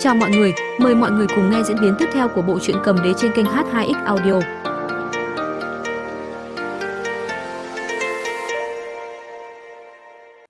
Chào mọi người, mời mọi người cùng nghe diễn biến tiếp theo của bộ truyện cầm đế trên kênh H2X Audio.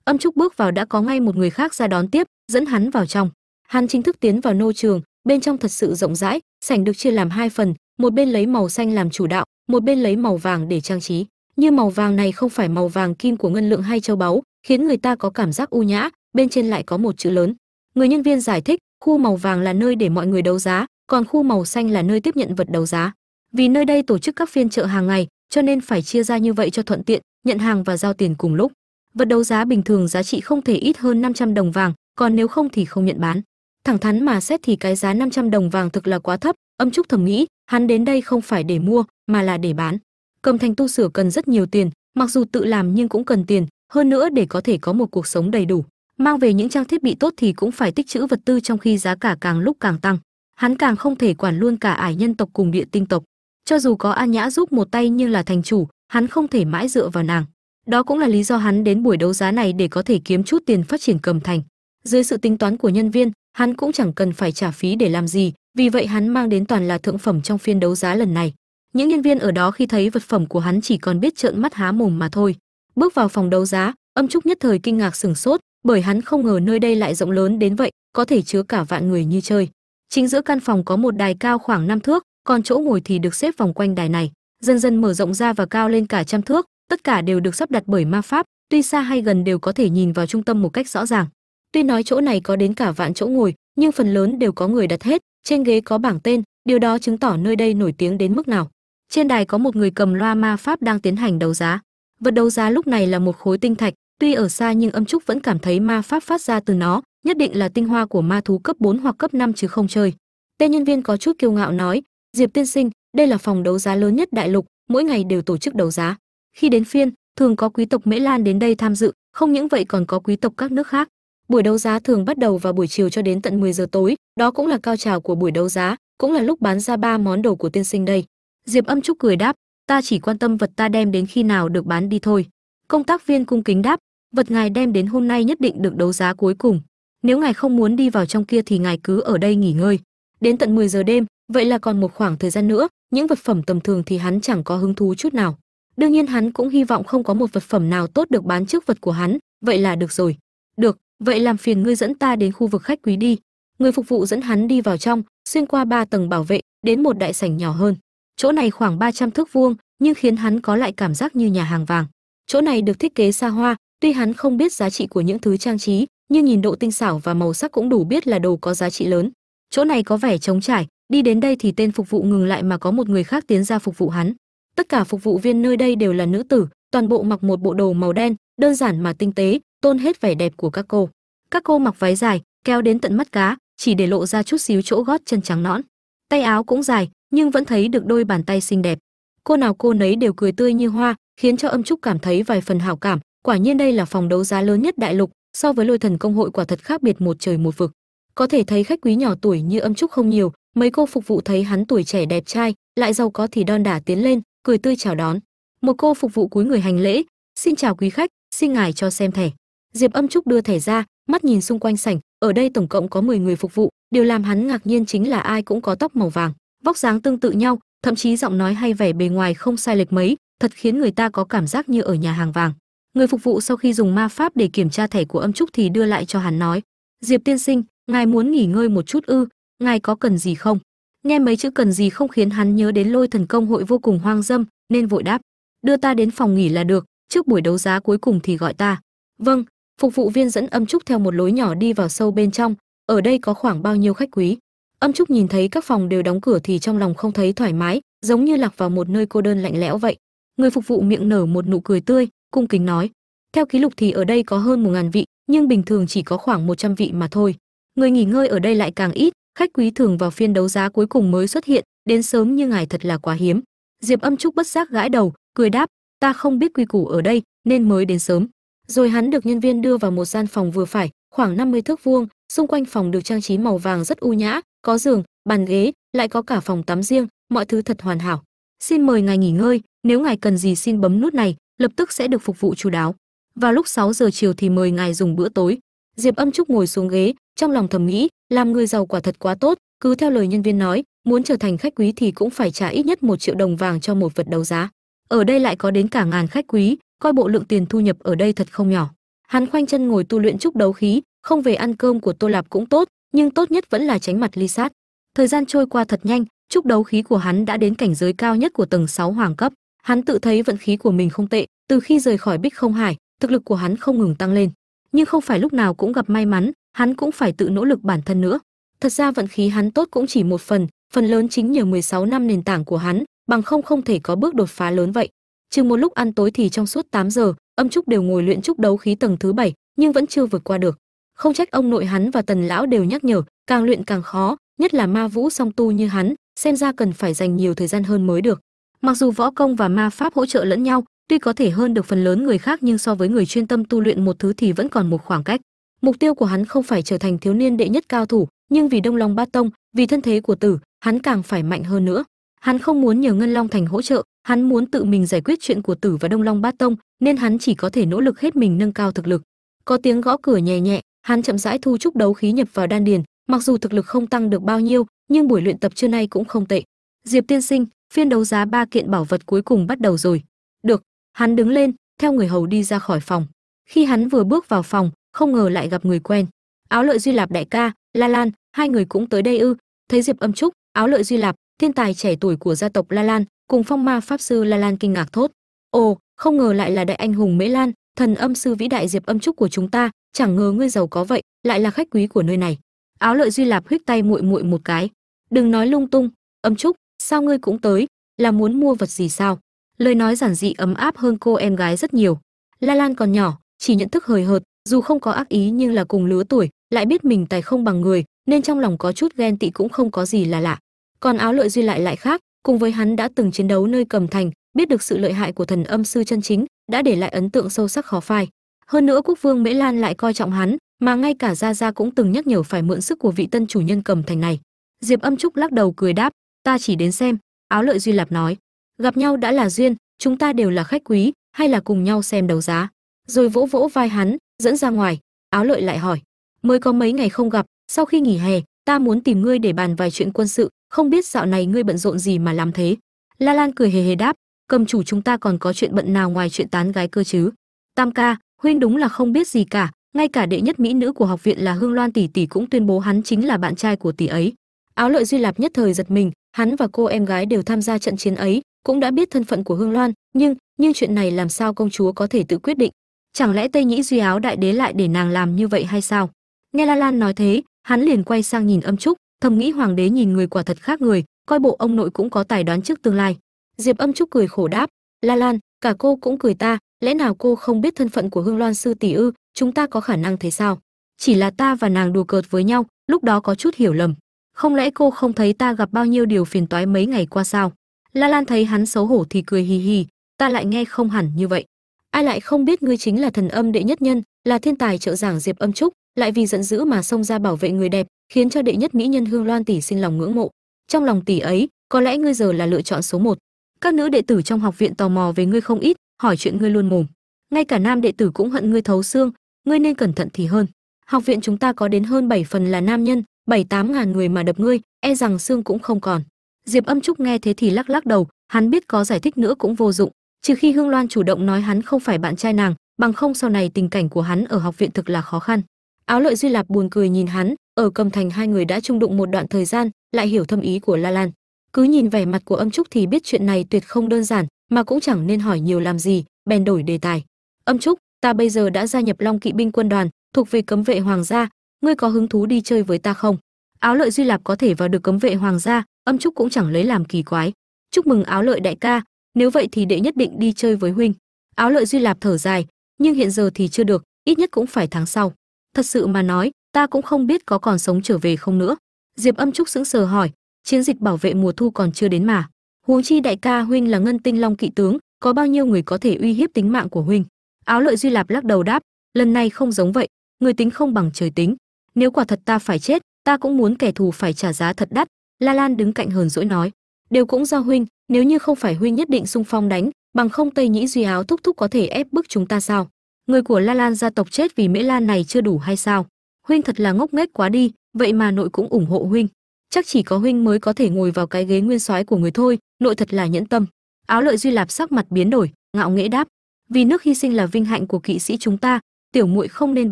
Âm Trúc bước vào đã có ngay một người khác ra đón tiếp, dẫn hắn vào trong. Hắn chính thức tiến vào nô trường, bên trong thật sự rộng rãi, sảnh được chia làm hai phần, một bên lấy màu xanh làm chủ đạo, một bên lấy màu vàng để trang trí. Như màu vàng này không phải màu vàng kim của ngân lượng hay châu báu, khiến người ta có cảm giác u nhã, bên trên lại có một chữ lớn. Người nhân viên giải thích, khu màu vàng là nơi để mọi người đấu giá, còn khu màu xanh là nơi tiếp nhận vật đấu giá. Vì nơi đây tổ chức các phiên chợ hàng ngày, cho nên phải chia ra như vậy cho thuận tiện, nhận hàng và giao tiền cùng lúc. Vật đấu giá bình thường giá trị không thể ít hơn 500 đồng vàng, còn nếu không thì không nhận bán. Thẳng thắn mà xét thì cái giá 500 đồng vàng thực là quá thấp, Âm Trúc thầm nghĩ, hắn đến đây không phải để mua, mà là để bán. Cầm thành tu sửa cần rất nhiều tiền, mặc dù tự làm nhưng cũng cần tiền, hơn nữa để có thể có một cuộc sống đầy đủ mang về những trang thiết bị tốt thì cũng phải tích trữ vật tư trong khi giá cả càng lúc càng tăng. Hắn càng không thể quản luôn cả ải nhân tộc cùng địa tinh tộc. Cho dù có an nhã giúp một tay nhưng là thành chủ, hắn không thể mãi dựa vào nàng. Đó cũng là lý do hắn đến buổi đấu giá này để có thể kiếm chút tiền phát triển cầm thành. Dưới sự tính toán của nhân viên, hắn cũng chẳng cần phải trả phí để làm gì, vì vậy hắn mang đến toàn là thượng phẩm trong phiên đấu giá lần này. Những nhân viên ở đó khi thấy vật phẩm của hắn chỉ còn biết trợn mắt há mồm mà thôi. Bước vào phòng đấu giá, âm trúc nhất thời kinh ngạc sừng sốt bởi hắn không ngờ nơi đây lại rộng lớn đến vậy, có thể chứa cả vạn người như chơi. Chính giữa căn phòng có một đài cao khoảng năm thước, còn chỗ ngồi thì được xếp vòng quanh đài này. Dần dần mở rộng ra và cao lên cả trăm thước, tất cả đều được sắp đặt bởi ma pháp, tuy xa hay gần đều có thể nhìn vào trung tâm một cách rõ ràng. Tuy nói chỗ này có đến cả vạn chỗ ngồi, nhưng phần lớn đều có người đặt hết, trên ghế có bảng tên, điều đó chứng tỏ nơi đây nổi tiếng đến mức nào. Trên đài có một người cầm loa ma pháp đang tiến hành đấu giá. Vật đấu giá lúc này là một khối tinh thạch tuy ở xa nhưng âm trúc vẫn cảm thấy ma pháp phát ra từ nó, nhất định là tinh hoa của ma thú cấp 4 hoặc cấp 5 chứ không chơi. Tên nhân viên có chút kiêu ngạo nói, diệp tiên sinh, đây là phòng đấu giá lớn nhất đại lục, mỗi ngày đều tổ chức đấu giá. Khi đến phiên, thường có quý tộc mễ lan đến đây tham dự, không những vậy còn có quý tộc các nước khác. Buổi đấu giá thường bắt đầu vào buổi chiều cho đến tận 10 giờ tối, đó cũng là cao trào của buổi đấu giá, cũng là lúc bán ra ba món đồ của tiên sinh đây. Diệp âm trúc cười đáp, ta chỉ quan tâm vật ta đem đến khi nào được bán đi thôi. Công tác viên cung kính đáp vật ngài đem đến hôm nay nhất định được đấu giá cuối cùng. Nếu ngài không muốn đi vào trong kia thì ngài cứ ở đây nghỉ ngơi. Đến tận 10 giờ đêm, vậy là còn một khoảng thời gian nữa, những vật phẩm tầm thường thì hắn chẳng có hứng thú chút nào. Đương nhiên hắn cũng hy vọng không có một vật phẩm nào tốt được bán trước vật của hắn, vậy là được rồi. Được, vậy làm phiền ngươi dẫn ta đến khu vực khách quý đi. Người phục vụ dẫn hắn đi vào trong, xuyên qua ba tầng bảo vệ, đến một đại sảnh nhỏ hơn. Chỗ này khoảng 300 thước vuông, nhưng khiến hắn có lại cảm giác như nhà hàng vàng. Chỗ này được thiết kế xa hoa tuy hắn không biết giá trị của những thứ trang trí, nhưng nhìn độ tinh xảo và màu sắc cũng đủ biết là đồ có giá trị lớn. Chỗ này có vẻ trống trải, đi đến đây thì tên phục vụ ngừng lại mà có một người khác tiến ra phục vụ hắn. Tất cả phục vụ viên nơi đây đều là nữ tử, toàn bộ mặc một bộ đồ màu đen, đơn giản mà tinh tế, tôn hết vẻ đẹp của các cô. Các cô mặc váy dài, kéo đến tận mắt cá, chỉ để lộ ra chút xíu chỗ gót chân trắng nõn. Tay áo cũng dài, nhưng vẫn thấy được đôi bàn tay xinh đẹp. Cô nào cô nấy đều cười tươi như hoa, khiến cho âm trúc cảm thấy vài phần hảo cảm quả nhiên đây là phòng đấu giá lớn nhất đại lục, so với lôi thần công hội quả thật khác biệt một trời một vực. Có thể thấy khách quý nhỏ tuổi như âm trúc không nhiều, mấy cô phục vụ thấy hắn tuổi trẻ đẹp trai, lại giàu có thì đon đả tiến lên, cười tươi chào đón. Một cô phục vụ cúi người hành lễ, xin chào quý khách, xin ngài cho xem thẻ. Diệp âm trúc đưa thẻ ra, mắt nhìn xung quanh sảnh, ở đây tổng cộng có 10 người phục vụ, điều làm hắn ngạc nhiên chính là ai cũng có tóc màu vàng, vóc dáng tương tự nhau, thậm chí giọng nói hay vẻ bề ngoài không sai lệch mấy, thật khiến người ta có cảm giác như ở nhà hàng vàng người phục vụ sau khi dùng ma pháp để kiểm tra thẻ của âm trúc thì đưa lại cho hắn nói, diệp tiên sinh, ngài muốn nghỉ ngơi một chút ư, ngài có cần gì không? Nghe mấy chữ cần gì không khiến hắn nhớ đến lôi thần công hội vô cùng hoang dâm, nên vội đáp, đưa ta đến phòng nghỉ là được, trước buổi đấu giá cuối cùng thì gọi ta. Vâng. Phục vụ viên dẫn âm trúc theo một lối nhỏ đi vào sâu bên trong, ở đây có khoảng bao nhiêu khách quý? Âm trúc nhìn thấy các phòng đều đóng cửa thì trong lòng không thấy thoải mái, giống như lạc vào một nơi cô đơn lạnh lẽo vậy. Người phục vụ miệng nở một nụ cười tươi cung kính nói, theo ký lục thì ở đây có hơn một ngàn vị, nhưng bình thường chỉ có khoảng 100 vị mà thôi. Người nghỉ ngơi ở đây lại càng ít, khách quý thường vào phiên đấu giá cuối cùng mới xuất hiện, đến sớm như ngài thật là quá hiếm. Diệp âm trúc bất giác gãi đầu, cười đáp, ta không biết quy củ ở đây, nên mới đến sớm. Rồi hắn được nhân viên đưa vào một gian phòng vừa phải, khoảng 50 thước vuông, xung quanh phòng được trang trí màu vàng rất u nhã, có giường, bàn ghế, lại có cả phòng tắm riêng, mọi thứ thật hoàn hảo. Xin mời ngài nghỉ ngơi, nếu ngài cần gì xin bấm nút này lập tức sẽ được phục vụ chu đáo. Vào lúc 6 giờ chiều thì mời ngài dùng bữa tối. Diệp âm trúc ngồi xuống ghế, trong lòng thầm nghĩ, làm người giàu quả thật quá tốt, cứ theo lời nhân viên nói, muốn trở thành khách quý thì cũng phải trả ít nhất một triệu đồng vàng cho một vật đấu giá. Ở đây lại có đến cả ngàn khách quý, coi bộ lượng tiền thu nhập ở đây thật không nhỏ. Hắn khoanh chân ngồi tu luyện trúc đấu khí, không về ăn cơm của tô lạp cũng tốt, nhưng tốt nhất vẫn là tránh mặt ly sát. Thời gian trôi qua thật nhanh trúc đấu khí của hắn đã đến cảnh giới cao nhất của tầng 6 hoàng cấp hắn tự thấy vận khí của mình không tệ, từ khi rời khỏi bích không hải, thực lực của hắn không ngừng tăng lên. Nhưng không phải lúc nào cũng gặp may mắn, hắn cũng phải tự nỗ lực bản thân nữa. Thật ra vận khí hắn tốt cũng chỉ một phần phần lớn chính nhờ 16 năm nền tảng của hắn, bằng không không thể có bước đột phá lớn vậy. Chừng một lúc ăn tối thì trong suốt 8 giờ, âm trúc đều ngồi luyện trúc đấu khí tầng thứ bảy, nhưng vẫn chưa vượt qua được. Không trách ông nội hắn và tần lão đều nhắc nhở, càng luyện càng khó, nhất là ma vũ song tu như hắn, xem ra cần phải dành nhiều thời gian hơn mới được mặc dù võ công và ma pháp hỗ trợ lẫn nhau, tuy có thể hơn được phần lớn người khác nhưng so với người chuyên tâm tu luyện một thứ thì vẫn còn một khoảng cách. Mục tiêu của hắn không phải trở thành thiếu niên đệ nhất cao thủ, nhưng vì đông long bát tông, vì thân thế của tử, hắn càng phải mạnh hơn nữa. Hắn không muốn nhờ ngân long thành hỗ trợ, hắn muốn tự mình giải quyết chuyện của tử và đông long bát tông, nên hắn chỉ có thể nỗ lực hết mình nâng cao thực lực. Có tiếng gõ cửa nhẹ nhẹ, hắn chậm rãi thu trúc đấu khí nhập vào đan điền, mặc dù thực lực không tăng được bao nhiêu, nhưng buổi luyện tập trưa nay cũng không tệ diệp tiên sinh, phiên đấu giá ba kiện bảo vật cuối cùng bắt đầu rồi. Được, hắn đứng lên, theo người hầu đi ra khỏi phòng. Khi hắn vừa bước vào phòng, không ngờ lại gặp người quen. Áo lợi duy lạp đại ca, la lan, hai người cũng tới đây ư? Thấy diệp âm trúc, áo lợi duy lạp, thiên tài trẻ tuổi của gia tộc la lan, cùng phong ma pháp sư la lan kinh ngạc thốt. Ồ, không ngờ lại là đại anh hùng mễ lan, thần âm sư vĩ đại diệp âm trúc của chúng ta, chẳng ngờ ngươi giàu có vậy, lại là khách quý của nơi này. Áo lợi duy lạp huých tay muội muội một cái. Đừng nói lung tung, âm trúc sao ngươi cũng tới? Là muốn mua vật gì sao? Lời nói giản dị ấm áp hơn cô em gái rất nhiều. La lan còn nhỏ, chỉ nhận thức hời hợt, dù không có ác ý nhưng là cùng lứa tuổi, lại biết mình tài không bằng người, nên trong lòng có chút ghen tị cũng không có gì là lạ. Còn áo lợi duy lại lại khác, cùng với hắn đã từng chiến đấu nơi cầm thành, biết được sự lợi hại của thần âm sư chân chính, đã để lại ấn tượng sâu sắc khó phai. Hơn nữa quốc vương mễ lan lại coi trọng hắn, mà ngay cả gia gia cũng từng nhắc nhở phải mượn sức của vị tân chủ nhân cầm thành này. Diệp âm trúc lắc đầu cười đáp ta chỉ đến xem. Áo lợi duy lạp nói. Gặp nhau đã là duyên, chúng ta đều là khách quý, hay là cùng nhau xem đấu giá. Rồi vỗ vỗ vai hắn, dẫn ra ngoài. Áo lợi lại hỏi. Mới có mấy ngày không gặp, sau khi nghỉ hè, ta muốn tìm ngươi để bàn vài chuyện quân sự, không biết dạo này ngươi bận rộn gì mà làm thế? La lan cười hề hề đáp. Cầm chủ chúng ta còn có chuyện bận nào ngoài chuyện tán gái cơ chứ? Tam ca, huynh đúng là không biết gì cả, ngay cả đệ nhất mỹ nữ của học viện là hương loan tỷ tỷ cũng tuyên bố hắn chính là bạn trai của tỷ ấy. Áo lợi duy lạp nhất thời giật mình hắn và cô em gái đều tham gia trận chiến ấy, cũng đã biết thân phận của hương loan, nhưng nhưng chuyện này làm sao công chúa có thể tự quyết định? Chẳng lẽ tây nhĩ duy áo đại đế lại để nàng làm như vậy hay sao? Nghe la lan nói thế, hắn liền quay sang nhìn âm trúc, thầm nghĩ hoàng đế nhìn người quả thật khác người, coi bộ ông nội cũng có tài đoán trước tương lai. Diệp âm trúc cười khổ đáp, la lan, cả cô cũng cười ta, lẽ nào cô không biết thân phận của hương loan sư tỷ ư, chúng ta có khả năng thế sao? Chỉ là ta và nàng đùa cợt với nhau, lúc đó có chút hiểu lầm không lẽ cô không thấy ta gặp bao nhiêu điều phiền toái mấy ngày qua sao? La lan thấy hắn xấu hổ thì cười hì hì, ta lại nghe không hẳn như vậy. Ai lại không biết ngươi chính là thần âm đệ nhất nhân, là thiên tài trợ giảng diệp âm trúc, lại vì giận dữ mà xông ra bảo vệ người đẹp, khiến cho đệ nhất mỹ nhân hương loan tỷ sinh lòng ngưỡng mộ. Trong lòng tỷ ấy, có lẽ ngươi giờ là lựa chọn số một. Các nữ đệ tử trong học viện tò mò về ngươi không ít, hỏi chuyện ngươi luôn mồm. Ngay cả nam đệ tử cũng hận ngươi thấu xương, ngươi nên cẩn thận thì hơn. Học viện chúng ta có đến hơn 7 phần là nam nhân bảy tám ngàn người mà đập ngươi e rằng xương cũng không còn. Diệp âm trúc nghe thế thì lắc lắc đầu, hắn biết có giải thích nữa cũng vô dụng. Trừ khi hương loan chủ động nói hắn không phải bạn trai nàng, bằng không sau này tình cảnh của hắn ở học viện thực là khó khăn. Áo lợi duy lạp buồn cười nhìn hắn, ở cầm thành hai người đã chung đụng một đoạn thời gian, lại hiểu thâm ý của la lan. Cứ nhìn vẻ mặt của âm trúc thì biết chuyện này tuyệt không đơn giản, mà cũng chẳng nên hỏi nhiều làm gì, bèn đổi đề tài. Âm trúc, ta bây giờ đã gia nhập long kỵ binh quân đoàn, thuộc về cấm vệ hoàng gia ngươi có hứng thú đi chơi với ta không? Áo lợi duy lạp có thể vào được cấm vệ hoàng gia, âm trúc cũng chẳng lấy làm kỳ quái. Chúc mừng áo lợi đại ca, nếu vậy thì đệ nhất định đi chơi với huynh. Áo lợi duy lạp thở dài, nhưng hiện giờ thì chưa được, ít nhất cũng phải tháng sau. Thật sự mà nói, ta cũng không biết có còn sống trở về không nữa. Diệp âm trúc sững sờ hỏi, chiến dịch bảo vệ mùa thu còn chưa đến mà. Huống chi đại ca huynh là ngân tinh long kỵ tướng, có bao nhiêu người có thể uy hiếp tính mạng của huynh? Áo lợi duy lạp lắc đầu đáp, lần này không giống vậy, người tính không bằng trời tính nếu quả thật ta phải chết, ta cũng muốn kẻ thù phải trả giá thật đắt. La lan đứng cạnh hờn dỗi nói. Đều cũng do huynh, nếu như không phải huynh nhất định xung phong đánh, bằng không tây nhĩ duy áo thúc thúc có thể ép bức chúng ta sao? Người của la lan gia tộc chết vì mễ lan này chưa đủ hay sao? Huynh thật là ngốc nghếch quá đi, vậy mà nội cũng ủng hộ huynh. Chắc chỉ có huynh mới có thể ngồi vào cái ghế nguyên soái của người thôi, nội thật là nhẫn tâm. Áo lợi duy lạp sắc mặt biến đổi, ngạo nghễ đáp. Vì nước hy sinh là vinh hạnh của kỵ sĩ chúng ta, tiểu muội không nên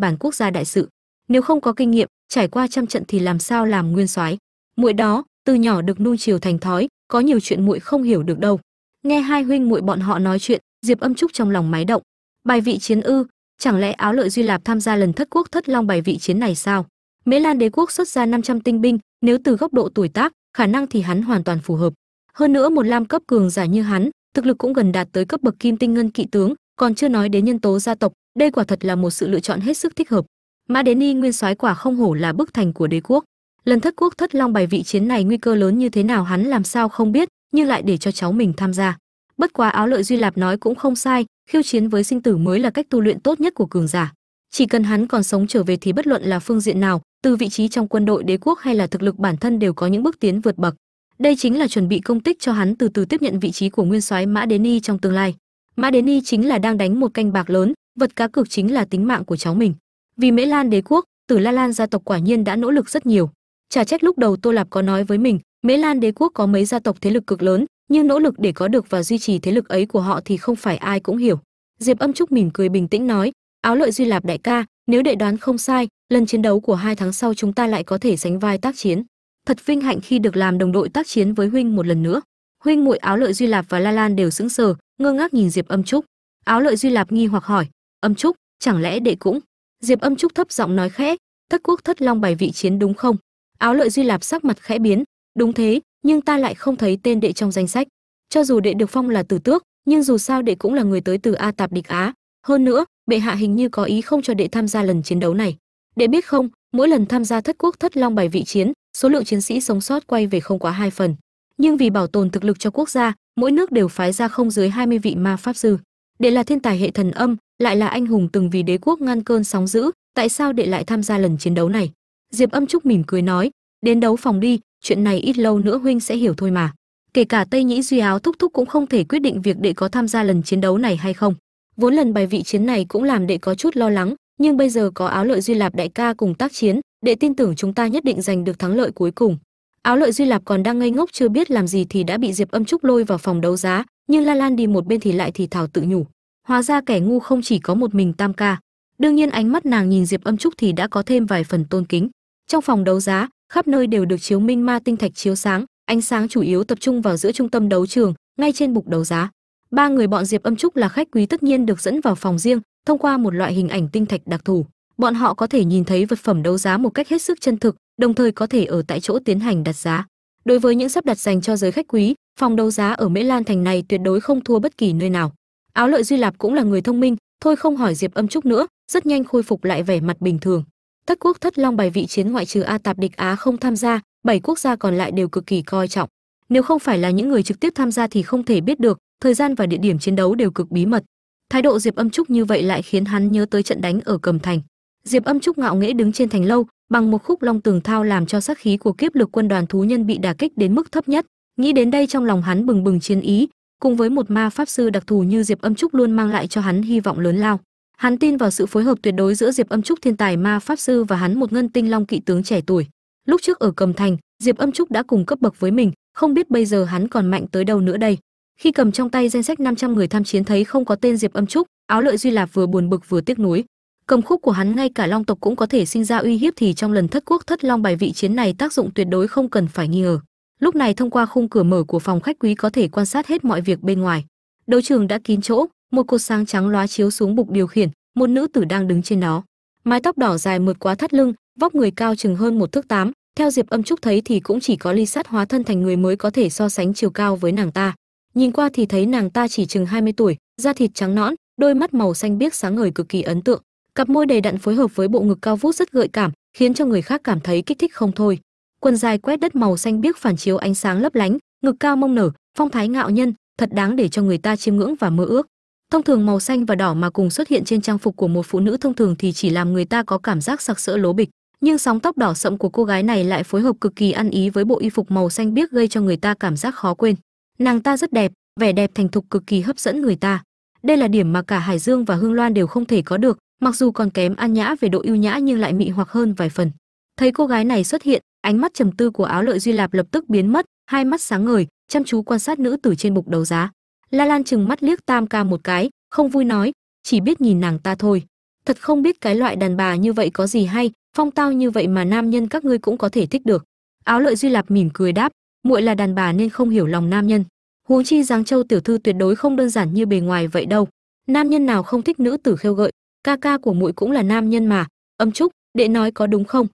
bàn quốc gia đại sự nếu không có kinh nghiệm, trải qua trăm trận thì làm sao làm nguyên soái? Muội đó, từ nhỏ được nuôi chiều thành thói, có nhiều chuyện muội không hiểu được đâu. Nghe hai huynh muội bọn họ nói chuyện, diệp âm trúc trong lòng máy động. Bài vị chiến ư, chẳng lẽ áo lợi duy lạp tham gia lần thất quốc thất long bài vị chiến này sao? Mễ lan đế quốc xuất ra 500 tinh binh, nếu từ góc độ tuổi tác, khả năng thì hắn hoàn toàn phù hợp. Hơn nữa một lam cấp cường giả như hắn, thực lực cũng gần đạt tới cấp bậc kim tinh ngân kỵ tướng, còn chưa nói đến nhân tố gia tộc, đây quả thật là một sự lựa chọn hết sức thích hợp mã đến y nguyên soái quả không hổ là bức thành của đế quốc. Lần thất quốc thất long bài vị chiến này nguy cơ lớn như thế nào hắn làm sao không biết, nhưng lại để cho cháu mình tham gia. Bất quá áo lợi duy lạp nói cũng không sai, khiêu chiến với sinh tử mới là cách tu luyện tốt nhất của cường giả. Chỉ cần hắn còn sống trở về thì bất luận là phương diện nào, từ vị trí trong quân đội đế quốc hay là thực lực bản thân đều có những bước tiến vượt bậc. Đây chính là chuẩn bị công tích cho hắn từ từ tiếp nhận vị trí của nguyên soái mã đế ni trong tương lai. Mã đế ni chính là đang đánh một canh bạc lớn, vật cá cược chính là tính mạng của cháu mình vì mễ lan đế quốc tử la lan gia tộc quả nhiên đã nỗ lực rất nhiều. Chả trách lúc đầu tô lạp có nói với mình, mễ lan đế quốc có mấy gia tộc thế lực cực lớn, nhưng nỗ lực để có được và duy trì thế lực ấy của họ thì không phải ai cũng hiểu. Diệp âm trúc mỉm cười bình tĩnh nói, áo lợi duy lạp đại ca, nếu đệ đoán không sai, lần chiến đấu của hai tháng sau chúng ta lại có thể sánh vai tác chiến. Thật vinh hạnh khi được làm đồng đội tác chiến với huynh một lần nữa. Huynh muội áo lợi duy lạp và la lan đều sững sờ, ngơ ngác nhìn diệp âm trúc. Áo lợi duy lạp nghi hoặc hỏi, âm trúc, chẳng lẽ đệ cũng diệp âm trúc thấp giọng nói khẽ, thất quốc thất long bài vị chiến đúng không? Áo lợi duy lạp sắc mặt khẽ biến, đúng thế, nhưng ta lại không thấy tên đệ trong danh sách. Cho dù đệ được phong là tử tước, nhưng dù sao đệ cũng là người tới từ a tạp địch á. Hơn nữa, bệ hạ hình như có ý không cho đệ tham gia lần chiến đấu này. Đệ biết không, mỗi lần tham gia thất quốc thất long bài vị chiến, số lượng chiến sĩ sống sót quay về không quá hai phần. Nhưng vì bảo tồn thực lực cho quốc gia, mỗi nước đều phái ra không dưới 20 vị ma pháp sư. Đệ là thiên tài hệ thần âm lại là anh hùng từng vì đế quốc ngăn cơn sóng dữ, tại sao đệ lại tham gia lần chiến đấu này? Diệp âm trúc mỉm cười nói, đến đấu phòng đi, chuyện này ít lâu nữa huynh sẽ hiểu thôi mà. Kể cả tây nhĩ duy áo thúc thúc cũng không thể quyết định việc đệ có tham gia lần chiến đấu này hay không. Vốn lần bài vị chiến này cũng làm đệ có chút lo lắng, nhưng bây giờ có áo lợi duy lạp đại ca cùng tác chiến, đệ tin tưởng chúng ta nhất định giành được thắng lợi cuối cùng. Áo lợi duy lạp còn đang ngây ngốc chưa biết làm gì thì đã bị diệp âm trúc lôi vào phòng đấu giá, nhưng la lan đi một bên thì lại thì thảo tự nhủ hóa ra kẻ ngu không chỉ có một mình tam ca. Đương nhiên ánh mắt nàng nhìn diệp âm trúc thì đã có thêm vài phần tôn kính. Trong phòng đấu giá, khắp nơi đều được chiếu minh ma tinh thạch chiếu sáng, ánh sáng chủ yếu tập trung vào giữa trung tâm đấu trường, ngay trên bục đấu giá. Ba người bọn diệp âm trúc là khách quý tất nhiên được dẫn vào phòng riêng, thông qua một loại hình ảnh tinh thạch đặc thù. Bọn họ có thể nhìn thấy vật phẩm đấu giá một cách hết sức chân thực, đồng thời có thể ở tại chỗ tiến hành đặt giá. Đối với những sắp đặt dành cho giới khách quý, phòng đấu giá ở mễ lan thành này tuyệt đối không thua bất kỳ nơi nào áo lợi duy lạp cũng là người thông minh, thôi không hỏi diệp âm trúc nữa, rất nhanh khôi phục lại vẻ mặt bình thường. Thất quốc thất long bài vị chiến ngoại trừ a tạp địch á không tham gia, bảy quốc gia còn lại đều cực kỳ coi trọng. Nếu không phải là những người trực tiếp tham gia thì không thể biết được, thời gian và địa điểm chiến đấu đều cực bí mật. Thái độ diệp âm trúc như vậy lại khiến hắn nhớ tới trận đánh ở cầm thành. Diệp âm trúc ngạo nghễ đứng trên thành lâu, bằng một khúc long tường thao làm cho sát khí của kiếp lực quân đoàn thú nhân bị đả kích đến mức thấp nhất. Nghĩ đến đây trong lòng hắn bừng bừng chiến ý cùng với một ma pháp sư đặc thù như diệp âm trúc luôn mang lại cho hắn hy vọng lớn lao. Hắn tin vào sự phối hợp tuyệt đối giữa diệp âm trúc thiên tài ma pháp sư và hắn một ngân tinh long kỵ tướng trẻ tuổi. Lúc trước ở cầm thành, diệp âm trúc đã cùng cấp bậc với mình, không biết bây giờ hắn còn mạnh tới đâu nữa đây. Khi cầm trong tay danh sách 500 người tham chiến thấy không có tên diệp âm trúc, áo lợi duy lạp vừa buồn bực vừa tiếc nuối. Cầm khúc của hắn ngay cả long tộc cũng có thể sinh ra uy hiếp thì trong lần thất quốc thất long bài vị chiến này tác dụng tuyệt đối không cần phải nghi ngờ lúc này thông qua khung cửa mở của phòng khách quý có thể quan sát hết mọi việc bên ngoài. Đấu trường đã kín chỗ, một cột sáng trắng lóa chiếu xuống bục điều khiển, một nữ tử đang đứng trên đó. Mái tóc đỏ dài mượt quá thắt lưng, vóc người cao chừng hơn một thước tám, theo diệp âm trúc thấy thì cũng chỉ có ly sát hóa thân thành người mới có thể so sánh chiều cao với nàng ta. Nhìn qua thì thấy nàng ta chỉ chừng 20 tuổi, da thịt trắng nõn, đôi mắt màu xanh biếc sáng ngời cực kỳ ấn tượng. Cặp môi đầy đặn phối hợp với bộ ngực cao vút rất gợi cảm, khiến cho người khác cảm thấy kích thích không thôi quần dài quét đất màu xanh biếc phản chiếu ánh sáng lấp lánh, ngực cao mông nở, phong thái ngạo nhân, thật đáng để cho người ta chiêm ngưỡng và mơ ước. Thông thường màu xanh và đỏ mà cùng xuất hiện trên trang phục của một phụ nữ thông thường thì chỉ làm người ta có cảm giác sặc sỡ lố bịch. Nhưng sóng tóc đỏ sậm của cô gái này lại phối hợp cực kỳ ăn ý với bộ y phục màu xanh biếc gây cho người ta cảm giác khó quên. Nàng ta rất đẹp, vẻ đẹp thành thục cực kỳ hấp dẫn người ta. Đây là điểm mà cả hải dương và hương loan đều không thể có được, mặc dù còn kém an nhã về độ ưu nhã nhưng lại mị hoặc hơn vài phần. Thấy cô gái này xuất hiện ánh mắt trầm tư của áo lợi duy lạp lập tức biến mất, hai mắt sáng ngời, chăm chú quan sát nữ tử trên bục đấu giá. La lan chừng mắt liếc tam ca một cái, không vui nói, chỉ biết nhìn nàng ta thôi. Thật không biết cái loại đàn bà như vậy có gì hay, phong tao như vậy mà nam nhân các ngươi cũng có thể thích được. Áo lợi duy lạp mỉm cười đáp, muội là đàn bà nên không hiểu lòng nam nhân. Huống chi giáng châu tiểu thư tuyệt đối không đơn giản như bề ngoài vậy đâu. Nam nhân nào không thích nữ tử khêu gợi, ca ca của muội cũng là nam nhân mà. Âm trúc, đệ nói có đúng không?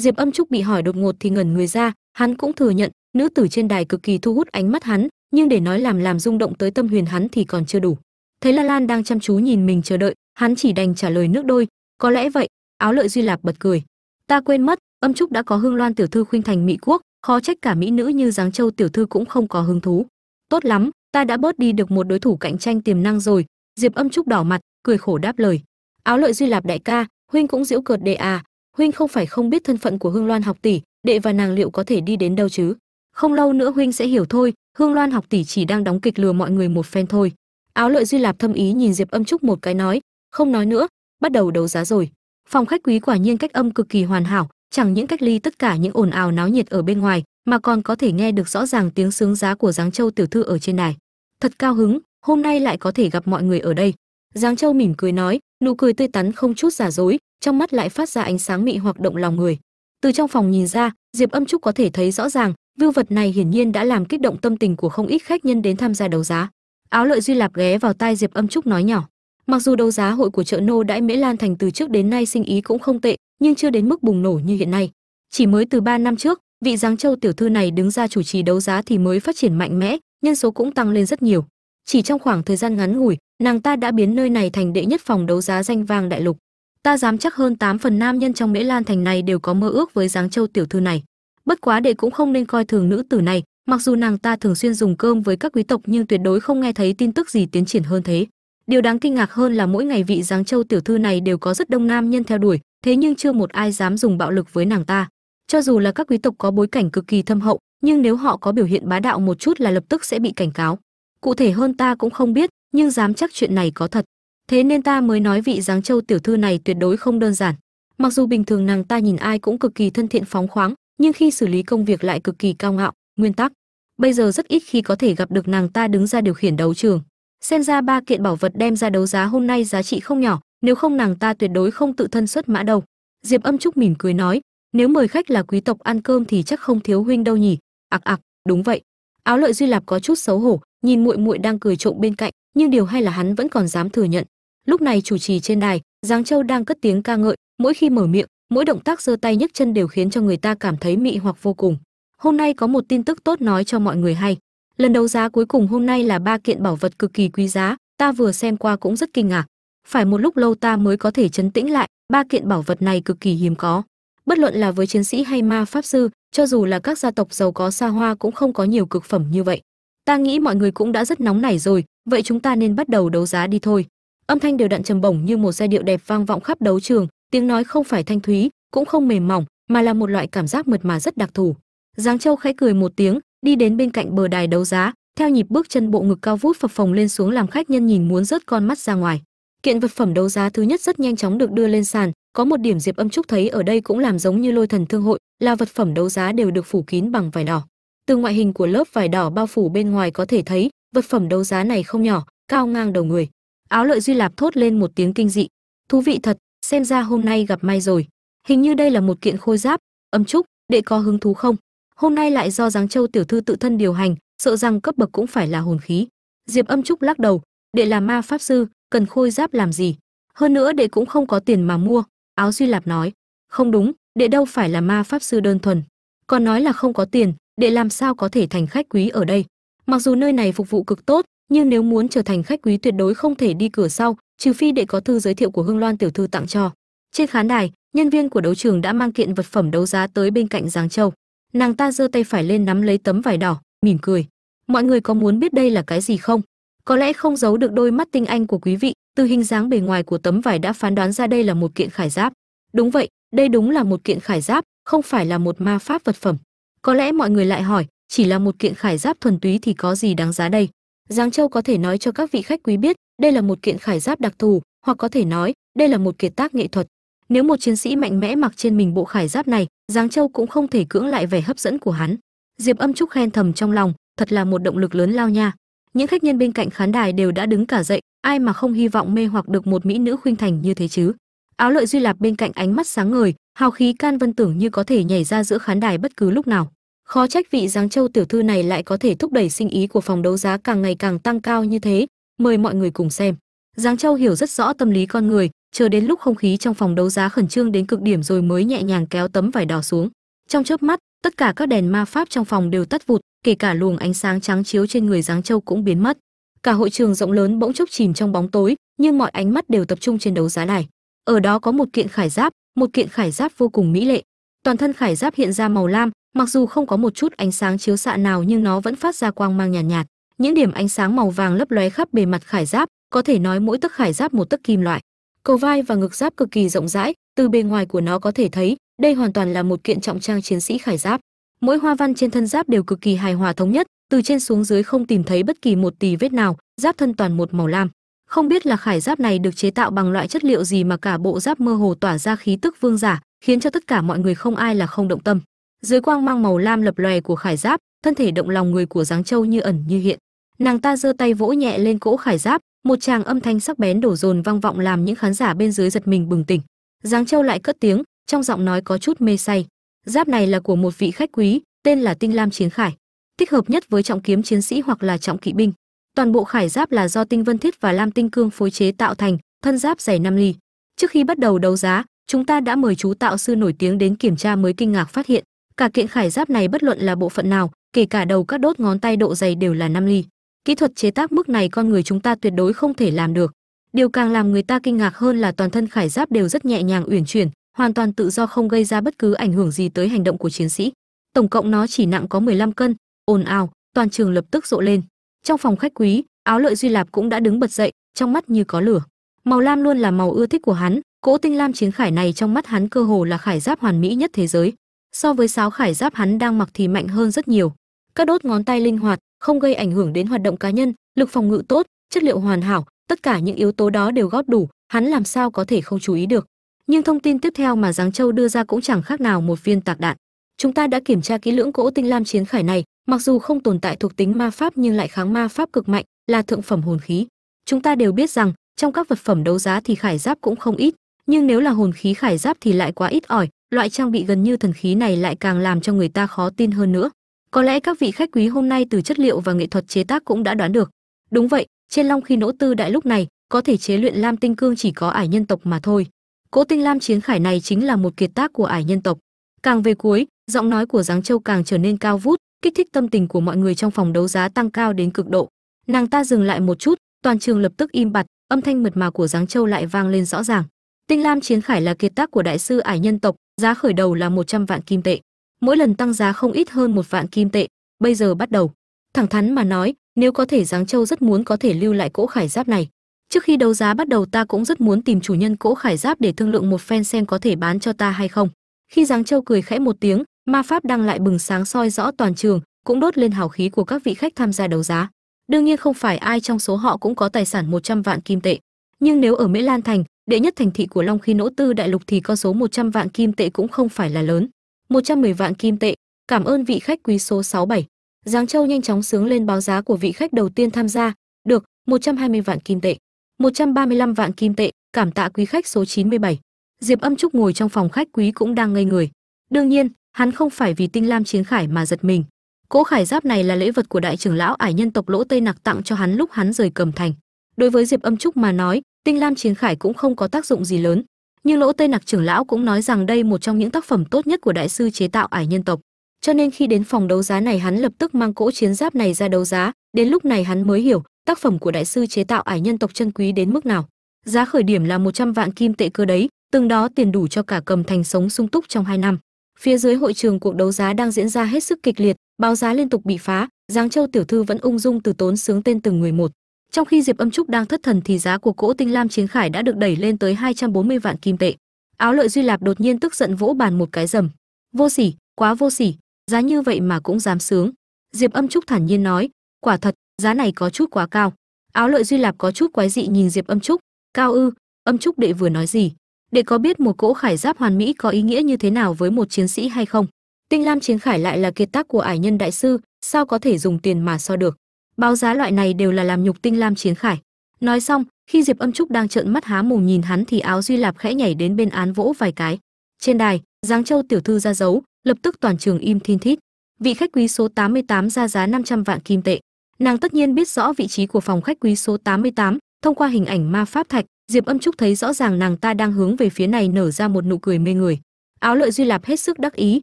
Diệp âm trúc bị hỏi đột ngột thì ngẩn người ra, hắn cũng thừa nhận, nữ tử trên đài cực kỳ thu hút ánh mắt hắn, nhưng để nói làm làm rung động tới tâm huyền hắn thì còn chưa đủ. Thấy la lan đang chăm chú nhìn mình chờ đợi, hắn chỉ đành trả lời nước đôi, có lẽ vậy, áo lợi duy lạp bật cười. Ta quên mất, âm trúc đã có hương loan tiểu thư khuynh thành mỹ quốc, khó trách cả mỹ nữ như giáng châu tiểu thư cũng không có hứng thú. Tốt lắm, ta đã bớt đi được một đối thủ cạnh tranh tiềm năng rồi. Diệp âm trúc đỏ mặt, cười khổ đáp lời. Áo lợi duy lạp đại ca, huynh cũng giễu cợt đệ à huynh không phải không biết thân phận của hương loan học tỷ, đệ và nàng liệu có thể đi đến đâu chứ? Không lâu nữa huynh sẽ hiểu thôi, hương loan học tỷ chỉ đang đóng kịch lừa mọi người một phen thôi. Áo lợi duy lạp thâm ý nhìn diệp âm trúc một cái nói, không nói nữa, bắt đầu đấu giá rồi. Phòng khách quý quả nhiên cách âm cực kỳ hoàn hảo, chẳng những cách ly tất cả những ồn ào náo nhiệt ở bên ngoài, mà còn có thể nghe được rõ ràng tiếng sướng giá của giáng châu tiểu thư ở trên đài. Thật cao hứng, hôm nay lại có thể gặp mọi người ở đây giáng châu mỉm cười nói, nụ cười tươi tắn không chút giả dối, trong mắt lại phát ra ánh sáng mị hoặc động lòng người. Từ trong phòng nhìn ra, diệp âm trúc có thể thấy rõ ràng, vưu vật này hiển nhiên đã làm kích động tâm tình của không ít khách nhân đến tham gia đấu giá. Áo lợi duy lạp ghé vào tai diệp âm trúc nói nhỏ. Mặc dù đấu giá hội của chợ nô đãi mễ lan thành từ trước đến nay sinh ý cũng không tệ, nhưng chưa đến mức bùng nổ như hiện nay. Chỉ mới từ 3 năm trước, vị giáng châu tiểu thư này đứng ra chủ trì đấu giá thì mới phát triển mạnh mẽ, nhân số cũng tăng lên rất nhiều chỉ trong khoảng thời gian ngắn ngủi, nàng ta đã biến nơi này thành đệ nhất phòng đấu giá danh vang đại lục. Ta dám chắc hơn 8 phần nam nhân trong mễ lan thành này đều có mơ ước với giáng châu tiểu thư này. Bất quá đệ cũng không nên coi thường nữ tử này, mặc dù nàng ta thường xuyên dùng cơm với các quý tộc nhưng tuyệt đối không nghe thấy tin tức gì tiến triển hơn thế. Điều đáng kinh ngạc hơn là mỗi ngày vị giáng châu tiểu thư này đều có rất đông nam nhân theo đuổi, thế nhưng chưa một ai dám dùng bạo lực với nàng ta. Cho dù là các quý tộc có bối cảnh cực kỳ thâm hậu, nhưng nếu họ có biểu hiện bá đạo một chút là lập tức sẽ bị cảnh cáo cụ thể hơn ta cũng không biết, nhưng dám chắc chuyện này có thật. Thế nên ta mới nói vị giáng châu tiểu thư này tuyệt đối không đơn giản. Mặc dù bình thường nàng ta nhìn ai cũng cực kỳ thân thiện phóng khoáng, nhưng khi xử lý công việc lại cực kỳ cao ngạo, nguyên tắc. Bây giờ rất ít khi có thể gặp được nàng ta đứng ra điều khiển đấu trường. Xem ra ba kiện bảo vật đem ra đấu giá hôm nay giá trị không nhỏ, nếu không nàng ta tuyệt đối không tự thân xuất mã đâu. Diệp âm trúc mỉm cười nói, nếu mời khách là quý tộc ăn cơm thì chắc không thiếu huynh đâu nhỉ. Ặc ặc, đúng vậy. Áo lợi duy lạp có chút xấu hổ nhìn muội muội đang cười trộm bên cạnh, nhưng điều hay là hắn vẫn còn dám thừa nhận. Lúc này chủ trì trên đài giáng châu đang cất tiếng ca ngợi, mỗi khi mở miệng, mỗi động tác giơ tay nhấc chân đều khiến cho người ta cảm thấy mị hoặc vô cùng. Hôm nay có một tin tức tốt nói cho mọi người hay. Lần đấu giá cuối cùng hôm nay là ba kiện bảo vật cực kỳ quý giá, ta vừa xem qua cũng rất kinh ngạc. Phải một lúc lâu ta mới có thể chấn tĩnh lại, ba kiện bảo vật này cực kỳ hiếm có. Bất luận là với chiến sĩ hay ma pháp sư, cho dù là các gia tộc giàu có xa hoa cũng không có nhiều cực phẩm như vậy ta nghĩ mọi người cũng đã rất nóng nảy rồi, vậy chúng ta nên bắt đầu đấu giá đi thôi. Âm thanh đều đặn trầm bổng như một giai điệu đẹp vang vọng khắp đấu trường, tiếng nói không phải thanh thúy, cũng không mềm mỏng, mà là một loại cảm giác mượt mà rất đặc thù. Giáng châu khẽ cười một tiếng, đi đến bên cạnh bờ đài đấu giá, theo nhịp bước chân bộ ngực cao vút phập phồng lên xuống làm khách nhân nhìn muốn rớt con mắt ra ngoài. Kiện vật phẩm đấu giá thứ nhất rất nhanh chóng được đưa lên sàn, có một điểm diệp âm trúc thấy ở đây cũng làm giống như lôi thần thương hội, là vật phẩm đấu giá đều được phủ kín bằng vải đỏ từ ngoại hình của lớp vải đỏ bao phủ bên ngoài có thể thấy, vật phẩm đấu giá này không nhỏ, cao ngang đầu người. Áo lợi duy lạp thốt lên một tiếng kinh dị. Thú vị thật, xem ra hôm nay gặp may rồi. Hình như đây là một kiện khôi giáp âm trúc, đệ có hứng thú không? Hôm nay lại do giáng châu tiểu thư tự thân điều hành, sợ rằng cấp bậc cũng phải là hồn khí. Diệp âm trúc lắc đầu, đệ là ma pháp sư, cần khôi giáp làm gì? Hơn nữa đệ cũng không có tiền mà mua, áo duy lạp nói. Không đúng, đệ đâu phải là ma pháp sư đơn thuần. Còn nói là không có tiền đệ làm sao có thể thành khách quý ở đây? Mặc dù nơi này phục vụ cực tốt, nhưng nếu muốn trở thành khách quý tuyệt đối không thể đi cửa sau, trừ phi đệ có thư giới thiệu của hương loan tiểu thư tặng cho. Trên khán đài, nhân viên của đấu trường đã mang kiện vật phẩm đấu giá tới bên cạnh giáng châu. Nàng ta giơ tay phải lên nắm lấy tấm vải đỏ, mỉm cười. Mọi người có muốn biết đây là cái gì không? Có lẽ không giấu được đôi mắt tinh anh của quý vị, từ hình dáng bề ngoài của tấm vải đã phán đoán ra đây là một kiện khải giáp. Đúng vậy, đây đúng là một kiện khải giáp, không phải là một ma pháp vật phẩm có lẽ mọi người lại hỏi, chỉ là một kiện khải giáp thuần túy thì có gì đáng giá đây? Giáng châu có thể nói cho các vị khách quý biết, đây là một kiện khải giáp đặc thù, hoặc có thể nói, đây là một kiệt tác nghệ thuật. Nếu một chiến sĩ mạnh mẽ mặc trên mình bộ khải giáp này giáng châu cũng không thể cưỡng lại vẻ hấp dẫn của hắn. Diệp âm trúc khen thầm trong lòng, thật là một động lực lớn lao nha. Những khách nhân bên cạnh khán đài đều đã đứng cả dậy, ai mà không hy vọng mê hoặc được một mỹ nữ khuynh thành như thế chứ? Áo lợi duy lạp bên cạnh ánh mắt sáng ngời hào khí can vân tưởng như có thể nhảy ra giữa khán đài bất cứ lúc nào. Khó trách vị giáng châu tiểu thư này lại có thể thúc đẩy sinh ý của phòng đấu giá càng ngày càng tăng cao như thế. Mời mọi người cùng xem. Giáng châu hiểu rất rõ tâm lý con người, chờ đến lúc không khí trong phòng đấu giá khẩn trương đến cực điểm rồi mới nhẹ nhàng kéo tấm vải đỏ xuống. Trong chớp mắt, tất cả các đèn ma pháp trong phòng đều tắt vụt, kể cả luồng ánh sáng trắng chiếu trên người giáng châu cũng biến mất. Cả hội trường rộng lớn bỗng chốc chìm trong bóng tối, nhưng mọi ánh mắt đều tập trung trên đấu giá đài. Ở đó có một kiện khải giáp một kiện khải giáp vô cùng mỹ lệ. Toàn thân khải giáp hiện ra màu lam mặc dù không có một chút ánh sáng chiếu xạ nào nhưng nó vẫn phát ra quang mang nhàn nhạt, nhạt những điểm ánh sáng màu vàng lấp lóe khắp bề mặt khải giáp có thể nói mỗi tấc khải giáp một tấc kim loại. Cầu vai và ngực giáp cực kỳ rộng rãi từ bề ngoài của nó có thể thấy đây hoàn toàn là một kiện trọng trang chiến sĩ khải giáp. Mỗi hoa văn trên thân giáp đều cực kỳ hài hòa thống nhất từ trên xuống dưới không tìm thấy bất kỳ một tì vết nào giáp thân toàn một màu lam không biết là khải giáp này được chế tạo bằng loại chất liệu gì mà cả bộ giáp mơ hồ tỏa ra khí tức vương giả, khiến cho tất cả mọi người không ai là không động tâm. Dưới quang mang màu lam lập lòe của khải giáp, thân thể động lòng người của giáng châu như ẩn như hiện. Nàng ta giơ tay vỗ nhẹ lên cỗ khải giáp, một tràng âm thanh sắc bén đổ dồn vang vọng làm những khán giả bên dưới giật mình bừng tỉnh. Giáng châu lại cất tiếng, trong giọng nói có chút mê say. Giáp này là của một vị khách quý, tên là tinh lam chiến khải, thích hợp nhất với trọng kiếm chiến sĩ hoặc là trọng kỵ binh toàn bộ khải giáp là do tinh vân thiết và lam tinh cương phối chế tạo thành, thân giáp dày 5 ly. Trước khi bắt đầu đấu giá, chúng ta đã mời chú tạo sư nổi tiếng đến kiểm tra mới kinh ngạc phát hiện, cả kiện khải giáp này bất luận là bộ phận nào, kể cả đầu các đốt ngón tay độ dày đều là 5 ly. Kỹ thuật chế tác mức này con người chúng ta tuyệt đối không thể làm được. Điều càng làm người ta kinh ngạc hơn là toàn thân khải giáp đều rất nhẹ nhàng uyển chuyển, hoàn toàn tự do không gây ra bất cứ ảnh hưởng gì tới hành động của chiến sĩ. Tổng cộng nó chỉ nặng có 15 cân. Ồn ào, toàn trường lập tức rộ lên trong phòng khách quý, áo lợi duy lạp cũng đã đứng bật dậy, trong mắt như có lửa. Màu lam luôn là màu ưa thích của hắn, cỗ tinh lam chiến khải này trong mắt hắn cơ hồ là khải giáp hoàn mỹ nhất thế giới. So với sáo khải giáp hắn đang mặc thì mạnh hơn rất nhiều. Các đốt ngón tay linh hoạt, không gây ảnh hưởng đến hoạt động cá nhân, lực phòng ngự tốt, chất liệu hoàn hảo, tất cả những yếu tố đó đều góp đủ, hắn làm sao có thể không chú ý được. Nhưng thông tin tiếp theo mà giáng châu đưa ra cũng chẳng khác nào một viên tạc đạn. Chúng ta đã kiểm tra kỹ lưỡng cỗ tinh lam chiến khải này mặc dù không tồn tại thuộc tính ma pháp nhưng lại kháng ma pháp cực mạnh, là thượng phẩm hồn khí. Chúng ta đều biết rằng, trong các vật phẩm đấu giá thì khải giáp cũng không ít, nhưng nếu là hồn khí khải giáp thì lại quá ít ỏi, loại trang bị gần như thần khí này lại càng làm cho người ta khó tin hơn nữa. Có lẽ các vị khách quý hôm nay từ chất liệu và nghệ thuật chế tác cũng đã đoán được. Đúng vậy, trên long khi nỗ tư đại lúc này, có thể chế luyện lam tinh cương chỉ có ải nhân tộc mà thôi. Cỗ tinh lam chiến khải này chính là một kiệt tác của ải nhân tộc. Càng về cuối, giọng nói của giáng châu càng trở nên cao vút kích thích tâm tình của mọi người trong phòng đấu giá tăng cao đến cực độ. Nàng ta dừng lại một chút, toàn trường lập tức im bặt, âm thanh mượt mà của giáng châu lại vang lên rõ ràng. Tinh lam chiến khải là kiệt tác của đại sư ải nhân tộc, giá khởi đầu là 100 vạn kim tệ. Mỗi lần tăng giá không ít hơn một vạn kim tệ, bây giờ bắt đầu. Thẳng thắn mà nói, nếu có thể giáng châu rất muốn có thể lưu lại cỗ khải giáp này. Trước khi đấu giá bắt đầu ta cũng rất muốn tìm chủ nhân cỗ khải giáp để thương lượng một phen xem có thể bán cho ta hay không. Khi giáng châu cười khẽ một tiếng ma pháp đang lại bừng sáng soi rõ toàn trường, cũng đốt lên hào khí của các vị khách tham gia đấu giá. Đương nhiên không phải ai trong số họ cũng có tài sản 100 vạn kim tệ. Nhưng nếu ở Mỹ Lan thành, đệ nhất thành thị của Long Khí Nỗ Tư đại lục thì con số 100 vạn kim tệ cũng không phải là lớn. 110 vạn kim tệ. Cảm ơn vị khách quý số 67 Giáng Châu nhanh chóng sướng lên báo giá của vị khách đầu tiên tham gia. Được 120 vạn kim tệ. 135 vạn kim tệ. Cảm tạ quý khách số 97 Diệp Âm Trúc ngồi trong phòng khách quý cũng đang ngây người. Đương nhiên hắn không phải vì tinh lam chiến khải mà giật mình. Cỗ khải giáp này là lễ vật của đại trưởng lão ải nhân tộc lỗ tây nặc tặng cho hắn lúc hắn rời cầm thành. Đối với diệp âm trúc mà nói, tinh lam chiến khải cũng không có tác dụng gì lớn. Nhưng lỗ tây nặc trưởng lão cũng nói rằng đây một trong những tác phẩm tốt nhất của đại sư chế tạo ải nhân tộc. Cho nên khi đến phòng đấu giá này hắn lập tức mang cỗ chiến giáp này ra đấu giá. Đến lúc này hắn mới hiểu, tác phẩm của đại sư chế tạo ải nhân tộc chân quý đến mức nào. Giá khởi điểm là 100 vạn kim tệ cơ đấy, từng đó tiền đủ cho cả cầm thành sống sung túc trong hai năm phía dưới hội trường cuộc đấu giá đang diễn ra hết sức kịch liệt, báo giá liên tục bị phá giáng châu tiểu thư vẫn ung dung từ tốn sướng tên từng người một. Trong khi diệp âm trúc đang thất thần thì giá của cỗ tinh lam chiến khải đã được đẩy lên tới 240 vạn kim tệ. Áo lợi duy lạp đột nhiên tức giận vỗ bàn một cái rầm. Vô sỉ, quá vô sỉ, giá như vậy mà cũng dám sướng. Diệp âm trúc thản nhiên nói, quả thật, giá này có chút quá cao. Áo lợi duy lạp có chút quái dị nhìn diệp âm trúc. Cao ư, âm trúc đệ vừa nói gì? Để có biết một cỗ khải giáp hoàn mỹ có ý nghĩa như thế nào với một chiến sĩ hay không? Tinh lam chiến khải lại là kiệt tác của ải nhân đại sư sao có thể dùng tiền mà so được? Báo giá loại này đều là làm nhục tinh lam chiến khải. Nói xong khi diệp âm trúc đang trợn mắt há mồm nhìn hắn thì áo duy lạp khẽ nhảy đến bên án vỗ vài cái. Trên đài giáng châu tiểu thư ra dấu lập tức toàn trường im thiên thít. Vị khách quý số 88 ra giá 500 vạn kim tệ. Nàng tất nhiên biết rõ vị trí của phòng khách quý số 88, thông qua hình ảnh ma pháp thạch diệp âm trúc thấy rõ ràng nàng ta đang hướng về phía này nở ra một nụ cười mê người. Áo lợi duy lạp hết sức đắc ý,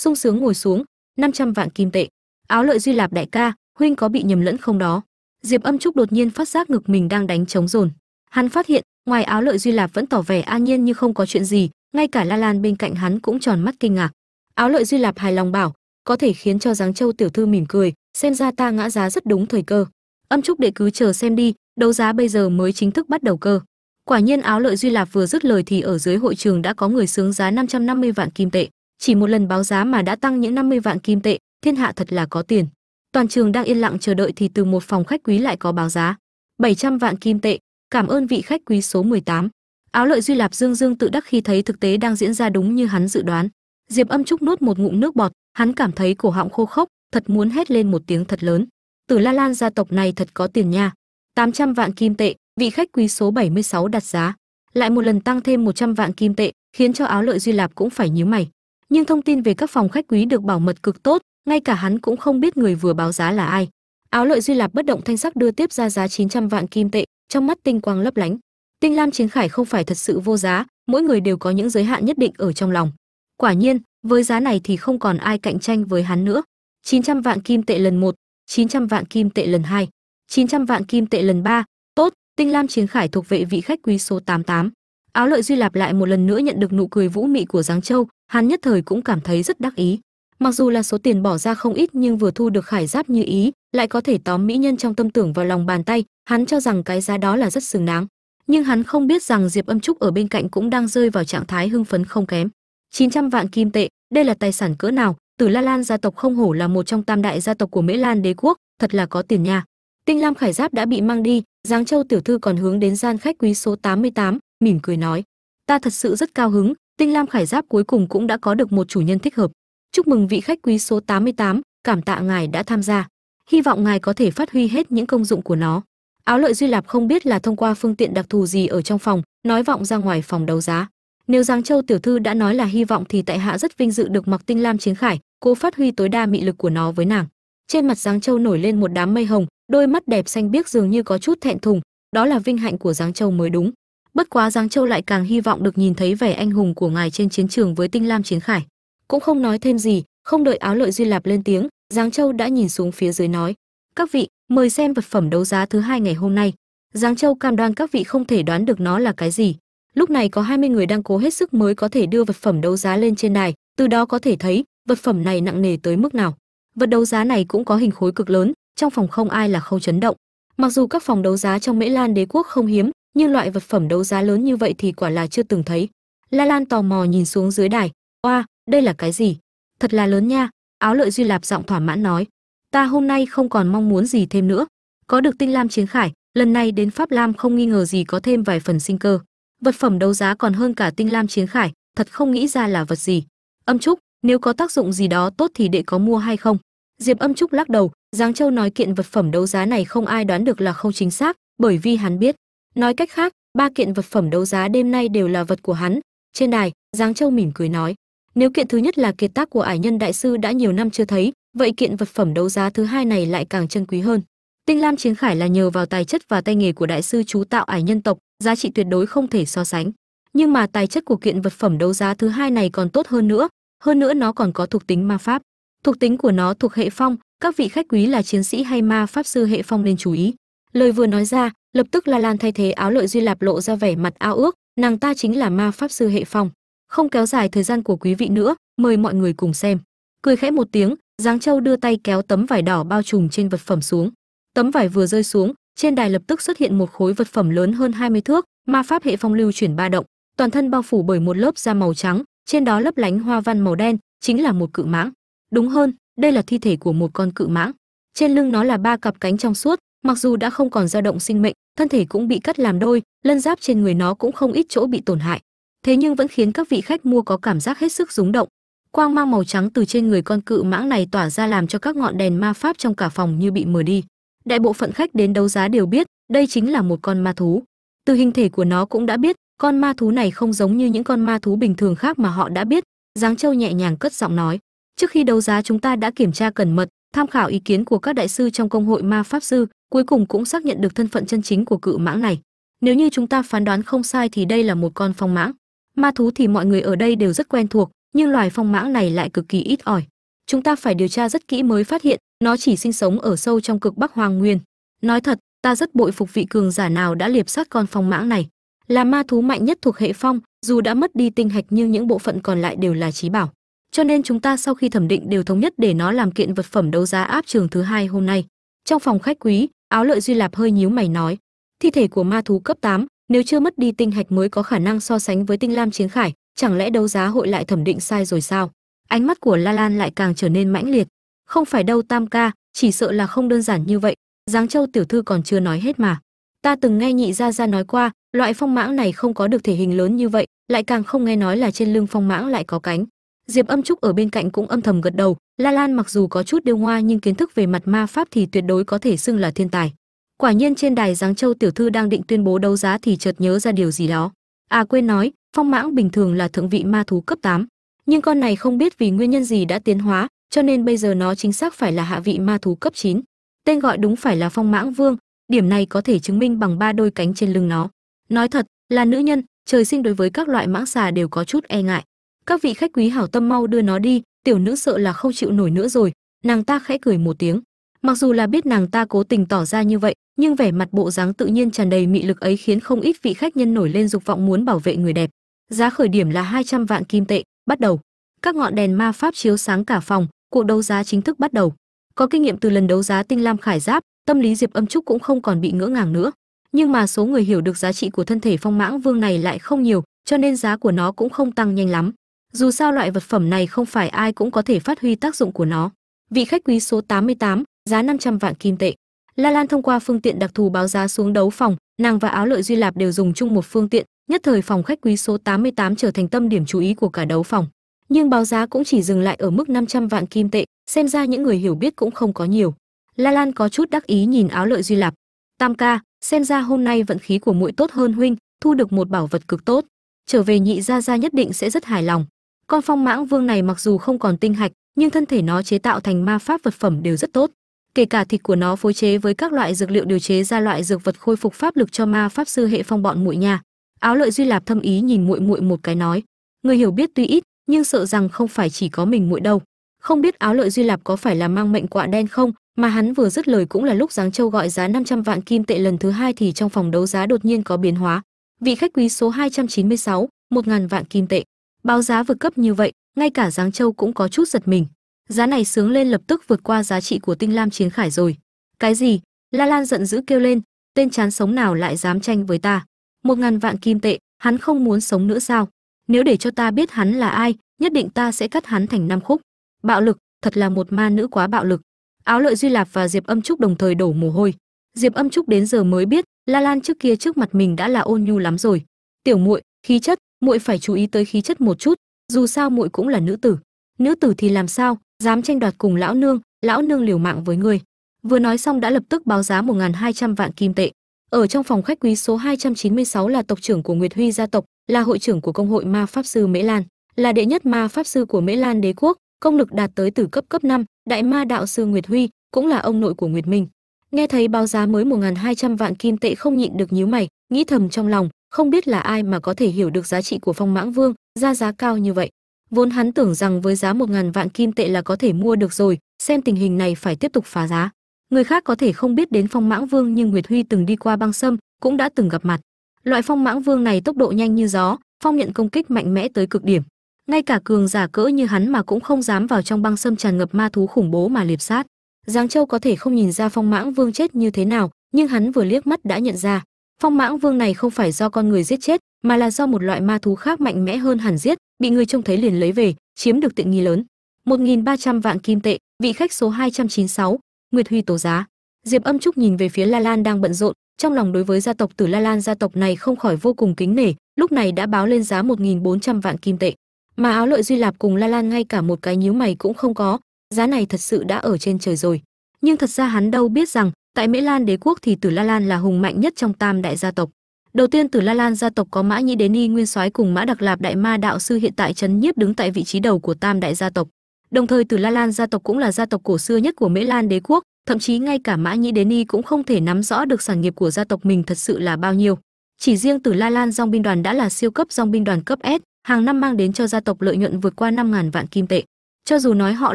sung sướng ngồi xuống 500 vạn kim tệ. Áo lợi duy lạp đại ca, huynh có bị nhầm lẫn không đó? Diệp âm trúc đột nhiên phát giác ngực mình đang đánh trống rồn. Hắn phát hiện, ngoài áo lợi duy lạp vẫn tỏ vẻ an nhiên như không có chuyện gì, ngay cả la lan bên cạnh hắn cũng tròn mắt kinh ngạc. Áo lợi duy lạp hài lòng bảo, có thể khiến cho giáng châu tiểu thư mỉm cười, xem ra ta ngã giá rất đúng thời cơ. Âm trúc đệ cứ chờ xem đi, đấu giá bây giờ mới chính thức bắt đầu cơ quả nhiên áo lợi duy lạp vừa dứt lời thì ở dưới hội trường đã có người sướng giá 550 vạn kim tệ. Chỉ một lần báo giá mà đã tăng những 50 vạn kim tệ, thiên hạ thật là có tiền. Toàn trường đang yên lặng chờ đợi thì từ một phòng khách quý lại có báo giá. 700 vạn kim tệ, cảm ơn vị khách quý số 18. áo lợi duy lạp dương dương tự đắc khi thấy thực tế đang diễn ra đúng như hắn dự đoán. Diệp âm trúc nuốt một ngụm nước bọt, hắn cảm thấy cổ họng khô khốc, thật muốn hét lên một tiếng thật lớn. Tử la lan gia tộc này thật có tiền nha. 800 vạn kim tệ vị khách quý số 76 đặt giá. Lại một lần tăng thêm 100 vạn kim tệ khiến cho áo lợi duy lạp cũng phải nhíu mày. Nhưng thông tin về các phòng khách quý được bảo mật cực tốt ngay cả hắn cũng không biết người vừa báo giá là ai. Áo lợi duy lạp bất động thanh sắc đưa tiếp ra giá 900 vạn kim tệ trong mắt tinh quang lấp lánh. Tinh lam chiến khải không phải thật sự vô giá mỗi người đều có những giới hạn nhất định ở trong lòng. Quả nhiên với giá này thì không còn ai cạnh tranh với hắn nữa. 900 vạn kim tệ lần 1, 900 vạn kim tệ lần 2, 900 vạn kim tệ lần 3, tốt, Tinh Lam Chiến Khải thuộc vệ vị khách quý số 88. Áo Lợi Duy lạp lại một lần nữa nhận được nụ cười vũ mị của Giáng Châu, hắn nhất thời cũng cảm thấy rất đắc ý. Mặc dù là số tiền bỏ ra không ít nhưng vừa thu được khải giáp như ý, lại có thể tóm mỹ nhân trong tâm tưởng vào lòng bàn tay, hắn cho rằng cái giá đó là rất xứng đáng. Nhưng hắn không biết rằng Diệp Âm Trúc ở bên cạnh cũng đang rơi vào trạng thái hưng phấn không kém. 900 vạn kim tệ, đây là tài sản cỡ nào, Tử La Lan gia tộc không hổ là một trong tam đại gia tộc của Mễ Lan đế quốc, thật là có tiền nha. Tinh Lam Khải Giáp đã bị mang đi, Giáng Châu tiểu thư còn hướng đến gian khách quý số 88, mỉm cười nói: "Ta thật sự rất cao hứng, Tinh Lam Khải Giáp cuối cùng cũng đã có được một chủ nhân thích hợp. Chúc mừng vị khách quý số 88, cảm tạ ngài đã tham gia. Hy vọng ngài có thể phát huy hết những công dụng của nó." Áo Lợi Duy Lạp không biết là thông qua phương tiện đặc thù gì ở trong phòng, nói vọng ra ngoài phòng đấu giá. Nếu Giáng Châu tiểu thư đã nói là hy vọng thì tại hạ rất vinh dự được mặc Tinh Lam chiến khải, cố phát huy tối đa mị lực của nó với nàng. Trên mặt Giáng Châu nổi lên một đám mây hồng, đôi mắt đẹp xanh biếc dường như có chút thẹn thùng, đó là vinh hạnh của Giáng Châu mới đúng. Bất quá Giáng Châu lại càng hy vọng được nhìn thấy vẻ anh hùng của ngài trên chiến trường với Tinh Lam chiến khải. Cũng không nói thêm gì, không đợi Áo Lợi Duy Lạp lên tiếng, Giáng Châu đã nhìn xuống phía dưới nói: "Các vị, mời xem vật phẩm đấu giá thứ hai ngày hôm nay." Giáng Châu cam đoan các vị không thể đoán được nó là cái gì, lúc này có 20 người đang cố hết sức mới có thể đưa vật phẩm đấu giá lên trên đài từ đó có thể thấy vật phẩm này nặng nề tới mức nào vật đấu giá này cũng có hình khối cực lớn trong phòng không ai là không chấn động. Mặc dù các phòng đấu giá trong mễ lan đế quốc không hiếm, nhưng loại vật phẩm đấu giá lớn như vậy thì quả là chưa từng thấy. La lan tò mò nhìn xuống dưới đài. Oa, đây là cái gì? Thật là lớn nha, áo lợi duy lạp giọng thỏa mãn nói. Ta hôm nay không còn mong muốn gì thêm nữa. Có được tinh lam chiến khải, lần này đến pháp lam không nghi ngờ gì có thêm vài phần sinh cơ. Vật phẩm đấu giá còn hơn cả tinh lam chiến khải, thật không nghĩ ra là vật gì. Âm trúc, nếu có tác dụng gì đó tốt thì đệ có mua hay không? Diệp âm trúc lắc đầu giáng châu nói kiện vật phẩm đấu giá này không ai đoán được là không chính xác, bởi vì hắn biết. Nói cách khác, ba kiện vật phẩm đấu giá đêm nay đều là vật của hắn. Trên đài giáng châu mỉm cười nói, nếu kiện thứ nhất là kiệt tác của ải nhân đại sư đã nhiều năm chưa thấy, vậy kiện vật phẩm đấu giá thứ hai này lại càng chân quý hơn. Tinh lam chiến khải là nhờ vào tài chất và tay nghề của đại sư chú tạo ải nhân tộc, giá trị tuyệt đối không thể so sánh. Nhưng mà tài chất của kiện vật phẩm đấu giá thứ hai này còn tốt hơn nữa hơn nữa nó còn có thuộc tính ma pháp. Thuộc tính của nó thuộc hệ phong các vị khách quý là chiến sĩ hay ma pháp sư hệ phong nên chú ý. Lời vừa nói ra, lập tức la lan thay thế áo lợi duy lạp lộ ra vẻ mặt ao ước, nàng ta chính là ma pháp sư hệ phong. Không kéo dài thời gian của quý vị nữa, mời mọi người cùng xem. Cười khẽ một tiếng, giáng châu đưa tay kéo tấm vải đỏ bao trùm trên vật phẩm xuống. Tấm vải vừa rơi xuống, trên đài lập tức xuất hiện một khối vật phẩm lớn hơn 20 thước, ma pháp hệ phong lưu chuyển ba động, toàn thân bao phủ bởi một lớp da màu trắng, trên đó lấp lánh hoa văn màu đen, chính là một cự mãng. Đúng hơn đây là thi thể của một con cự mãng. Trên lưng nó là ba cặp cánh trong suốt, mặc dù đã không còn dao động sinh mệnh, thân thể cũng bị cắt làm đôi, lân giáp trên người nó cũng không ít chỗ bị tổn hại. Thế nhưng vẫn khiến các vị khách mua có cảm giác hết sức rúng động. Quang mang màu trắng từ trên người con cự mãng này tỏa ra làm cho các ngọn đèn ma pháp trong cả phòng như bị mờ đi. Đại bộ phận khách đến đấu giá đều biết, đây chính là một con ma thú. Từ hình thể của nó cũng đã biết, con ma thú này không giống như những con ma thú bình thường khác mà họ đã biết. Giáng châu nhẹ nhàng cất giọng nói trước khi đấu giá, chúng ta đã kiểm tra cẩn mật, tham khảo ý kiến của các đại sư trong công hội ma pháp sư, cuối cùng cũng xác nhận được thân phận chân chính của cự mãng này. Nếu như chúng ta phán đoán không sai thì đây là một con phong mãng. Ma thú thì mọi người ở đây đều rất quen thuộc, nhưng loài phong mãng này lại cực kỳ ít ỏi. Chúng ta phải điều tra rất kỹ mới phát hiện, nó chỉ sinh sống ở sâu trong cực bắc hoàng nguyên. Nói thật, ta rất bội phục vị cường giả nào đã liệp sát con phong mãng này. Là ma thú mạnh nhất thuộc hệ phong, dù đã mất đi tinh hạch nhưng những bộ phận còn lại đều là trí bảo cho nên chúng ta sau khi thẩm định đều thống nhất để nó làm kiện vật phẩm đấu giá áp trường thứ hai hôm nay. Trong phòng khách quý áo lợi duy lạp hơi nhíu mày nói thi thể của ma thú cấp 8, nếu chưa mất đi tinh hạch mới có khả năng so sánh với tinh lam chiến khải chẳng lẽ đấu giá hội lại thẩm định sai rồi sao? Ánh mắt của la lan lại càng trở nên mãnh liệt. Không phải đâu tam ca chỉ sợ là không đơn giản như vậy giáng châu tiểu thư còn chưa nói hết mà. Ta từng nghe nhị gia gia nói qua loại phong mãng này không có được thể hình lớn như vậy lại càng không nghe nói là trên lưng phong mãng lại có cánh diệp âm trúc ở bên cạnh cũng âm thầm gật đầu. La lan mặc dù có chút điêu ngoa nhưng kiến thức về mặt ma pháp thì tuyệt đối có thể xưng là thiên tài. Quả nhiên trên đài giáng châu tiểu thư đang định tuyên bố đấu giá thì chợt nhớ ra điều gì đó. À quên nói phong mãng bình thường là thượng vị ma thú cấp 8, nhưng con này không biết vì nguyên nhân gì đã tiến hóa cho nên bây giờ nó chính xác phải là hạ vị ma thú cấp 9. tên gọi đúng phải là phong mãng vương điểm này có thể chứng minh bằng ba đôi cánh trên lưng nó. Nói thật là nữ nhân trời sinh đối với các loại mãng xà đều có chút e ngại các vị khách quý hảo tâm mau đưa nó đi, tiểu nữ sợ là không chịu nổi nữa rồi, nàng ta khẽ cười một tiếng. Mặc dù là biết nàng ta cố tình tỏ ra như vậy, nhưng vẻ mặt bộ dáng tự nhiên tràn đầy mị lực ấy khiến không ít vị khách nhân nổi lên dục vọng muốn bảo vệ người đẹp. Giá khởi điểm là 200 vạn kim tệ, bắt đầu. Các ngọn đèn ma pháp chiếu sáng cả phòng, cuộc đấu giá chính thức bắt đầu. Có kinh nghiệm từ lần đấu giá tinh lam khải giáp, tâm lý diệp âm trúc cũng không còn bị ngỡ ngàng nữa. Nhưng mà số người hiểu được giá trị của thân thể phong mãng vương này lại không nhiều, cho nên giá của nó cũng không tăng nhanh lắm dù sao loại vật phẩm này không phải ai cũng có thể phát huy tác dụng của nó. Vị khách quý số 88, giá 500 vạn kim tệ. La lan thông qua phương tiện đặc thù báo giá xuống đấu phòng nàng và áo lợi duy lạp đều dùng chung một phương tiện nhất thời phòng khách quý số 88 trở thành tâm điểm chú ý của cả đấu phòng. Nhưng báo giá cũng chỉ dừng lại ở mức 500 vạn kim tệ xem ra những người hiểu biết cũng không có nhiều. La lan có chút đắc ý nhìn áo lợi duy lạp. Tam ca xem ra hôm nay vận khí của muội tốt hơn huynh thu được một bảo vật cực tốt. Trở về nhị gia gia nhất định sẽ rất hài lòng con phong mãng vương này mặc dù không còn tinh hạch nhưng thân thể nó chế tạo thành ma pháp vật phẩm đều rất tốt. Kể cả thịt của nó phối chế với các loại dược liệu điều chế ra loại dược vật khôi phục pháp lực cho ma pháp sư hệ phong bọn muội nha. Áo lợi duy lạp thâm ý nhìn muội muội một cái nói người hiểu biết tuy ít nhưng sợ rằng không phải chỉ có mình muội đâu. Không biết áo lợi duy lạp có phải là mang mệnh quạ đen không mà hắn vừa dứt lời cũng là lúc giáng châu gọi giá 500 vạn kim tệ lần thứ hai thì trong phòng đấu giá đột nhiên có biến hóa. Vị khách quý số 296, 1.000 vạn kim tệ báo giá vượt cấp như vậy, ngay cả giáng châu cũng có chút giật mình. Giá này sướng lên lập tức vượt qua giá trị của tinh lam chiến khải rồi. Cái gì? La lan giận dữ kêu lên, tên chán sống nào lại dám tranh với ta? Một ngàn vạn kim tệ, hắn không muốn sống nữa sao? Nếu để cho ta biết hắn là ai, nhất định ta sẽ cắt hắn thành năm khúc. Bạo lực, thật là một ma nữ quá bạo lực. Áo lợi duy lạp và diệp âm trúc đồng thời đổ mồ hôi. Diệp âm trúc đến giờ mới biết, la lan trước kia trước mặt mình đã là ôn nhu lắm rồi. Tiểu muội, khí chất muội phải chú ý tới khí chất một chút dù sao muội cũng là nữ tử. Nữ tử thì làm sao dám tranh đoạt cùng lão nương lão nương liều mạng với ngươi. Vừa nói xong đã lập tức báo giá 1.200 vạn kim tệ. Ở trong phòng khách quý số 296 là tộc trưởng của Nguyệt Huy gia tộc, là hội trưởng của công hội ma pháp sư Mễ Lan, là đệ nhất ma pháp sư của Mễ Lan đế quốc, công lực đạt tới từ cấp cấp 5, đại ma đạo sư Nguyệt Huy, cũng là ông nội của Nguyệt Minh. Nghe thấy báo giá mới 1200 vạn kim tệ không nhịn được nhíu mày, nghĩ thầm trong lòng, không biết là ai mà có thể hiểu được giá trị của Phong Mãng Vương, ra giá cao như vậy. Vốn hắn tưởng rằng với giá một ngàn vạn kim tệ là có thể mua được rồi, xem tình hình này phải tiếp tục phá giá. Người khác có thể không biết đến phong mãng vương nhưng nguyệt huy từng đi qua băng sâm cũng đã từng gặp mặt. Loại phong mãng vương này tốc độ nhanh như gió phong nhận công kích mạnh mẽ tới cực điểm. Ngay cả cường giả cỡ như hắn mà cũng không dám vào trong băng sâm tràn ngập ma thú khủng bố mà liệp sát. Giáng châu có thể không nhìn ra phong mãng vương chết như thế nào nhưng hắn vừa liếc mắt đã nhận ra phong mãng vương này không phải do con người giết chết mà là do một loại ma thú khác mạnh mẽ hơn hẳn giết bị người trông thấy liền lấy về chiếm được tiện nghi lớn 1.300 vạn kim tệ vị khách số 296, Nguyệt Huy tố giá. Diệp Âm Trúc nhìn về phía La Lan đang bận rộn, trong lòng đối với gia tộc Tử La Lan gia tộc này không khỏi vô cùng kính nể, lúc này đã báo lên giá 1400 vạn kim tệ. Mà áo lợi Duy Lạp cùng La Lan ngay cả một cái nhíu mày cũng không có, giá này thật sự đã ở trên trời rồi. Nhưng thật ra hắn đâu biết rằng, tại Mễ Lan đế quốc thì Tử La Lan là hùng mạnh nhất trong tam đại gia tộc. Đầu tiên Tử La Lan gia tộc có Mã Nhĩ Đế Ni Nguyên Soái cùng Mã Đặc Lạp Đại Ma đạo sư hiện tại trấn nhiếp đứng tại vị trí đầu của tam đại gia tộc. Đồng thời Tử La Lan gia tộc cũng là gia tộc cổ xưa nhất của Mễ Lan đế quốc, thậm chí ngay cả Mã Nhĩ Đế Ni cũng không thể nắm rõ được sản nghiệp của gia tộc mình thật sự là bao nhiêu. Chỉ riêng Tử La Lan Dòng binh đoàn đã là siêu cấp dòng binh đoàn cấp S, hàng năm mang đến cho gia tộc lợi nhuận vượt qua 5000 vạn kim tệ. Cho dù nói họ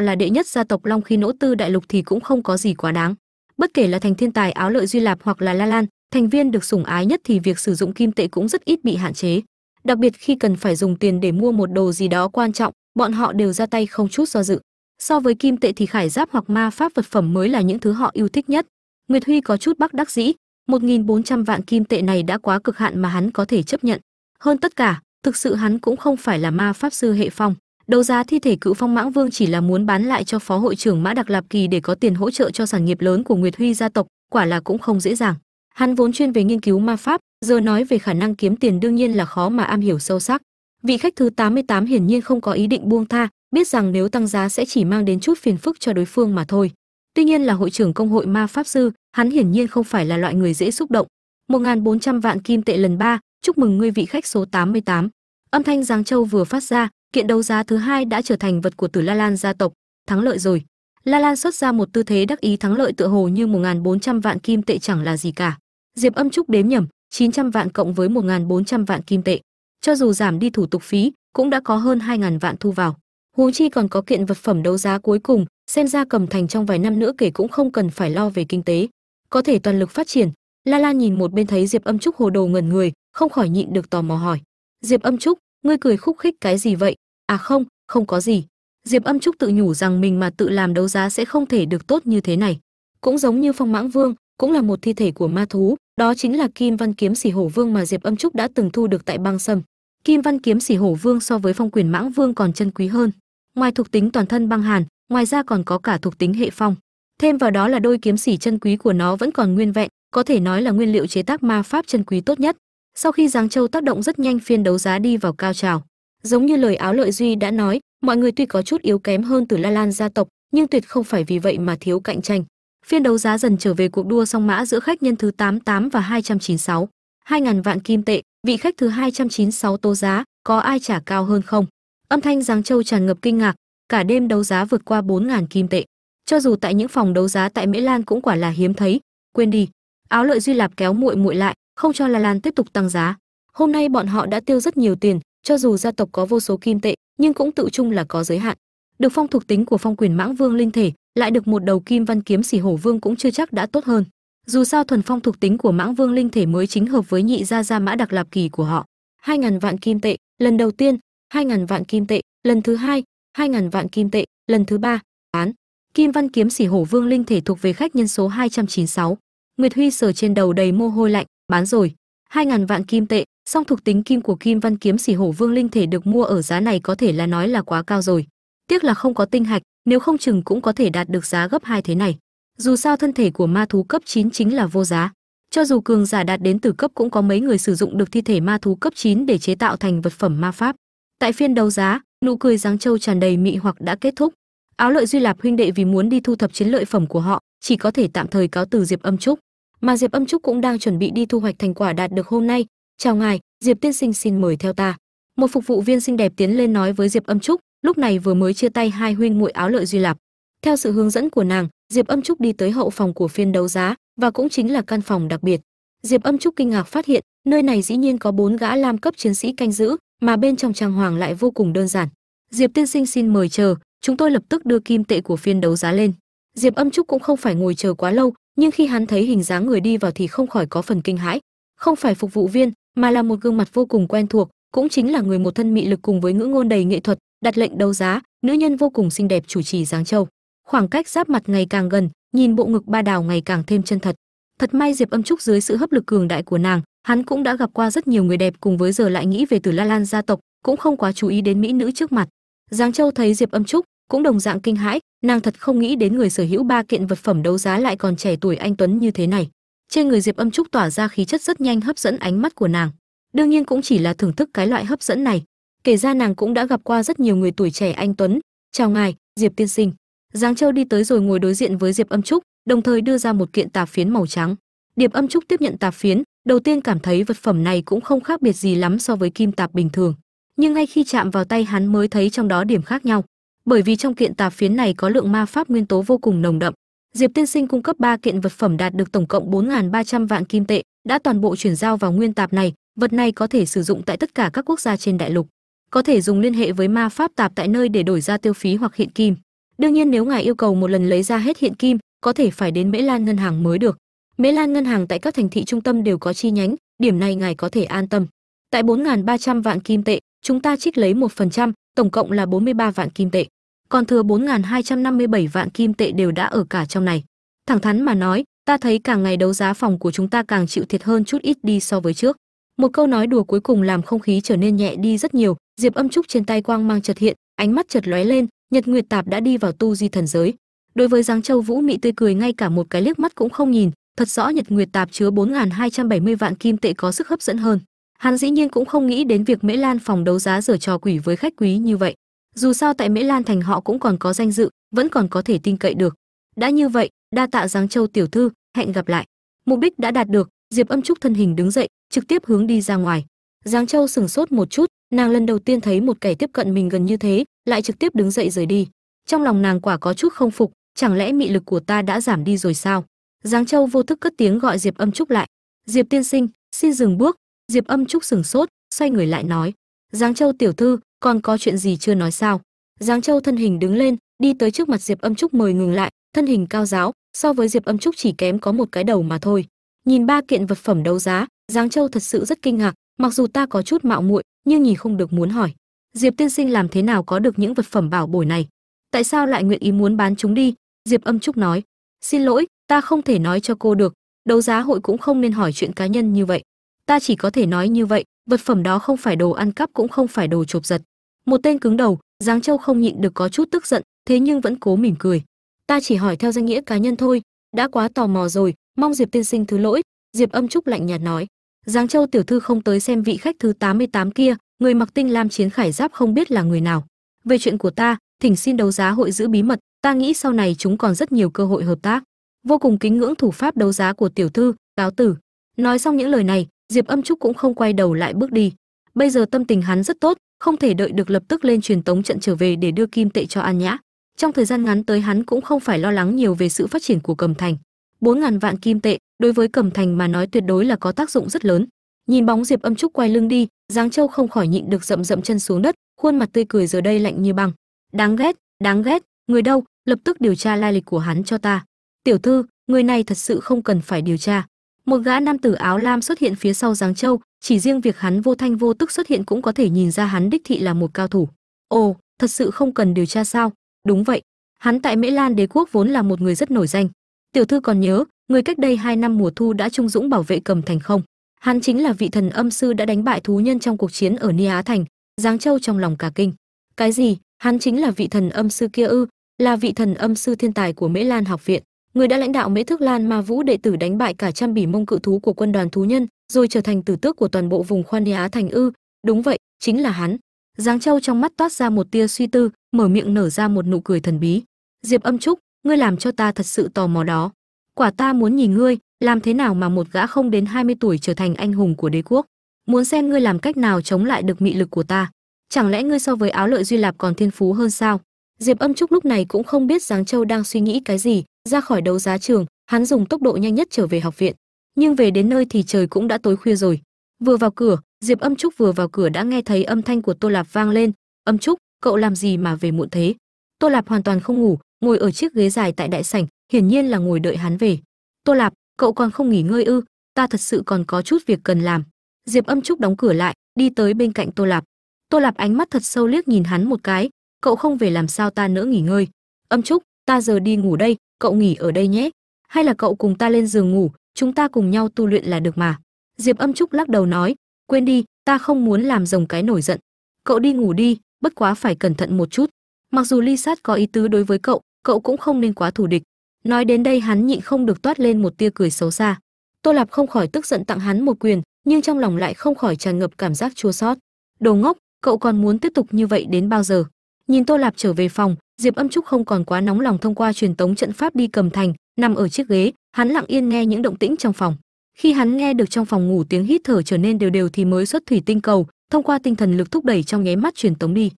là đệ nhất gia tộc Long Khí Nỗ Tư đại lục thì cũng không có gì quá đáng. Bất kể là thành thiên tài áo lợi Duy Lạp hoặc là La Lan, thành viên được sủng ái nhất thì việc sử dụng kim tệ cũng rất ít bị hạn chế. Đặc biệt khi cần phải dùng tiền để mua một đồ gì đó quan trọng, bọn họ đều ra tay không chút do dự. So với kim tệ thì khải giáp hoặc ma pháp vật phẩm mới là những thứ họ yêu thích nhất. Nguyệt Huy có chút bắc đắc dĩ, 1400 vạn kim tệ này đã quá cực hạn mà hắn có thể chấp nhận. Hơn tất cả, thực sự hắn cũng không phải là ma pháp sư hệ phong. Đấu giá thi thể cựu phong mãng vương chỉ là muốn bán lại cho phó hội trưởng Mã Đặc Lạp Kỳ để có tiền hỗ trợ cho sản nghiệp lớn của Nguyệt Huy gia tộc, quả là cũng không dễ dàng. Hắn vốn chuyên về nghiên cứu ma pháp, giờ nói về khả năng kiếm tiền đương nhiên là khó mà am hiểu sâu sắc. Vị khách thứ 88 hiển nhiên không có ý định buông tha, biết rằng nếu tăng giá sẽ chỉ mang đến chút phiền phức cho đối phương mà thôi. Tuy nhiên là hội trưởng công hội ma pháp sư, hắn hiển nhiên không phải là loại người dễ xúc động. 1400 vạn kim tệ lần ba chúc mừng ngươi vị khách số 88. Âm thanh Giáng Châu vừa phát ra, kiện đấu giá thứ hai đã trở thành vật của Tử La Lan gia tộc, thắng lợi rồi. La Lan xuất ra một tư thế đắc ý thắng lợi tựa hồ như 1400 vạn kim tệ chẳng là gì cả. Diệp Âm Trúc đếm nhầm, 900 vạn cộng với 1400 vạn kim tệ. Cho dù giảm đi thủ tục phí, cũng đã có hơn 2000 vạn thu vào. Huống chi còn có kiện vật phẩm đấu giá cuối cùng, xem ra cầm thành trong vài năm nữa kể cũng không cần phải lo về kinh tế, có thể toàn lực phát triển. La La nhìn một bên thấy Diệp Âm Trúc hồ đồ ngẩn người, không khỏi nhịn được tò mò hỏi: "Diệp Âm Trúc, ngươi cười khúc khích cái gì vậy?" "À không, không có gì." Diệp Âm Trúc tự nhủ rằng mình mà tự làm đấu giá sẽ không thể được tốt như thế này. Cũng giống như Phong Mãng Vương, cũng là một thi thể của ma thú, đó chính là Kim Văn Kiếm Sỉ Hổ Vương mà Diệp Âm Trúc đã từng thu được tại băng sâm. Kim Văn Kiếm Sỉ Hổ Vương so với Phong Quyền Mãng Vương còn chân quý hơn. Ngoài thuộc tính toàn thân băng hàn, ngoài ra còn có cả thuộc tính hệ phong. Thêm vào đó là đôi kiếm sỉ chân quý của nó vẫn còn nguyên vẹn, có thể nói là nguyên liệu chế tác ma pháp chân quý tốt nhất. Sau khi Giáng Châu tác động rất nhanh phiên đấu giá đi vào cao trào. Giống như lời áo lợi duy đã nói, mọi người tuy có chút yếu kém hơn từ La Lan gia tộc, nhưng tuyệt không phải vì vậy mà thiếu cạnh tranh. Phiên đấu giá dần trở về cuộc đua song mã giữa khách nhân thứ 88 và 296. 2000 vạn kim tệ, vị khách thứ 296 tố giá, có ai trả cao hơn không? Âm thanh Giáng Châu tràn ngập kinh ngạc, cả đêm đấu giá vượt qua 4000 kim tệ. Cho dù tại những phòng đấu giá tại Mỹ Lan cũng quả là hiếm thấy, quên đi. Áo Lợi Duy Lạp kéo muội muội lại, không cho La Lan tiếp tục tăng giá. Hôm nay bọn họ đã tiêu rất nhiều tiền, cho dù gia tộc có vô số kim tệ, nhưng cũng tự chung là có giới hạn. Được phong thuộc tính của phong quyền mãng vương linh thể, lại được một đầu kim văn kiếm xỉ hổ vương cũng chưa chắc đã tốt hơn. Dù sao thuần phong thuộc tính của mãng vương linh thể mới chính hợp với nhị gia gia mã đặc lạp kỳ của họ. 2000 vạn kim tệ, lần đầu tiên, 2000 vạn kim tệ, lần thứ hai, 2000 vạn kim tệ, lần thứ ba, bán. Kim Văn kiếm xỉ hổ vương linh thể thuộc về khách nhân số 296. Nguyệt Huy sờ trên đầu đầy mồ hôi lạnh, bán rồi. 2000 vạn kim tệ, song thuộc tính kim của Kim Văn kiếm xỉ hổ vương linh thể được mua ở giá này có thể là nói là quá cao rồi. Tiếc là không có tinh hạch, nếu không chừng cũng có thể đạt được giá gấp hai thế này. Dù sao thân thể của ma thú cấp 9 chính là vô giá. Cho dù cường giả đạt đến từ cấp cũng có mấy người sử dụng được thi thể ma thú cấp 9 để chế tạo thành vật phẩm ma pháp. Tại phiên đấu giá, nụ cười giáng châu tràn đầy mị hoặc đã kết thúc. Áo lợi duy lạp huynh đệ vì muốn đi thu thập chiến lợi phẩm của họ, chỉ có thể tạm thời cáo từ Diệp Âm Trúc. Mà Diệp Âm Trúc cũng đang chuẩn bị đi thu hoạch thành quả đạt được hôm nay. "Chào ngài, Diệp tiên sinh xin mời theo ta." Một phục vụ viên xinh đẹp tiến lên nói với Diệp Âm Trúc, lúc này vừa mới chia tay hai huynh muội áo lợi duy lạp. Theo sự hướng dẫn của nàng, Diệp Âm Trúc đi tới hậu phòng của phiên đấu giá, và cũng chính là căn phòng đặc biệt. Diệp Âm Trúc kinh ngạc phát hiện, nơi này dĩ nhiên có bốn gã lam cấp chiến sĩ canh giữ, mà bên trong trang hoàng lại vô cùng đơn giản. Diệp tiên sinh xin mời chờ, chúng tôi lập tức đưa kim tệ của phiên đấu giá lên. Diệp Âm Trúc cũng không phải ngồi chờ quá lâu, nhưng khi hắn thấy hình dáng người đi vào thì không khỏi có phần kinh hãi. Không phải phục vụ viên, mà là một gương mặt vô cùng quen thuộc, cũng chính là người một thân mị lực cùng với ngữ ngôn đầy nghệ thuật, đặt lệnh đấu giá, nữ nhân vô cùng xinh đẹp chủ trì Giáng Châu. Khoảng cách giáp mặt ngày càng gần, nhìn bộ ngực ba đào ngày càng thêm chân thật. Thật may Diệp Âm Trúc dưới sự hấp lực cường đại của nàng, hắn cũng đã gặp qua rất nhiều người đẹp cùng với giờ lại nghĩ về từ La Lan gia tộc, cũng không quá chú ý đến mỹ nữ trước mặt. Giáng Châu thấy Diệp Âm Trúc, cũng đồng dạng kinh hãi, nàng thật không nghĩ đến người sở hữu ba kiện vật phẩm đấu giá lại còn trẻ tuổi anh tuấn như thế này. trên người diệp âm trúc tỏa ra khí chất rất nhanh hấp dẫn ánh mắt của nàng. Đương nhiên cũng chỉ là thưởng thức cái loại hấp dẫn này. Kể ra nàng cũng đã gặp qua rất nhiều người tuổi trẻ anh tuấn. Chào ngài diệp tiên sinh. Giáng châu đi tới rồi ngồi đối diện với diệp âm trúc đồng thời đưa ra một kiện tạp phiến màu trắng. Điệp âm trúc tiếp nhận tạp phiến đầu tiên cảm thấy vật phẩm này cũng không khác biệt gì lắm so với kim tạp bình thường. Nhưng ngay khi chạm vào tay hắn mới thấy trong đó điểm khác nhau bởi vì trong kiện tạp phiến này có lượng ma pháp nguyên tố vô cùng nồng đậm, diệp tiên sinh cung cấp 3 kiện vật phẩm đạt được tổng cộng 4.300 vạn kim tệ, đã toàn bộ chuyển giao vào nguyên tạp này, vật này có thể sử dụng tại tất cả các quốc gia trên đại lục. Có thể dùng liên hệ với ma pháp tạp tại nơi để đổi ra tiêu phí hoặc hiện kim. Đương nhiên nếu ngài yêu cầu một lần lấy ra hết hiện kim, có thể phải đến mễ lan ngân hàng mới được. Mễ lan ngân hàng tại các thành thị trung tâm đều có chi nhánh, điểm này ngài có thể an tâm. Tại 4.300 vạn kim tệ, chúng ta trích lấy một phần trăm, tổng cộng là 43 vạn kim tệ còn thừa 4.257 vạn kim tệ đều đã ở cả trong này. Thẳng thắn mà nói, ta thấy càng ngày đấu giá phòng của chúng ta càng chịu thiệt hơn chút ít đi so với trước. Một câu nói đùa cuối cùng làm không khí trở nên nhẹ đi rất nhiều. Diệp âm trúc trên tay quang mang chợt hiện, ánh mắt chợt lóe lên, nhật nguyệt tạp đã đi vào tu di thần giới. Đối với giáng châu vũ, mị tươi cười ngay cả một cái liếc mắt cũng không nhìn. Thật rõ nhật nguyệt tạp chứa 4.270 vạn kim tệ có sức hấp dẫn hơn. Hắn dĩ nhiên cũng không nghĩ đến việc mễ lan phòng đấu giá giở trò quỷ với khách quý như vậy dù sao tại mễ lan thành họ cũng còn có danh dự, vẫn còn có thể tin cậy được. Đã như vậy, đa tạ giáng châu tiểu thư, hẹn gặp lại. Mục đích đã đạt được, diệp âm trúc thân hình đứng dậy, trực tiếp hướng đi ra ngoài. Giáng châu sừng sốt một chút, nàng lần đầu tiên thấy một kẻ tiếp cận mình gần như thế, lại trực tiếp đứng dậy rời đi. Trong lòng nàng quả có chút không phục, chẳng lẽ mị lực của ta đã giảm đi rồi sao? Giáng châu vô thức cất tiếng gọi diệp âm trúc lại. Diệp tiên sinh, xin dừng bước. Diệp âm trúc sừng sốt, xoay người lại nói. Giáng châu tiểu thư còn có chuyện gì chưa nói sao? Giáng châu thân hình đứng lên, đi tới trước mặt diệp âm trúc mời ngừng lại, thân hình cao giáo, so với diệp âm trúc chỉ kém có một cái đầu mà thôi. Nhìn ba kiện vật phẩm đấu giá, giáng châu thật sự rất kinh ngạc, mặc dù ta có chút mạo muội, nhưng nhìn không được muốn hỏi. Diệp tiên sinh làm thế nào có được những vật phẩm bảo bối này? Tại sao lại nguyện ý muốn bán chúng đi? Diệp âm trúc nói. Xin lỗi, ta không thể nói cho cô được. Đấu giá hội cũng không nên hỏi chuyện cá nhân như vậy. Ta chỉ có thể nói như vậy vật phẩm đó không phải đồ ăn cắp cũng không phải đồ chộp giật. Một tên cứng đầu giáng châu không nhịn được có chút tức giận, thế nhưng vẫn cố mỉm cười. Ta chỉ hỏi theo danh nghĩa cá nhân thôi, đã quá tò mò rồi, mong diệp tiên sinh thứ lỗi, diệp âm trúc lạnh nhạt nói. Giáng châu tiểu thư không tới xem vị khách thứ 88 kia, người mặc tinh lam chiến khải giáp không biết là người nào. Về chuyện của ta, thỉnh xin đấu giá hội giữ bí mật, ta nghĩ sau này chúng còn rất nhiều cơ hội hợp tác. Vô cùng kính ngưỡng thủ pháp đấu giá của tiểu thư, cáo tử. Nói xong những lời này diệp âm trúc cũng không quay đầu lại bước đi. Bây giờ tâm tình hắn rất tốt, không thể đợi được lập tức lên truyền tống trận trở về để đưa kim tệ cho an nhã. Trong thời gian ngắn tới hắn cũng không phải lo lắng nhiều về sự phát triển của cầm thành. Bốn ngàn vạn kim tệ, đối với cầm thành mà nói tuyệt đối là có tác dụng rất lớn. Nhìn bóng diệp âm trúc quay lưng đi giáng châu không khỏi nhịn được rậm rậm chân xuống đất, khuôn mặt tươi cười giờ đây lạnh như băng. Đáng ghét đáng ghét, người đâu, lập tức điều tra lai lịch của hắn cho ta. Tiểu thư, người này thật sự không cần phải điều tra một gã nam tử áo lam xuất hiện phía sau giáng châu, chỉ riêng việc hắn vô thanh vô tức xuất hiện cũng có thể nhìn ra hắn đích thị là một cao thủ. Ồ, thật sự không cần điều tra sao? Đúng vậy, hắn tại mễ lan đế quốc vốn là một người rất nổi danh. Tiểu thư còn nhớ, người cách đây hai năm mùa thu đã trung dũng bảo vệ cầm thành không? Hắn chính là vị thần âm sư đã đánh bại thú nhân trong cuộc chiến ở ni á thành, giáng châu trong lòng cả kinh. Cái gì? Hắn chính là vị thần âm sư kia ư? Là vị thần âm sư thiên tài của mễ lan học viện người đã lãnh đạo mễ thức lan ma vũ đệ tử đánh bại cả trăm bỉ mông cự thú của quân đoàn thú nhân, rồi trở thành tử tước của toàn bộ vùng khoan á thành ư. Đúng vậy, chính là hắn. Giáng châu trong mắt toát ra một tia suy tư, mở miệng nở ra một nụ cười thần bí. Diệp âm trúc, ngươi làm cho ta thật sự tò mò đó. Quả ta muốn nhìn ngươi, làm thế nào mà một gã không đến 20 tuổi trở thành anh hùng của đế quốc? Muốn xem ngươi làm cách nào chống lại được mị lực của ta. Chẳng lẽ ngươi so với áo lợi duy lạp còn thiên phú hơn sao? Diệp âm trúc lúc này cũng không biết giáng châu đang suy nghĩ cái gì, ra khỏi đấu giá trường, hắn dùng tốc độ nhanh nhất trở về học viện. Nhưng về đến nơi thì trời cũng đã tối khuya rồi. Vừa vào cửa, diệp âm trúc vừa vào cửa đã nghe thấy âm thanh của tô lạp vang lên. Âm trúc, cậu làm gì mà về muộn thế? Tô lạp hoàn toàn không ngủ, ngồi ở chiếc ghế dài tại đại sảnh, hiển nhiên là ngồi đợi hắn về. Tô lạp, cậu còn không nghỉ ngơi ư? Ta thật sự còn có chút việc cần làm. Diệp âm trúc đóng cửa lại, đi tới bên cạnh tô lạp. Tô lạp ánh mắt thật sâu liếc nhìn hắn một cái cậu không về làm sao ta nỡ nghỉ ngơi. Âm trúc, ta giờ đi ngủ đây, cậu nghỉ ở đây nhé. Hay là cậu cùng ta lên giường ngủ, chúng ta cùng nhau tu luyện là được mà. Diệp âm trúc lắc đầu nói, quên đi, ta không muốn làm rồng cái nổi giận. Cậu đi ngủ đi, bất quá phải cẩn thận một chút. Mặc dù ly sát có ý tứ đối với cậu cậu cũng không nên quá thù địch. Nói đến đây hắn nhịn không được toát lên một tia cười xấu xa. Tô lạp không khỏi tức giận tặng hắn một quyền, nhưng trong lòng lại không khỏi tràn ngập cảm giác chua xót. Đồ ngốc, cậu còn muốn tiếp tục như vậy đến bao giờ? Nhìn tô lạp trở về phòng, diệp âm trúc không còn quá nóng lòng thông qua truyền tống trận pháp đi cầm thành, nằm ở chiếc ghế, hắn lặng yên nghe những động tĩnh trong phòng. Khi hắn nghe được trong phòng ngủ tiếng hít thở trở nên đều đều thì mới xuất thủy tinh cầu, thông qua tinh thần lực thúc đẩy trong nháy mắt truyền tống đi.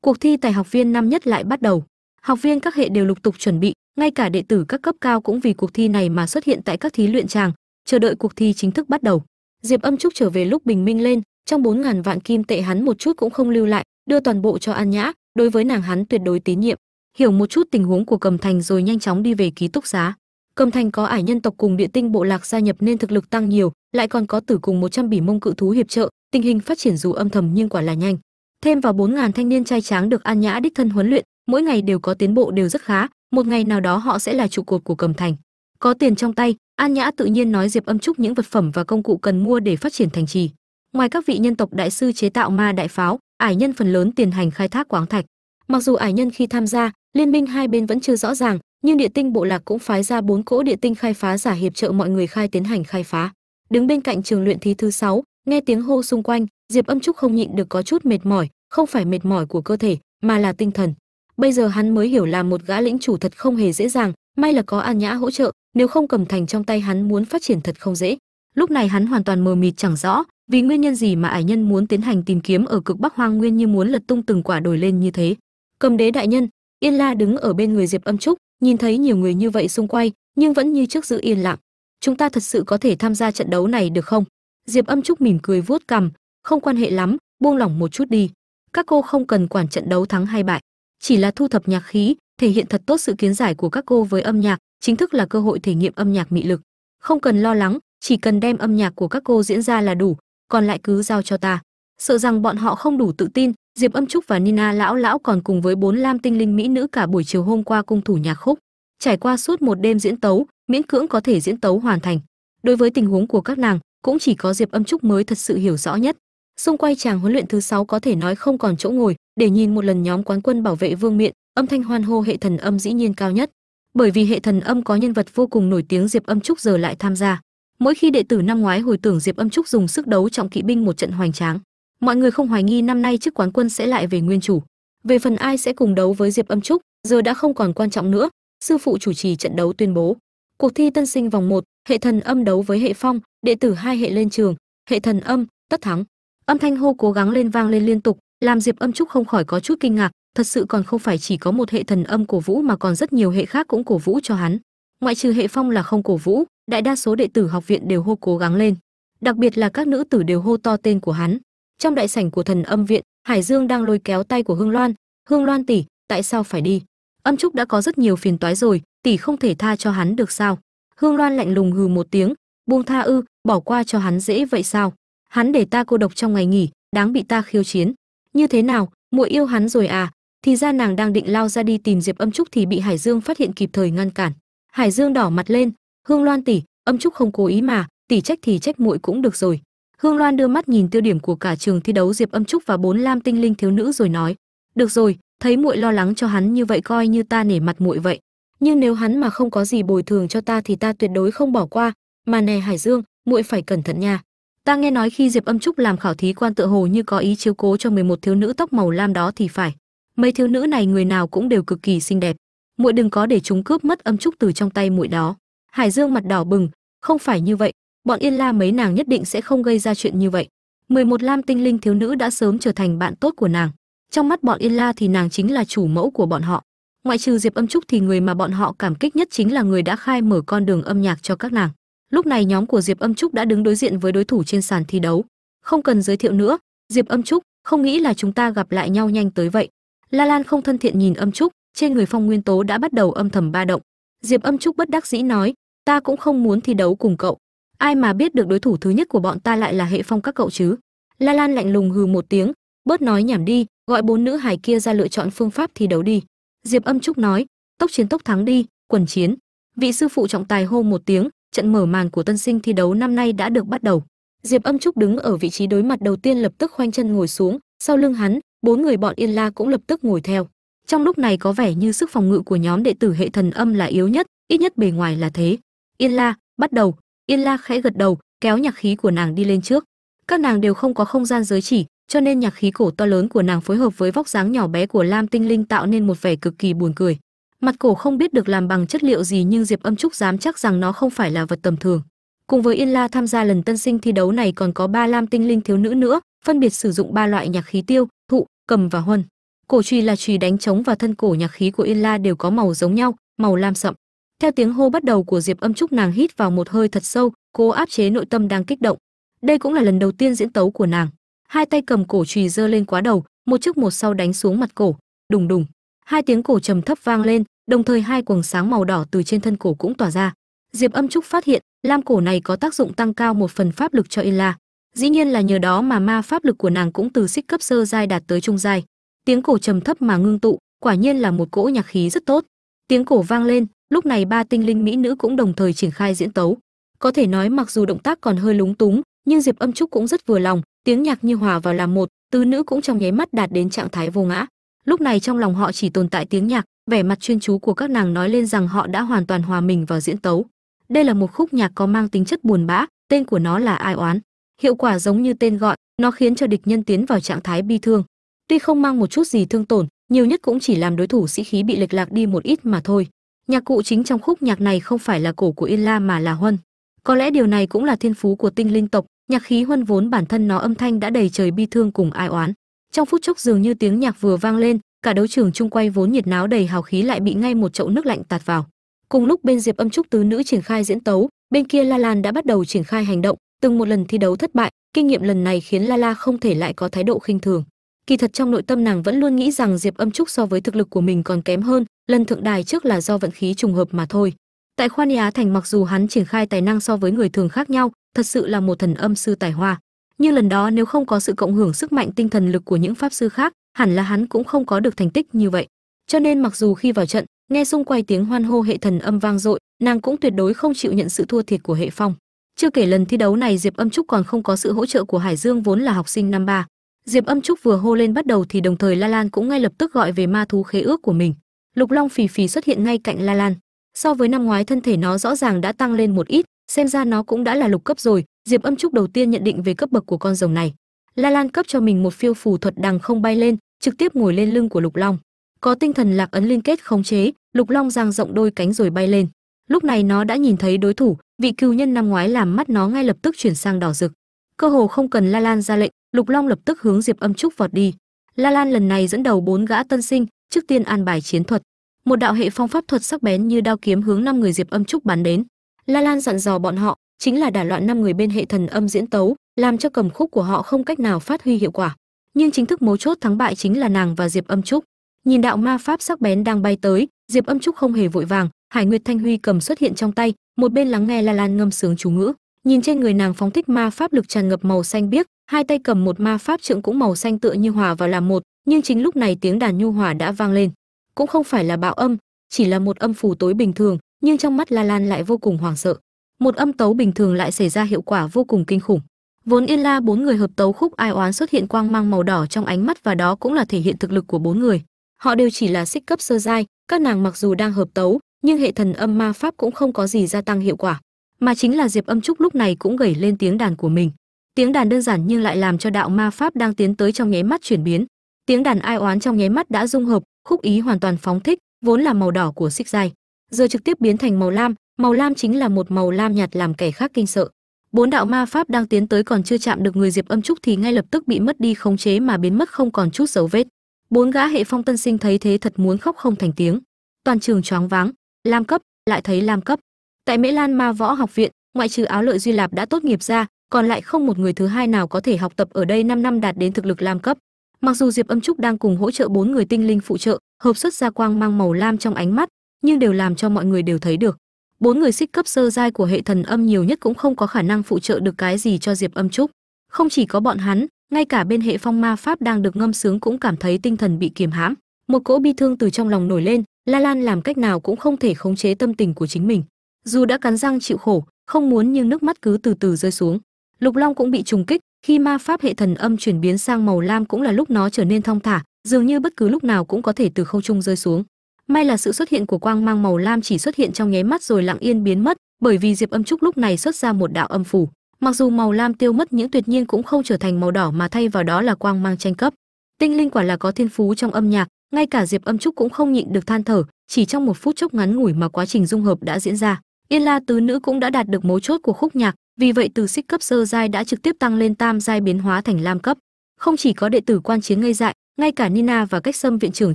Cuộc thi tài học viên năm nhất lại bắt đầu. Học viên các hệ đều lục tục chuẩn bị, ngay cả đệ tử các cấp cao cũng vì cuộc thi này mà xuất hiện tại các thí luyện tràng chờ đợi cuộc thi chính thức bắt đầu. Diệp âm trúc trở về lúc bình minh lên, trong bốn ngàn vạn kim tệ hắn một chút cũng không lưu lại, đưa toàn bộ cho an nhã, đối với nàng hắn tuyệt đối tín nhiệm. Hiểu một chút tình huống của cầm thành rồi nhanh chóng đi về ký túc xá. Cầm thành có ải nhân tộc cùng địa tinh bộ lạc gia nhập nên thực lực tăng nhiều, lại còn có tử cùng 100 bỉ mông cự thú hiệp trợ, tình hình phát triển dù âm thầm nhưng quả là nhanh. Thêm vào 4.000 thanh niên trai tráng được an nhã đích thân huấn luyện, mỗi ngày đều có tiến bộ đều rất khá, một ngày nào đó họ sẽ là trụ cột của cầm thành có tiền trong tay, an nhã tự nhiên nói diệp âm trúc những vật phẩm và công cụ cần mua để phát triển thành trì. Ngoài các vị nhân tộc đại sư chế tạo ma đại pháo, ải nhân phần lớn tiền hành khai thác quáng thạch. Mặc dù ải nhân khi tham gia, liên minh hai bên vẫn chưa rõ ràng, nhưng địa tinh bộ lạc cũng phái ra bốn cỗ địa tinh khai phá giả hiệp trợ mọi người khai tiến hành khai phá. Đứng bên cạnh trường luyện thí thứ sáu, nghe tiếng hô xung quanh, diệp âm trúc không nhịn được có chút mệt mỏi, không phải mệt mỏi của cơ thể, mà là tinh thần. Bây giờ hắn mới hiểu là một gã lĩnh chủ thật không hề dễ dàng, may là có an nhã hỗ trợ nếu không cầm thành trong tay hắn muốn phát triển thật không dễ. Lúc này hắn hoàn toàn mờ mịt chẳng rõ, vì nguyên nhân gì mà ải nhân muốn tiến hành tìm kiếm ở cực bắc hoang nguyên như muốn lật tung từng quả đồi lên như thế. Cầm đế đại nhân, yên la đứng ở bên người diệp âm trúc, nhìn thấy nhiều người như vậy xung quanh, nhưng vẫn như trước giữ yên lặng. Chúng ta thật sự có thể tham gia trận đấu này được không? Diệp âm trúc mỉm cười vuốt cằm, không quan hệ lắm, buông lỏng một chút đi. Các cô không cần quản trận đấu thắng hay bại, chỉ là thu thập nhạc khí, thể hiện thật tốt sự kiến giải của các cô với âm nhạc chính thức là cơ hội thể nghiệm âm nhạc mị lực. Không cần lo lắng, chỉ cần đem âm nhạc của các cô diễn ra là đủ, còn lại cứ giao cho ta. Sợ rằng bọn họ không đủ tự tin, diệp âm trúc và nina lão lão còn cùng với bốn lam tinh linh mỹ nữ cả buổi chiều hôm qua cung thủ nhạc khúc. Trải qua suốt một đêm diễn tấu, miễn cưỡng có thể diễn tấu hoàn thành. Đối với tình huống của các nàng, cũng chỉ có diệp âm trúc mới thật sự hiểu rõ nhất. Xung quanh chàng huấn luyện thứ sáu có thể nói không còn chỗ ngồi, để nhìn một lần nhóm quán quân bảo vệ vương miện, âm thanh hoan hô hệ thần âm dĩ nhiên cao nhất bởi vì hệ thần âm có nhân vật vô cùng nổi tiếng diệp âm trúc giờ lại tham gia. Mỗi khi đệ tử năm ngoái hồi tưởng diệp âm trúc dùng sức đấu trọng kỵ binh một trận hoành tráng mọi người không hoài nghi năm nay chức quán quân sẽ lại về nguyên chủ. Về phần ai sẽ cùng đấu với diệp âm trúc giờ đã không còn quan trọng nữa sư phụ chủ trì trận đấu tuyên bố. Cuộc thi tân sinh vòng 1, hệ thần âm đấu với hệ phong đệ tử hai hệ lên trường hệ thần âm tất thắng. Âm thanh hô cố gắng lên vang lên liên tục làm diệp âm trúc không khỏi có chút kinh ngạc, thật sự còn không phải chỉ có một hệ thần âm cổ vũ mà còn rất nhiều hệ khác cũng cổ vũ cho hắn. Ngoại trừ hệ phong là không cổ vũ, đại đa số đệ tử học viện đều hô cố gắng lên. Đặc biệt là các nữ tử đều hô to tên của hắn. Trong đại sảnh của thần âm viện, hải dương đang lôi kéo tay của hương loan. Hương loan tỷ, tại sao phải đi? Âm trúc đã có rất nhiều phiền toái rồi, tỷ không thể tha cho hắn được sao? Hương loan lạnh lùng hừ một tiếng. Buông tha ư, bỏ qua cho hắn dễ vậy sao? Hắn để ta cô độc trong ngày nghỉ, đáng bị ta khiêu chiến như thế nào? Muội yêu hắn rồi à? Thì ra nàng đang định lao ra đi tìm diệp âm trúc thì bị hải dương phát hiện kịp thời ngăn cản. Hải dương đỏ mặt lên. Hương loan tỷ, âm trúc không cố ý mà, tỷ trách thì trách muội cũng được rồi. Hương loan đưa mắt nhìn tiêu điểm của cả trường thi đấu diệp âm trúc và bốn lam tinh linh thiếu nữ rồi nói, được rồi, thấy muội lo lắng cho hắn như vậy coi như ta nể mặt muội vậy. Nhưng nếu hắn mà không có gì bồi thường cho ta thì ta tuyệt đối không bỏ qua. Mà nè hải dương, muội phải cẩn thận nha ta nghe nói khi diệp âm trúc làm khảo thí quan tựa hồ như có ý chiếu cố cho 11 thiếu nữ tóc màu lam đó thì phải. Mấy thiếu nữ này người nào cũng đều cực kỳ xinh đẹp. Muội đừng có để chúng cướp mất âm trúc từ trong tay muội đó. Hải dương mặt đỏ bừng, không phải như vậy, bọn yên la mấy nàng nhất định sẽ không gây ra chuyện như vậy. 11 lam tinh linh thiếu nữ đã sớm trở thành bạn tốt của nàng. Trong mắt bọn yên la thì nàng chính là chủ mẫu của bọn họ. Ngoại trừ diệp âm trúc thì người mà bọn họ cảm kích nhất chính là người đã khai mở con đường âm nhạc cho các nàng lúc này nhóm của diệp âm trúc đã đứng đối diện với đối thủ trên sàn thi đấu. Không cần giới thiệu nữa, diệp âm trúc, không nghĩ là chúng ta gặp lại nhau nhanh tới vậy. La lan không thân thiện nhìn âm trúc, trên người phong nguyên tố đã bắt đầu âm thầm ba động. Diệp âm trúc bất đắc dĩ nói, ta cũng không muốn thi đấu cùng cậu. Ai mà biết được đối thủ thứ nhất của bọn ta lại là hệ phong các cậu chứ? La lan lạnh lùng hừ một tiếng, bớt nói nhảm đi, gọi bốn nữ hài kia ra lựa chọn phương pháp thi đấu đi. Diệp âm trúc nói, tốc chiến tốc thắng đi, quần chiến. Vị sư phụ trọng tài hô một tiếng trận mở màn của tân sinh thi đấu năm nay đã được bắt đầu. Diệp âm trúc đứng ở vị trí đối mặt đầu tiên lập tức khoanh chân ngồi xuống, sau lưng hắn, bốn người bọn yên la cũng lập tức ngồi theo. Trong lúc này có vẻ như sức phòng ngự của nhóm đệ tử hệ thần âm là yếu nhất, ít nhất bề ngoài là thế. Yên la, bắt đầu. Yên la khẽ gật đầu, kéo nhạc khí của nàng đi lên trước. Các nàng đều không có không gian giới chỉ, cho nên nhạc khí cổ to lớn của nàng phối hợp với vóc dáng nhỏ bé của lam tinh linh tạo nên một vẻ cực kỳ buồn cười mặt cổ không biết được làm bằng chất liệu gì nhưng diệp âm trúc dám chắc rằng nó không phải là vật tầm thường. Cùng với yên la tham gia lần tân sinh thi đấu này còn có ba lam tinh linh thiếu nữ nữa, phân biệt sử dụng ba loại nhạc khí tiêu, thụ, cầm và huân. Cổ trùy là trùy đánh trống và thân cổ nhạc khí của yên la đều có màu giống nhau, màu lam sậm. Theo tiếng hô bắt đầu của diệp âm trúc nàng hít vào một hơi thật sâu, cố áp chế nội tâm đang kích động. Đây cũng là lần đầu tiên diễn tấu của nàng. Hai tay cầm cổ chùy giơ lên quá đầu, một trước một sau đánh xuống mặt cổ. Đùng đùng. Hai tiếng cổ trầm thấp vang lên đồng thời hai quầng sáng màu đỏ từ trên thân cổ cũng tỏa ra. Diệp âm trúc phát hiện, lam cổ này có tác dụng tăng cao một phần pháp lực cho yên la dĩ nhiên là nhờ đó mà ma pháp lực của nàng cũng từ xích cấp sơ giai đạt tới trung giai. Tiếng cổ trầm thấp mà ngưng tụ, quả nhiên là một cỗ nhạc khí rất tốt. Tiếng cổ vang lên, lúc này ba tinh linh mỹ nữ cũng đồng thời triển khai diễn tấu. Có thể nói mặc dù động tác còn hơi lúng túng, nhưng diệp âm trúc cũng rất vừa lòng, tiếng nhạc như hòa vào làm một, tứ nữ cũng trong nháy mắt đạt đến trạng thái vô ngã. Lúc này trong lòng họ chỉ tồn tại tiếng nhạc vẻ mặt chuyên chú của các nàng nói lên rằng họ đã hoàn toàn hòa mình vào diễn tấu. Đây là một khúc nhạc có mang tính chất buồn bã, tên của nó là ai oán. Hiệu quả giống như tên gọi, nó khiến cho địch nhân tiến vào trạng thái bi thương. Tuy không mang một chút gì thương tổn, nhiều nhất cũng chỉ làm đối thủ sĩ khí bị lệch lạc đi một ít mà thôi. Nhạc cụ chính trong khúc nhạc này không phải là cổ của yên la mà là huân. Có lẽ điều này cũng là thiên phú của tinh linh tộc, nhạc khí huân vốn bản thân nó âm thanh đã đầy trời bi thương cùng ai oán. Trong phút chốc dường như tiếng nhạc vừa vang lên cả đấu trường chung quay vốn nhiệt náo đầy hào khí lại bị ngay một chậu nước lạnh tạt vào. Cùng lúc bên diệp âm trúc tứ nữ triển khai diễn tấu, bên kia la lan đã bắt đầu triển khai hành động. Từng một lần thi đấu thất bại, kinh nghiệm lần này khiến la la không thể lại có thái độ khinh thường. Kỳ thật trong nội tâm nàng vẫn luôn nghĩ rằng diệp âm trúc so với thực lực của mình còn kém hơn, lần thượng đài trước là do vận khí trùng hợp mà thôi. Tại khoan á thành mặc dù hắn triển khai tài năng so với người thường khác nhau, thật sự là một thần âm sư tài hoa nhưng lần đó nếu không có sự cộng hưởng sức mạnh tinh thần lực của những pháp sư khác, hẳn là hắn cũng không có được thành tích như vậy. Cho nên mặc dù khi vào trận, nghe xung quanh tiếng hoan hô hệ thần âm vang dội, nàng cũng tuyệt đối không chịu nhận sự thua thiệt của hệ phong. Chưa kể lần thi đấu này diệp âm trúc còn không có sự hỗ trợ của hải dương vốn là học sinh năm ba. Diệp âm trúc vừa hô lên bắt đầu thì đồng thời la lan cũng ngay lập tức gọi về ma thú khế ước của mình. Lục long phì phì xuất hiện ngay cạnh la lan. So với năm ngoái thân thể nó rõ ràng đã tăng lên một ít xem ra nó cũng đã là lục cấp rồi, diệp âm trúc đầu tiên nhận định về cấp bậc của con rồng này. La lan cấp cho mình một phiêu phù thuật đằng không bay lên, trực tiếp ngồi lên lưng của lục long. Có tinh thần lạc ấn liên kết khống chế, lục long giang rộng đôi cánh rồi bay lên. Lúc này nó đã nhìn thấy đối thủ, vị cừu nhân năm ngoái làm mắt nó ngay lập tức chuyển sang đỏ rực. Cơ hồ không cần la lan ra lệnh, lục long lập tức hướng diệp âm trúc vọt đi. La lan lần này dẫn đầu bốn gã tân sinh, trước tiên an bài chiến thuật. Một đạo hệ phong pháp thuật sắc bén như đao kiếm hướng năm người diệp âm trúc bắn đến la lan dặn dò bọn họ, chính là đả loạn năm người bên hệ thần âm diễn tấu, làm cho cầm khúc của họ không cách nào phát huy hiệu quả. Nhưng chính thức mấu chốt thắng bại chính là nàng và diệp âm trúc. Nhìn đạo ma pháp sắc bén đang bay tới, diệp âm trúc không hề vội vàng, hải nguyệt thanh huy cầm xuất hiện trong tay, một bên lắng nghe la lan ngâm sướng chú ngữ. Nhìn trên người nàng phóng thích ma pháp lực tràn ngập màu xanh biếc, hai tay cầm một ma pháp trượng cũng màu xanh tựa như hòa vào làm một, nhưng chính lúc này tiếng đàn nhu hòa đã vang lên. Cũng không phải là bạo âm, chỉ là một âm phủ tối bình thường nhưng trong mắt la lan lại vô cùng hoảng sợ. Một âm tấu bình thường lại xảy ra hiệu quả vô cùng kinh khủng. Vốn yên la bốn người hợp tấu khúc ai oán xuất hiện quang mang màu đỏ trong ánh mắt và đó cũng là thể hiện thực lực của bốn người. Họ đều chỉ là xích cấp sơ giai, các nàng mặc dù đang hợp tấu, nhưng hệ thần âm ma pháp cũng không có gì gia tăng hiệu quả, mà chính là diệp âm trúc lúc này cũng gẩy lên tiếng đàn của mình. Tiếng đàn đơn giản nhưng lại làm cho đạo ma pháp đang tiến tới trong nháy mắt chuyển biến. Tiếng đàn ai oán trong nháy mắt đã dung hợp, khúc ý hoàn toàn phóng thích, vốn là màu đỏ của xích giai giờ trực tiếp biến thành màu lam màu lam chính là một màu lam nhạt làm kẻ khác kinh sợ. Bốn đạo ma pháp đang tiến tới còn chưa chạm được người diệp âm trúc thì ngay lập tức bị mất đi khống chế mà biến mất không còn chút dấu vết. Bốn gã hệ phong tân sinh thấy thế thật muốn khóc không thành tiếng. Toàn trường choáng váng, lam cấp, lại thấy lam cấp. Tại mễ lan ma võ học viện, ngoại trừ áo lợi duy lạp đã tốt nghiệp ra, còn lại không một người thứ hai nào có thể học tập ở đây 5 năm đạt đến thực lực lam cấp. Mặc dù diệp âm trúc đang cùng hỗ trợ bốn người tinh linh phụ trợ, hợp xuất ra quang mang màu lam trong ánh mắt nhưng đều làm cho mọi người đều thấy được. Bốn người xích cấp sơ giai của hệ thần âm nhiều nhất cũng không có khả năng phụ trợ được cái gì cho diệp âm trúc. Không chỉ có bọn hắn, ngay cả bên hệ phong ma pháp đang được ngâm sướng cũng cảm thấy tinh thần bị kiềm hãm. Một cỗ bi thương từ trong lòng nổi lên, la lan làm cách nào cũng không thể khống chế tâm tình của chính mình. Dù đã cắn răng chịu khổ, không muốn nhưng nước mắt cứ từ từ rơi xuống. Lục long cũng bị trùng kích, khi ma pháp hệ thần âm chuyển biến sang màu lam cũng là lúc nó trở nên thong thả, dường như bất cứ lúc nào cũng có thể từ không trung rơi xuống may là sự xuất hiện của quang mang màu lam chỉ xuất hiện trong nháy mắt rồi lặng yên biến mất, bởi vì diệp âm trúc lúc này xuất ra một đạo âm phủ. Mặc dù màu lam tiêu mất những tuyệt nhiên cũng không trở thành màu đỏ mà thay vào đó là quang mang tranh cấp. Tinh linh quả là có thiên phú trong âm nhạc, ngay cả diệp âm trúc cũng không nhịn được than thở, chỉ trong một phút chốc ngắn ngủi mà quá trình dung hợp đã diễn ra. Yên la tứ nữ cũng đã đạt được mấu chốt của khúc nhạc, vì vậy từ xích cấp sơ giai đã trực tiếp tăng lên tam giai biến hóa thành lam cấp. Không chỉ có đệ tử quan chiến ngây dại ngay cả nina và cách sâm viện trưởng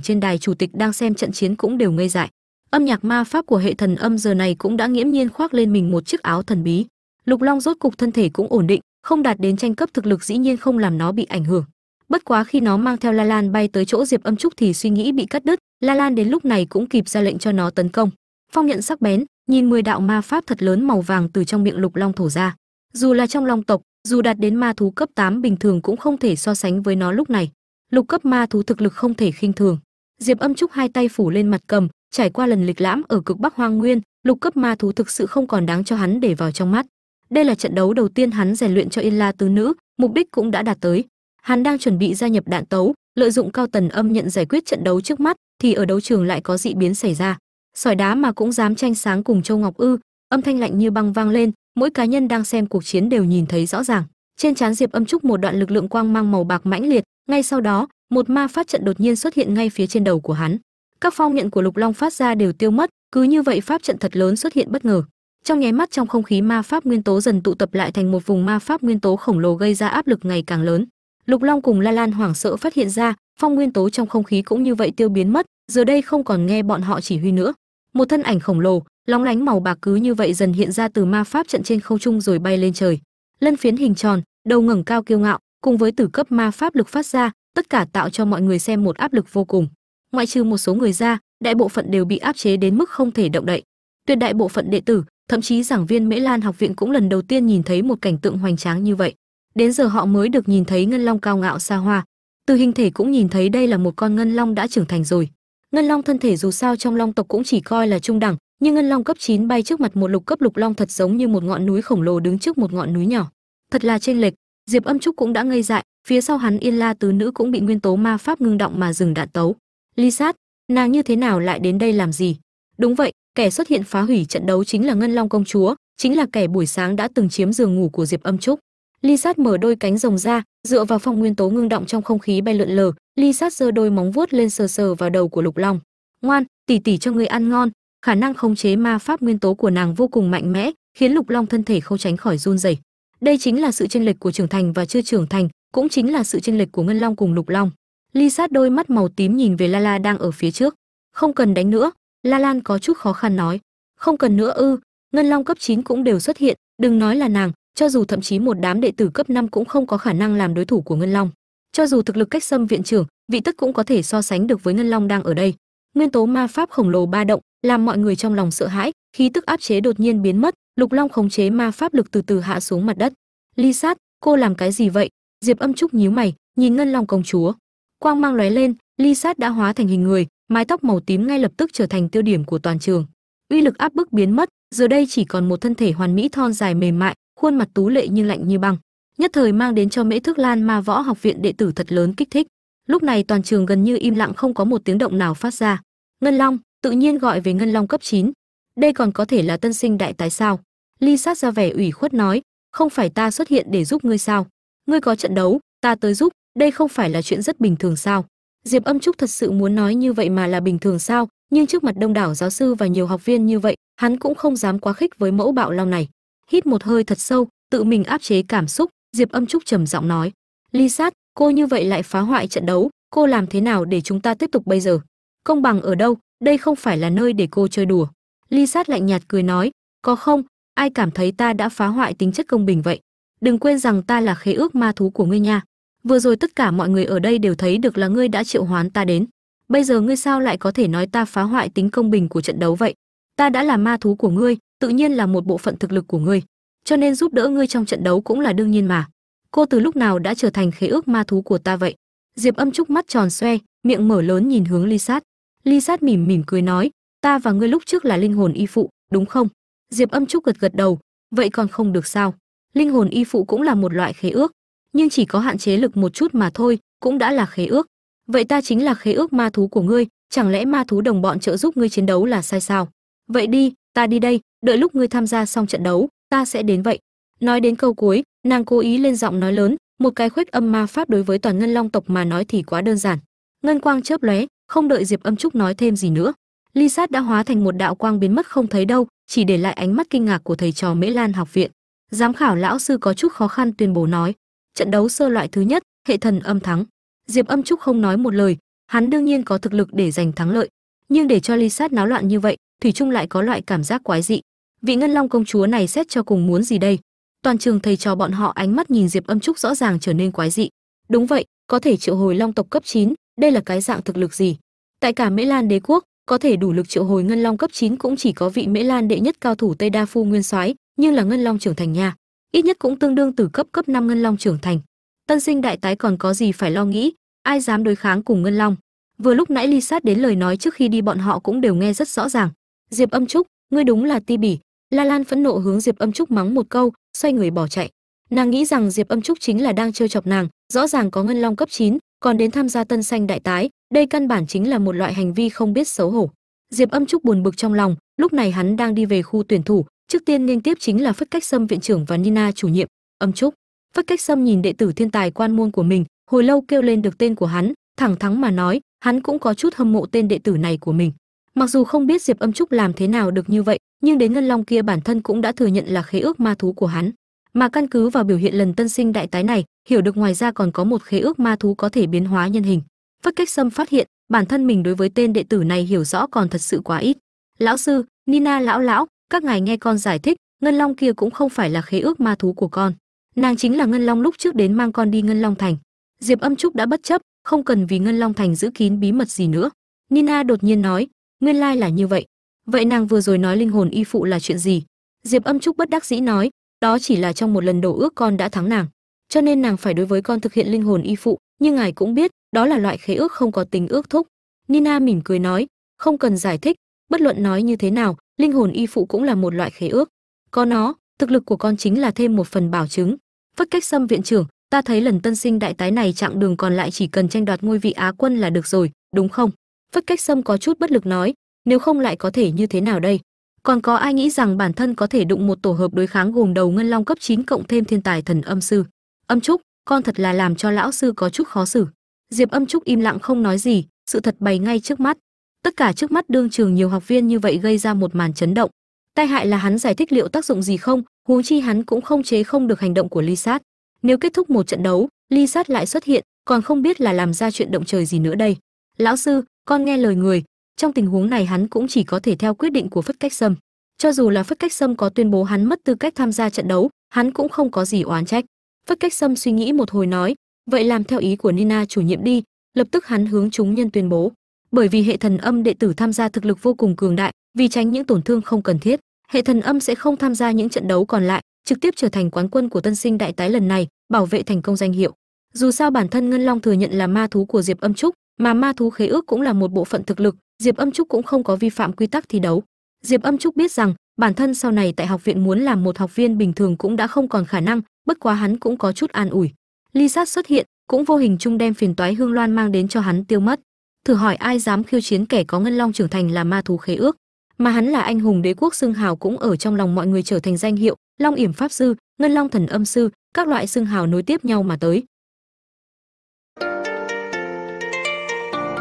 trên đài chủ tịch đang xem trận chiến cũng đều ngây dại. Âm nhạc ma pháp của hệ thần âm giờ này cũng đã nghiễm nhiên khoác lên mình một chiếc áo thần bí. Lục long rốt cục thân thể cũng ổn định, không đạt đến tranh cấp thực lực dĩ nhiên không làm nó bị ảnh hưởng. Bất quá khi nó mang theo la lan bay tới chỗ diệp âm trúc thì suy nghĩ bị cắt đứt, la lan đến lúc này cũng kịp ra lệnh cho nó tấn công. Phong nhận sắc bén, nhìn mười đạo ma pháp thật lớn màu vàng từ trong miệng lục long thổ ra. Dù là trong long tộc, dù đạt đến ma thú cấp 8 bình thường cũng không thể so sánh với nó lúc này lục cấp ma thú thực lực không thể khinh thường. Diệp âm trúc hai tay phủ lên mặt cầm, trải qua lần lịch lãm ở cực bắc hoang nguyên, lục cấp ma thú thực sự không còn đáng cho hắn để vào trong mắt. Đây là trận đấu đầu tiên hắn rèn luyện cho yên la tứ nữ, mục đích cũng đã đạt tới. Hắn đang chuẩn bị gia nhập đạn tấu, lợi dụng cao tần âm nhận giải quyết trận đấu trước mắt, thì ở đấu trường lại có dị biến xảy ra. Sỏi đá mà cũng dám tranh sáng cùng châu ngọc ư, âm thanh lạnh như băng vang lên, mỗi cá nhân đang xem cuộc chiến đều nhìn thấy rõ ràng. Trên trán diệp âm trúc một đoạn lực lượng quang mang màu bạc mãnh liệt ngay sau đó, một ma phát trận đột nhiên xuất hiện ngay phía trên đầu của hắn. Các phong nhận của lục long phát ra đều tiêu mất, cứ như vậy pháp trận thật lớn xuất hiện bất ngờ. Trong nháy mắt trong không khí ma pháp nguyên tố dần tụ tập lại thành một vùng ma pháp nguyên tố khổng lồ gây ra áp lực ngày càng lớn. Lục long cùng la lan hoảng sợ phát hiện ra, phong nguyên tố trong không khí cũng như vậy tiêu biến mất, giờ đây không còn nghe bọn họ chỉ huy nữa. Một thân ảnh khổng lồ, lóng lánh màu bạc cứ như vậy dần hiện ra từ ma pháp trận trên không trung rồi bay lên trời. Lân phiến hình tròn, đầu ngẩng cao kiêu ngạo cùng với tử cấp ma pháp lực phát ra, tất cả tạo cho mọi người xem một áp lực vô cùng. Ngoại trừ một số người ra, đại bộ phận đều bị áp chế đến mức không thể động đậy. Tuyệt đại bộ phận đệ tử, thậm chí giảng viên mễ lan học viện cũng lần đầu tiên nhìn thấy một cảnh tượng hoành tráng như vậy. Đến giờ họ mới được nhìn thấy ngân long cao ngạo xa hoa. Từ hình thể cũng nhìn thấy đây là một con ngân long đã trưởng thành rồi. Ngân long thân thể dù sao trong long tộc cũng chỉ coi là trung đẳng, nhưng ngân long cấp 9 bay trước mặt một lục cấp lục long thật giống như một ngọn núi khổng lồ đứng trước một ngọn núi nhỏ. Thật là chênh lệch diệp âm trúc cũng đã ngây dại, phía sau hắn yên la tứ nữ cũng bị nguyên tố ma pháp ngưng động mà dừng đạn tấu. Ly sát, nàng như thế nào lại đến đây làm gì? Đúng vậy, kẻ xuất hiện phá hủy trận đấu chính là ngân long công chúa, chính là kẻ buổi sáng đã từng chiếm giường ngủ của diệp âm trúc. Ly sát mở đôi cánh rồng ra, dựa vào phong nguyên tố ngưng động trong không khí bay lượn lờ, ly sát giơ đôi móng vuốt lên sờ sờ vào đầu của lục long. Ngoan, tỉ tỉ cho người ăn ngon, khả năng khống chế ma pháp nguyên tố của nàng vô cùng mạnh mẽ, khiến lục long thân thể không tránh khỏi run rẩy đây chính là sự chênh lệch của trưởng thành và chưa trưởng thành, cũng chính là sự chênh lệch của ngân long cùng lục long. Ly sát đôi mắt màu tím nhìn về la la đang ở phía trước. Không cần đánh nữa, la lan có chút khó khăn nói. Không cần nữa ư, ngân long cấp 9 cũng đều xuất hiện, đừng nói là nàng, cho dù thậm chí một đám đệ tử cấp 5 cũng không có khả năng làm đối thủ của ngân long. Cho dù thực lực cách xâm viện trưởng, vị tất cũng có thể so sánh được với ngân long đang ở đây. Nguyên tố ma pháp khổng lồ ba động, làm mọi người trong lòng sợ hãi, khí tức áp chế đột nhiên biến mất lục long khống chế ma pháp lực từ từ hạ xuống mặt đất. Ly sát, cô làm cái gì vậy? Diệp âm trúc nhíu mày, nhìn ngân long công chúa. Quang mang lóe lên, ly sát đã hóa thành hình người, mái tóc màu tím ngay lập tức trở thành tiêu điểm của toàn trường. Uy lực áp bức biến mất, giờ đây chỉ còn một thân thể hoàn mỹ thon dài mềm mại, khuôn mặt tú lệ nhưng lạnh như băng. Nhất thời mang đến cho mễ thức lan ma võ học viện đệ tử thật lớn kích thích. Lúc này toàn trường gần như im lặng không có một tiếng động nào phát ra. Ngân long, tự nhiên gọi về ngân long cấp 9. đây còn có thể là tân sinh đại tái sao? Ly sát ra vẻ ủy khuất nói, không phải ta xuất hiện để giúp ngươi sao? Ngươi có trận đấu, ta tới giúp, đây không phải là chuyện rất bình thường sao? Diệp âm trúc thật sự muốn nói như vậy mà là bình thường sao, nhưng trước mặt đông đảo giáo sư và nhiều học viên như vậy, hắn cũng không dám quá khích với mẫu bạo long này. Hít một hơi thật sâu, tự mình áp chế cảm xúc, diệp âm trúc trầm giọng nói, ly sát, cô như vậy lại phá hoại trận đấu, cô làm thế nào để chúng ta tiếp tục bây giờ? Công bằng ở đâu, đây không phải là nơi để cô chơi đùa. Ly sát lạnh nhạt cười nói, có không ai cảm thấy ta đã phá hoại tính chất công bình vậy? Đừng quên rằng ta là khế ước ma thú của ngươi nha. Vừa rồi tất cả mọi người ở đây đều thấy được là ngươi đã triệu hoán ta đến. Bây giờ ngươi sao lại có thể nói ta phá hoại tính công bình của trận đấu vậy? Ta đã là ma thú của ngươi, tự nhiên là một bộ phận thực lực của ngươi. Cho nên giúp đỡ ngươi trong trận đấu cũng là đương nhiên mà. Cô từ lúc nào đã trở thành khế ước ma thú của ta vậy? Diệp âm trúc mắt tròn xoe, miệng mở lớn nhìn hướng ly sát. Ly sát mỉm mỉm cười nói, ta và ngươi lúc trước là linh hồn y phụ, đúng không? Diệp âm trúc gật gật đầu, vậy còn không được sao? Linh hồn y phụ cũng là một loại khế ước, nhưng chỉ có hạn chế lực một chút mà thôi, cũng đã là khế ước. Vậy ta chính là khế ước ma thú của ngươi, chẳng lẽ ma thú đồng bọn trợ giúp ngươi chiến đấu là sai sao? Vậy đi, ta đi đây, đợi lúc ngươi tham gia xong trận đấu, ta sẽ đến vậy. Nói đến câu cuối, nàng cố ý lên giọng nói lớn, một cái khuếch âm ma pháp đối với toàn ngân long tộc mà nói thì quá đơn giản. Ngân quang chớp lóe, không đợi diệp âm trúc nói thêm gì nữa ly sát đã hóa thành một đạo quang biến mất không thấy đâu chỉ để lại ánh mắt kinh ngạc của thầy trò mễ lan học viện. Giám khảo lão sư có chút khó khăn tuyên bố nói trận đấu sơ loại thứ nhất hệ thần âm thắng. Diệp âm trúc không nói một lời hắn đương nhiên có thực lực để giành thắng lợi. Nhưng để cho ly sát náo loạn như vậy thủy trung lại có loại cảm giác quái dị. Vị ngân long công chúa này xét cho cùng muốn gì đây? Toàn trường thầy trò bọn họ ánh mắt nhìn diệp âm trúc rõ ràng trở nên quái dị. Đúng vậy có thể triệu hồi long tộc cấp 9, đây là cái dạng thực lực gì? Tại cả mễ lan đế quốc có thể đủ lực triệu hồi ngân long cấp 9 cũng chỉ có vị mễ lan đệ nhất cao thủ tây đa phu nguyên soái nhưng là ngân long trưởng thành nha. Ít nhất cũng tương đương từ cấp cấp 5 ngân long trưởng thành. Tân sinh đại tái còn có gì phải lo nghĩ? Ai dám đối kháng cùng ngân long? Vừa lúc nãy ly sát đến lời nói trước khi đi bọn họ cũng đều nghe rất rõ ràng. Diệp âm trúc ngươi đúng là ti bỉ. La lan phẫn nộ hướng diệp âm trúc mắng một câu xoay người bỏ chạy. Nàng nghĩ rằng diệp âm trúc chính là đang trêu chọc nàng rõ ràng có ngân long cấp 9, còn đến tham gia tân sanh đại tái, đây căn bản chính là một loại hành vi không biết xấu hổ. Diệp âm trúc buồn bực trong lòng, lúc này hắn đang đi về khu tuyển thủ, trước tiên nên tiếp chính là phất cách sâm viện trưởng và nina chủ nhiệm. Âm trúc, phất cách sâm nhìn đệ tử thiên tài quan môn của mình, hồi lâu kêu lên được tên của hắn, thẳng thắn mà nói, hắn cũng có chút hâm mộ tên đệ tử này của mình. Mặc dù không biết diệp âm trúc làm thế nào được như vậy, nhưng đến ngân long kia bản thân cũng đã thừa nhận là khế ước ma thú của hắn mà căn cứ vào biểu hiện lần tân sinh đại tái này, hiểu được ngoài ra còn có một khế ước ma thú có thể biến hóa nhân hình. Phất cách sâm phát hiện, bản thân mình đối với tên đệ tử này hiểu rõ còn thật sự quá ít. Lão sư, nina lão lão, các ngài nghe con giải thích, ngân long kia cũng không phải là khế ước ma thú của con. Nàng chính là ngân long lúc trước đến mang con đi ngân long thành. Diệp âm trúc đã bất chấp, không cần vì ngân long thành giữ kín bí mật gì nữa. Nina đột nhiên nói, nguyên lai là như vậy. Vậy nàng vừa rồi nói linh hồn y phụ là chuyện gì? Diệp âm trúc bất đắc dĩ nói đó chỉ là trong một lần đổ ước con đã thắng nàng. Cho nên nàng phải đối với con thực hiện linh hồn y phụ, nhưng ngài cũng biết, đó là loại khế ước không có tình ước thúc. Nina mỉm cười nói, không cần giải thích, bất luận nói như thế nào, linh hồn y phụ cũng là một loại khế ước. Có nó, thực lực của con chính là thêm một phần bảo chứng. Phất cách xâm viện trưởng, ta thấy lần tân sinh đại tái này chặng đường còn lại chỉ cần tranh đoạt ngôi vị á quân là được rồi, đúng không? Phất cách sâm có chút bất lực nói, nếu không lại có thể như thế nào đây? Còn có ai nghĩ rằng bản thân có thể đụng một tổ hợp đối kháng gồm đầu ngân long cấp 9 cộng thêm thiên tài thần âm sư? Âm trúc, con thật là làm cho lão sư có chút khó xử. Diệp âm trúc im lặng không nói gì, sự thật bày ngay trước mắt. Tất cả trước mắt đương trường nhiều học viên như vậy gây ra một màn chấn động. Tai hại là hắn giải thích liệu tác dụng gì không, huống chi hắn cũng không chế không được hành động của ly sát. Nếu kết thúc một trận đấu, ly sát lại xuất hiện, còn không biết là làm ra chuyện động trời gì nữa đây. Lão sư, con nghe lời người trong tình huống này hắn cũng chỉ có thể theo quyết định của phất cách sâm. Cho dù là phất cách sâm có tuyên bố hắn mất tư cách tham gia trận đấu, hắn cũng không có gì oán trách. Phất cách sâm suy nghĩ một hồi nói, vậy làm theo ý của nina chủ nhiệm đi. Lập tức hắn hướng chúng nhân tuyên bố. Bởi vì hệ thần âm đệ tử tham gia thực lực vô cùng cường đại, vì tránh những tổn thương không cần thiết, hệ thần âm sẽ không tham gia những trận đấu còn lại, trực tiếp trở thành quán quân của tân sinh đại tái lần này, bảo vệ thành công danh hiệu. Dù sao bản thân ngân long thừa nhận là ma thú của diệp âm trúc, mà ma thú khế ước cũng là một bộ phận thực lực diệp âm trúc cũng không có vi phạm quy tắc thi đấu. Diệp âm trúc biết rằng, bản thân sau này tại học viện muốn làm một học viên bình thường cũng đã không còn khả năng, bất quá hắn cũng có chút an ủi. Ly sát xuất hiện, cũng vô hình chung đem phiền toái hương loan mang đến cho hắn tiêu mất. Thử hỏi ai dám khiêu chiến kẻ có ngân long trưởng thành là ma thú khế ước? Mà hắn là anh hùng đế quốc xưng hào cũng ở trong lòng mọi người trở thành danh hiệu, long yểm pháp sư, ngân long thần âm sư, các loại xưng hào nối tiếp nhau mà tới.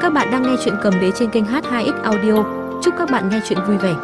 Các bạn đang nghe chuyện cầm đế trên kênh h2x audio. Chúc các bạn nghe chuyện vui vẻ.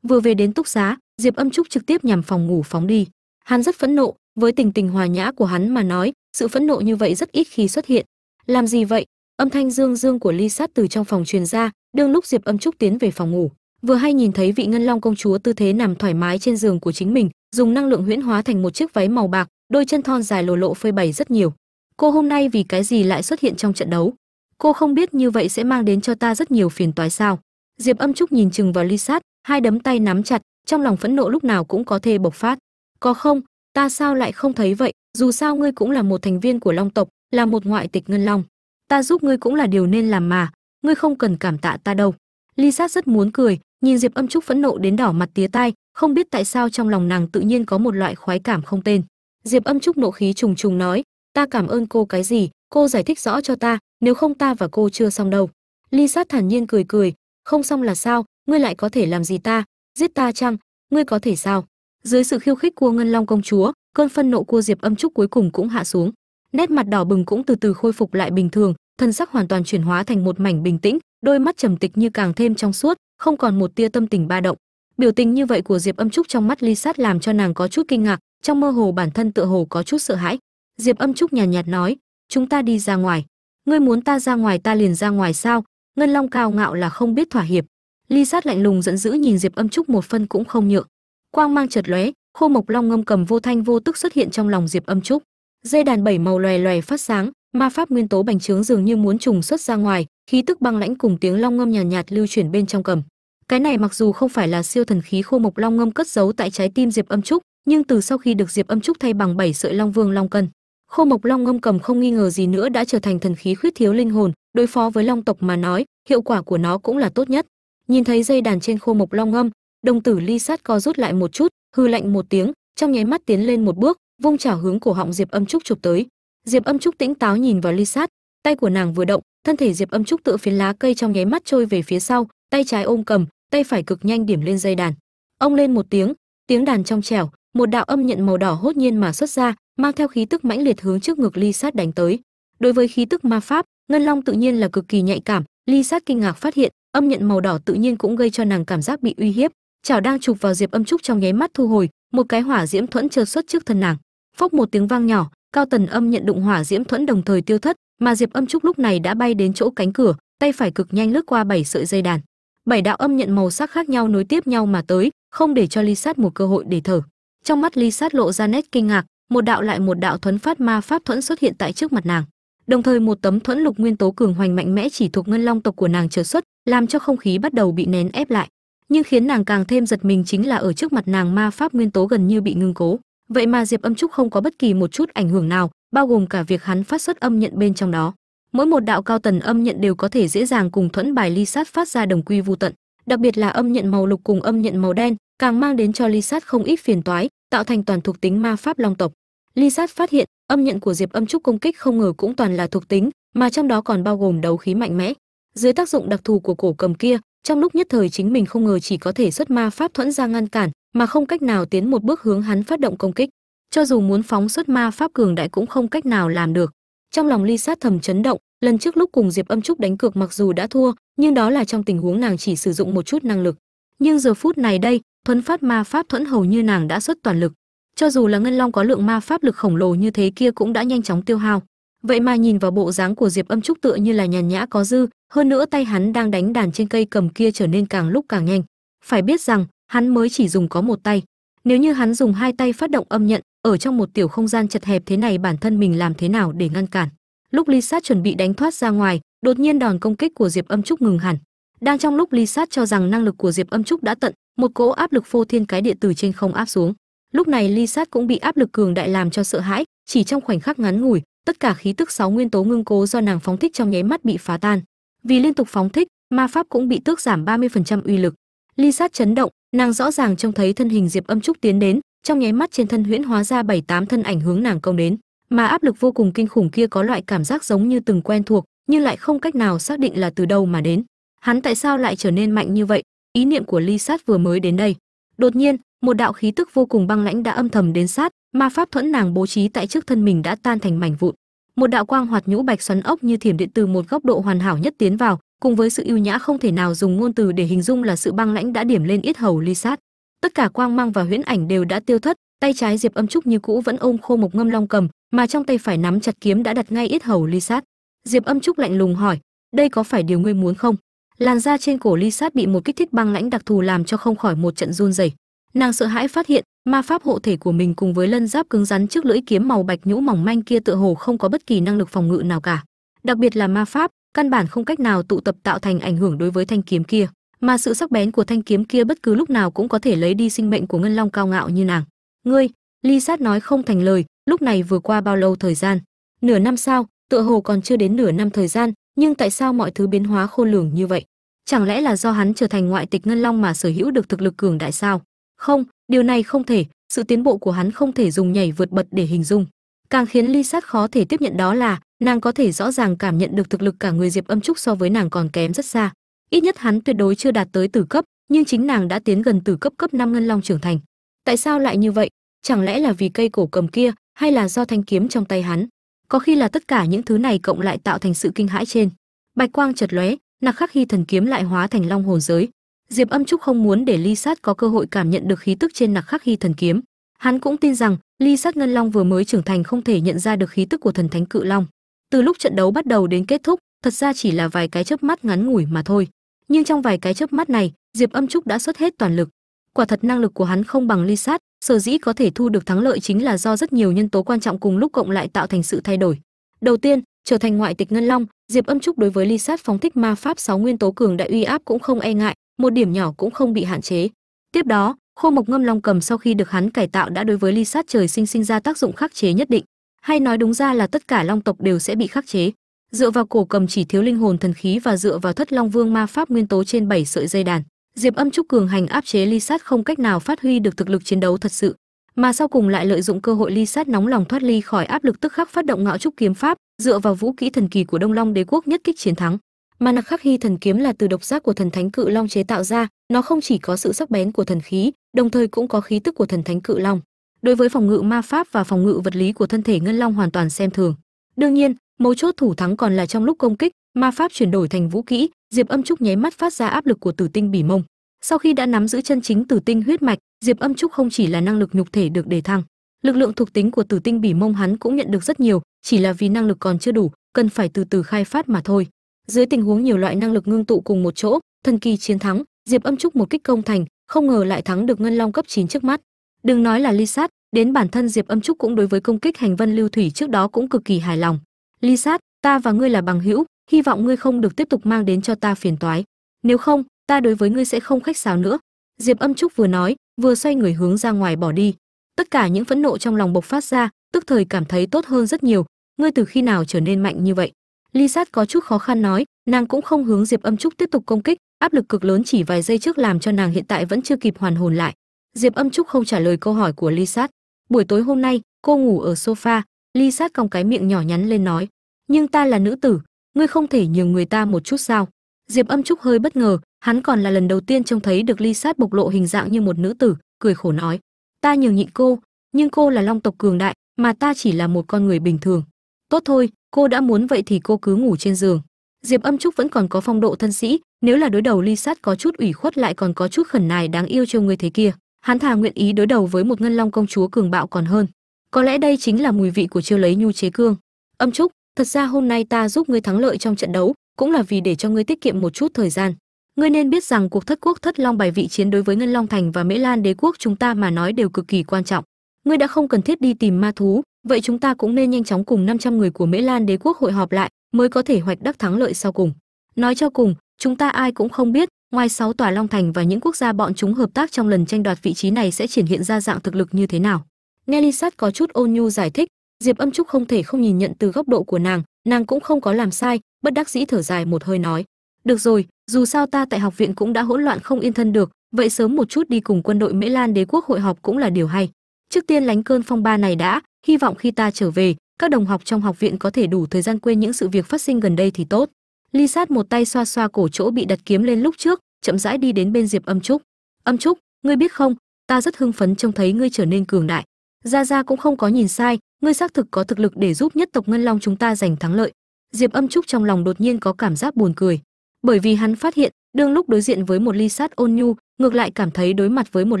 Vừa về đến túc xá, diệp âm trúc trực tiếp nhằm phòng ngủ, phóng đi. Hắn rất phẫn nộ, với tình tình hòa nhã của hắn mà nói, sự phẫn nộ như vậy rất ít khi xuất hiện. Làm gì vậy? Âm thanh dương dương của ly sát từ trong phòng truyền ra, đương lúc diệp âm trúc tiến về phòng ngủ. Vừa hay nhìn thấy vị ngân long công chúa tư thế nằm thoải mái trên giường của chính mình, dùng năng lượng huyễn hóa thành một chiếc váy màu bạc đôi chân thon dài lồ lộ phơi bày rất nhiều. Cô hôm nay vì cái gì lại xuất hiện trong trận đấu? Cô không biết như vậy sẽ mang đến cho ta rất nhiều phiền toái sao? Diệp âm trúc nhìn chừng vào ly sát, hai đấm tay nắm chặt, trong lòng phẫn nộ lúc nào cũng có thể bộc phát. Có không, ta sao lại không thấy vậy? Dù sao ngươi cũng là một thành viên của long tộc, là một ngoại tịch ngân long. Ta giúp ngươi cũng là điều nên làm mà, ngươi không cần cảm tạ ta đâu. Ly sát rất muốn cười, nhìn diệp âm trúc phẫn nộ đến đỏ mặt tía tai, không biết tại sao trong lòng nàng tự nhiên có một loại khoái cảm không tên diệp âm trúc nộ khí trùng trùng nói, ta cảm ơn cô cái gì, cô giải thích rõ cho ta, nếu không ta và cô chưa xong đâu. Ly sát thản nhiên cười cười, không xong là sao, ngươi lại có thể làm gì ta? Giết ta chăng? Ngươi có thể sao? Dưới sự khiêu khích của ngân long công chúa, cơn phân nộ của diệp âm trúc cuối cùng cũng hạ xuống. Nét mặt đỏ bừng cũng từ từ khôi phục lại bình thường, thân sắc hoàn toàn chuyển hóa thành một mảnh bình tĩnh, đôi mắt trầm tịch như càng thêm trong suốt, không còn một tia tâm tình ba động. Biểu tình như vậy của diệp âm trúc trong mắt ly sát làm cho nàng có chút kinh ngạc trong mơ hồ bản thân tựa hồ có chút sợ hãi. Diệp âm trúc nhàn nhạt, nhạt nói chúng ta đi ra ngoài. Ngươi muốn ta ra ngoài ta liền ra ngoài sao? Ngân long cao ngạo là không biết thỏa hiệp. Ly sát lạnh lùng giận dữ nhìn diệp âm trúc một phân cũng không nhượng. Quang mang chợt lóe khô mộc long ngâm cầm vô thanh vô tức xuất hiện trong lòng diệp âm trúc. Dây đàn bảy màu lòe lòe phát sáng ma pháp nguyên tố bành trướng dường như muốn trùng xuất ra ngoài khí tức băng lãnh cùng tiếng long ngâm nhàn nhạt, nhạt lưu chuyển bên trong cầm. Cái này mặc dù không phải là siêu thần khí khô mộc long ngâm cất giấu tại trái tim diệp âm trúc nhưng từ sau khi được diệp âm trúc thay bằng bảy sợi long vương long cân, khô mộc long ngâm cầm không nghi ngờ gì nữa đã trở thành thần khí khuyết thiếu linh hồn, đối phó với long tộc mà nói, hiệu quả của nó cũng là tốt nhất. Nhìn thấy dây đàn trên khô mộc long ngâm, đồng tử ly sát co rút lại một chút, hư lạnh một tiếng, trong nháy mắt tiến lên một bước, vung chảo hướng cổ họng diệp âm trúc chụp tới. Diệp âm trúc tĩnh táo nhìn vào ly sát, tay của nàng vừa động, thân thể diệp âm trúc tự phiến lá cây trong nháy mắt trôi về phía sau, tay trái ôm cầm, tay phải cực nhanh điểm lên dây đàn. Ông lên một tiếng tiếng đàn trong trẻo một đạo âm nhận màu đỏ hốt nhiên mà xuất ra, mang theo khí tức mãnh liệt hướng trước ngực ly sát đánh tới. Đối với khí tức ma pháp, ngân long tự nhiên là cực kỳ nhạy cảm, ly sát kinh ngạc phát hiện, âm nhận màu đỏ tự nhiên cũng gây cho nàng cảm giác bị uy hiếp. Chảo đang chụp vào diệp âm trúc trong nháy mắt thu hồi, một cái hỏa diễm thuẫn chợt xuất trước thân nàng. Phốc một tiếng vang nhỏ, cao tần âm nhận đụng hỏa diễm thuẫn đồng thời tiêu thất, mà diệp âm trúc lúc này đã bay đến chỗ cánh cửa, tay phải cực nhanh lướt qua bảy sợi dây đàn. Bảy đạo âm nhận màu sắc khác nhau nối tiếp nhau mà tới, không để cho ly sát một cơ hội để thở trong mắt ly sát lộ ra nét kinh ngạc, một đạo lại một đạo thuấn phát ma pháp thuẫn xuất hiện tại trước mặt nàng. Đồng thời một tấm thuẫn lục nguyên tố cường hoành mạnh mẽ chỉ thuộc ngân long tộc của nàng trở xuất, làm cho không khí bắt đầu bị nén ép lại. Nhưng khiến nàng càng thêm giật mình chính là ở trước mặt nàng ma pháp nguyên tố gần như bị ngưng cố. Vậy mà diệp âm trúc không có bất kỳ một chút ảnh hưởng nào, bao gồm cả việc hắn phát xuất âm nhận bên trong đó. Mỗi một đạo cao tần âm nhận đều có thể dễ dàng cùng thuẫn bài ly sát phát ra đồng quy vu tận, đặc biệt là âm nhận màu lục cùng âm nhận màu đen càng mang đến cho ly sát không ít phiền toái, tạo thành toàn thuộc tính ma pháp long tộc. Ly sát phát hiện, âm nhận của diệp âm trúc công kích không ngờ cũng toàn là thuộc tính, mà trong đó còn bao gồm đấu khí mạnh mẽ. Dưới tác dụng đặc thù của cổ cầm kia, trong lúc nhất thời chính mình không ngờ chỉ có thể xuất ma pháp thuẫn ra ngăn cản, mà không cách nào tiến một bước hướng hắn phát động công kích. Cho dù muốn phóng xuất ma pháp cường đại cũng không cách nào làm được. Trong lòng ly sát thầm chấn động, lần trước lúc cùng diệp âm trúc đánh cược mặc dù đã thua, nhưng đó là trong tình huống nàng chỉ sử dụng một chút năng lực. Nhưng giờ phút này đây thuấn phát ma pháp thuẫn hầu như nàng đã xuất toàn lực. Cho dù là ngân long có lượng ma pháp lực khổng lồ như thế kia cũng đã nhanh chóng tiêu hao. Vậy mà nhìn vào bộ dáng của diệp âm trúc tựa như là nhàn nhã có dư, hơn nữa tay hắn đang đánh đàn trên cây cầm kia trở nên càng lúc càng nhanh. Phải biết rằng, hắn mới chỉ dùng có một tay. Nếu như hắn dùng hai tay phát động âm nhận, ở trong một tiểu không gian chật hẹp thế này bản thân mình làm thế nào để ngăn cản? Lúc ly sát chuẩn bị đánh thoát ra ngoài, đột nhiên đòn công kích của diệp âm trúc ngừng hẳn. Đang trong lúc ly sát cho rằng năng lực của diệp âm trúc đã tận một cỗ áp lực phô thiên cái địa từ trên không áp xuống. Lúc này ly sát cũng bị áp lực cường đại làm cho sợ hãi, chỉ trong khoảnh khắc ngắn ngủi, tất cả khí tức sáu nguyên tố ngưng cố do nàng phóng thích trong nháy mắt bị phá tan. Vì liên tục phóng thích, ma pháp cũng bị tước giảm 30% uy lực. Ly sát chấn động, nàng rõ ràng trông thấy thân hình diệp âm trúc tiến đến, trong nháy mắt trên thân huyễn hóa ra bảy tám thân ảnh hướng nàng công đến. Mà áp lực vô cùng kinh khủng kia có loại cảm giác giống như từng quen thuộc, nhưng lại không cách nào xác định là từ đâu mà đến. Hắn tại sao lại trở nên mạnh như vậy? Ý niệm của ly sát vừa mới đến đây. Đột nhiên, một đạo khí tức vô cùng băng lãnh đã âm thầm đến sát, ma pháp thuẫn nàng bố trí tại trước thân mình đã tan thành mảnh vụn. Một đạo quang hoạt nhũ bạch xoắn ốc như thiểm điện từ một góc độ hoàn hảo nhất tiến vào, cùng với sự ưu nhã không thể nào dùng ngôn từ để hình dung là sự băng lãnh đã điểm lên ít hầu ly sát. Tất cả quang mang và huyễn ảnh đều đã tiêu thất, tay trái diệp âm trúc như cũ vẫn ôm khô mộc ngâm long cầm, mà trong tay phải nắm chặt kiếm đã đặt ngay ít hầu ly sát. Diệp âm trúc lạnh lùng hỏi, đây có phải điều ngươi muốn không? Làn da trên cổ ly sát bị một kích thích băng lãnh đặc thù làm cho không khỏi một trận run rẩy. Nàng sợ hãi phát hiện, ma pháp hộ thể của mình cùng với lân giáp cứng rắn trước lưỡi kiếm màu bạch nhũ mỏng manh kia tựa hồ không có bất kỳ năng lực phòng ngự nào cả. Đặc biệt là ma pháp, căn bản không cách nào tụ tập tạo thành ảnh hưởng đối với thanh kiếm kia, mà sự sắc bén của thanh kiếm kia bất cứ lúc nào cũng có thể lấy đi sinh mệnh của ngân long cao ngạo như nàng. Ngươi, ly sát nói không thành lời, lúc này vừa qua bao lâu thời gian? Nửa năm sao, tựa hồ còn chưa đến nửa năm thời gian nhưng tại sao mọi thứ biến hóa khôn lường như vậy? Chẳng lẽ là do hắn trở thành ngoại tịch ngân long mà sở hữu được thực lực cường đại sao? Không, điều này không thể. Sự tiến bộ của hắn không thể dùng nhảy vượt bật để hình dung. Càng khiến ly sát khó thể tiếp nhận đó là, nàng có thể rõ ràng cảm nhận được thực lực cả người diệp âm trúc so với nàng còn kém rất xa. Ít nhất hắn tuyệt đối chưa đạt tới tử cấp, nhưng chính nàng đã tiến gần tử cấp cấp 5 ngân long trưởng thành. Tại sao lại như vậy? Chẳng lẽ là vì cây cổ cầm kia, hay là do thanh kiếm trong tay hắn? Có khi là tất cả những thứ này cộng lại tạo thành sự kinh hãi trên. Bạch quang chật lóe, nặc khắc khi thần kiếm lại hóa thành long hồn giới. Diệp âm trúc không muốn để ly sát có cơ hội cảm nhận được khí tức trên nặc khắc khi thần kiếm. Hắn cũng tin rằng, ly sát ngân long vừa mới trưởng thành không thể nhận ra được khí tức của thần thánh cự long. Từ lúc trận đấu bắt đầu đến kết thúc, thật ra chỉ là vài cái chớp mắt ngắn ngủi mà thôi. Nhưng trong vài cái chớp mắt này, diệp âm trúc đã xuất hết toàn lực quả thật năng lực của hắn không bằng ly sát, sở dĩ có thể thu được thắng lợi chính là do rất nhiều nhân tố quan trọng cùng lúc cộng lại tạo thành sự thay đổi. Đầu tiên, trở thành ngoại tịch ngân long, diệp âm trúc đối với ly sát phóng thích ma pháp sáu nguyên tố cường đại uy áp cũng không e ngại, một điểm nhỏ cũng không bị hạn chế. Tiếp đó, khô mộc ngâm long cầm sau khi được hắn cải tạo đã đối với ly sát trời sinh sinh ra tác dụng khắc chế nhất định. Hay nói đúng ra là tất cả long tộc đều sẽ bị khắc chế. Dựa vào cổ cầm chỉ thiếu linh hồn thần khí và dựa vào thất long vương ma pháp nguyên tố trên bảy sợi dây đàn diệp âm trúc cường hành áp chế ly sát không cách nào phát huy được thực lực chiến đấu thật sự, mà sau cùng lại lợi dụng cơ hội ly sát nóng lòng thoát ly khỏi áp lực tức khắc phát động ngạo trúc kiếm pháp, dựa vào vũ kỹ thần kỳ của đông long đế quốc nhất kích chiến thắng. Mà nặc khắc hy thần kiếm là từ độc giác của thần thánh cự long chế tạo ra, nó không chỉ có sự sắc bén của thần khí, đồng thời cũng có khí tức của thần thánh cự long. Đối với phòng ngự ma pháp và phòng ngự vật lý của thân thể ngân long hoàn toàn xem thường. Đương nhiên, mấu chốt thủ thắng còn là trong lúc công kích, ma pháp chuyển đổi thành vũ kỹ diệp âm trúc nháy mắt phát ra áp lực của tử tinh bỉ mông. Sau khi đã nắm giữ chân chính tử tinh huyết mạch, diệp âm trúc không chỉ là năng lực nhục thể được đề thăng, lực lượng thuộc tính của tử tinh bỉ mông hắn cũng nhận được rất nhiều, chỉ là vì năng lực còn chưa đủ, cần phải từ từ khai phát mà thôi. Dưới tình huống nhiều loại năng lực ngưng tụ cùng một chỗ, thần kỳ chiến thắng, diệp âm trúc một kích công thành, không ngờ lại thắng được ngân long cấp 9 trước mắt. Đừng nói là ly sát, đến bản thân diệp âm trúc cũng đối với công kích hành vân lưu thủy trước đó cũng cực kỳ hài lòng. Ly sát, ta và ngươi là bằng hữu hy vọng ngươi không được tiếp tục mang đến cho ta phiền toái. Nếu không, ta đối với ngươi sẽ không khách sáo nữa. Diệp âm trúc vừa nói, vừa xoay người hướng ra ngoài bỏ đi. Tất cả những phẫn nộ trong lòng bộc phát ra, tức thời cảm thấy tốt hơn rất nhiều. Ngươi từ khi nào trở nên mạnh như vậy? Ly sát có chút khó khăn nói, nàng cũng không hướng diệp âm trúc tiếp tục công kích, áp lực cực lớn chỉ vài giây trước làm cho nàng hiện tại vẫn chưa kịp hoàn hồn lại. Diệp âm trúc không trả lời câu hỏi của ly sát. Buổi tối hôm nay, cô ngủ ở sofa. Ly sát cong cái miệng nhỏ nhắn lên nói, nhưng ta là nữ tử ngươi không thể nhường người ta một chút sao? Diệp âm trúc hơi bất ngờ, hắn còn là lần đầu tiên trông thấy được ly sát bộc lộ hình dạng như một nữ tử, cười khổ nói, ta nhường nhịn cô, nhưng cô là long tộc cường đại, mà ta chỉ là một con người bình thường. Tốt thôi, cô đã muốn vậy thì cô cứ ngủ trên giường. Diệp âm trúc vẫn còn có phong độ thân sĩ, nếu là đối đầu ly sát có chút ủy khuất lại còn có chút khẩn nài đáng yêu cho người thế kia, hắn thà nguyện ý đối đầu với một ngân long công chúa cường bạo còn hơn. Có lẽ đây chính là mùi vị của chiêu lấy nhu chế cương. Âm trúc thật ra hôm nay ta giúp ngươi thắng lợi trong trận đấu, cũng là vì để cho ngươi tiết kiệm một chút thời gian. Ngươi nên biết rằng cuộc thất quốc thất long bài vị chiến đối với ngân long thành và mễ lan đế quốc chúng ta mà nói đều cực kỳ quan trọng. Ngươi đã không cần thiết đi tìm ma thú, vậy chúng ta cũng nên nhanh chóng cùng 500 người của mễ lan đế quốc hội họp lại, mới có thể hoạch đắc thắng lợi sau cùng. Nói cho cùng, chúng ta ai cũng không biết, ngoài sáu tòa long thành và những quốc gia bọn chúng hợp tác trong lần tranh đoạt vị trí này sẽ triển hiện ra dạng thực lực như thế nào. Nghe lisat có chút ôn nhu giải thích diệp âm trúc không thể không nhìn nhận từ góc độ của nàng nàng cũng không có làm sai, bất đắc dĩ thở dài một hơi nói, được rồi, dù sao ta tại học viện cũng đã hỗn loạn không yên thân được, vậy sớm một chút đi cùng quân đội mễ lan đế quốc hội họp cũng là điều hay. Trước tiên lánh cơn phong ba này đã, hy vọng khi ta trở về, các đồng học trong học viện có thể đủ thời gian quên những sự việc phát sinh gần đây thì tốt. Ly sát một tay xoa xoa cổ chỗ bị đặt kiếm lên lúc trước, chậm rãi đi đến bên diệp âm trúc. Âm trúc, ngươi biết không, ta rất hưng phấn trông thấy ngươi trở nên cường đại gia gia cũng không có nhìn sai, ngươi xác thực có thực lực để giúp nhất tộc ngân long chúng ta giành thắng lợi. Diệp âm trúc trong lòng đột nhiên có cảm giác buồn cười, bởi vì hắn phát hiện, đương lúc đối diện với một ly sát ôn nhu, ngược lại cảm thấy đối mặt với một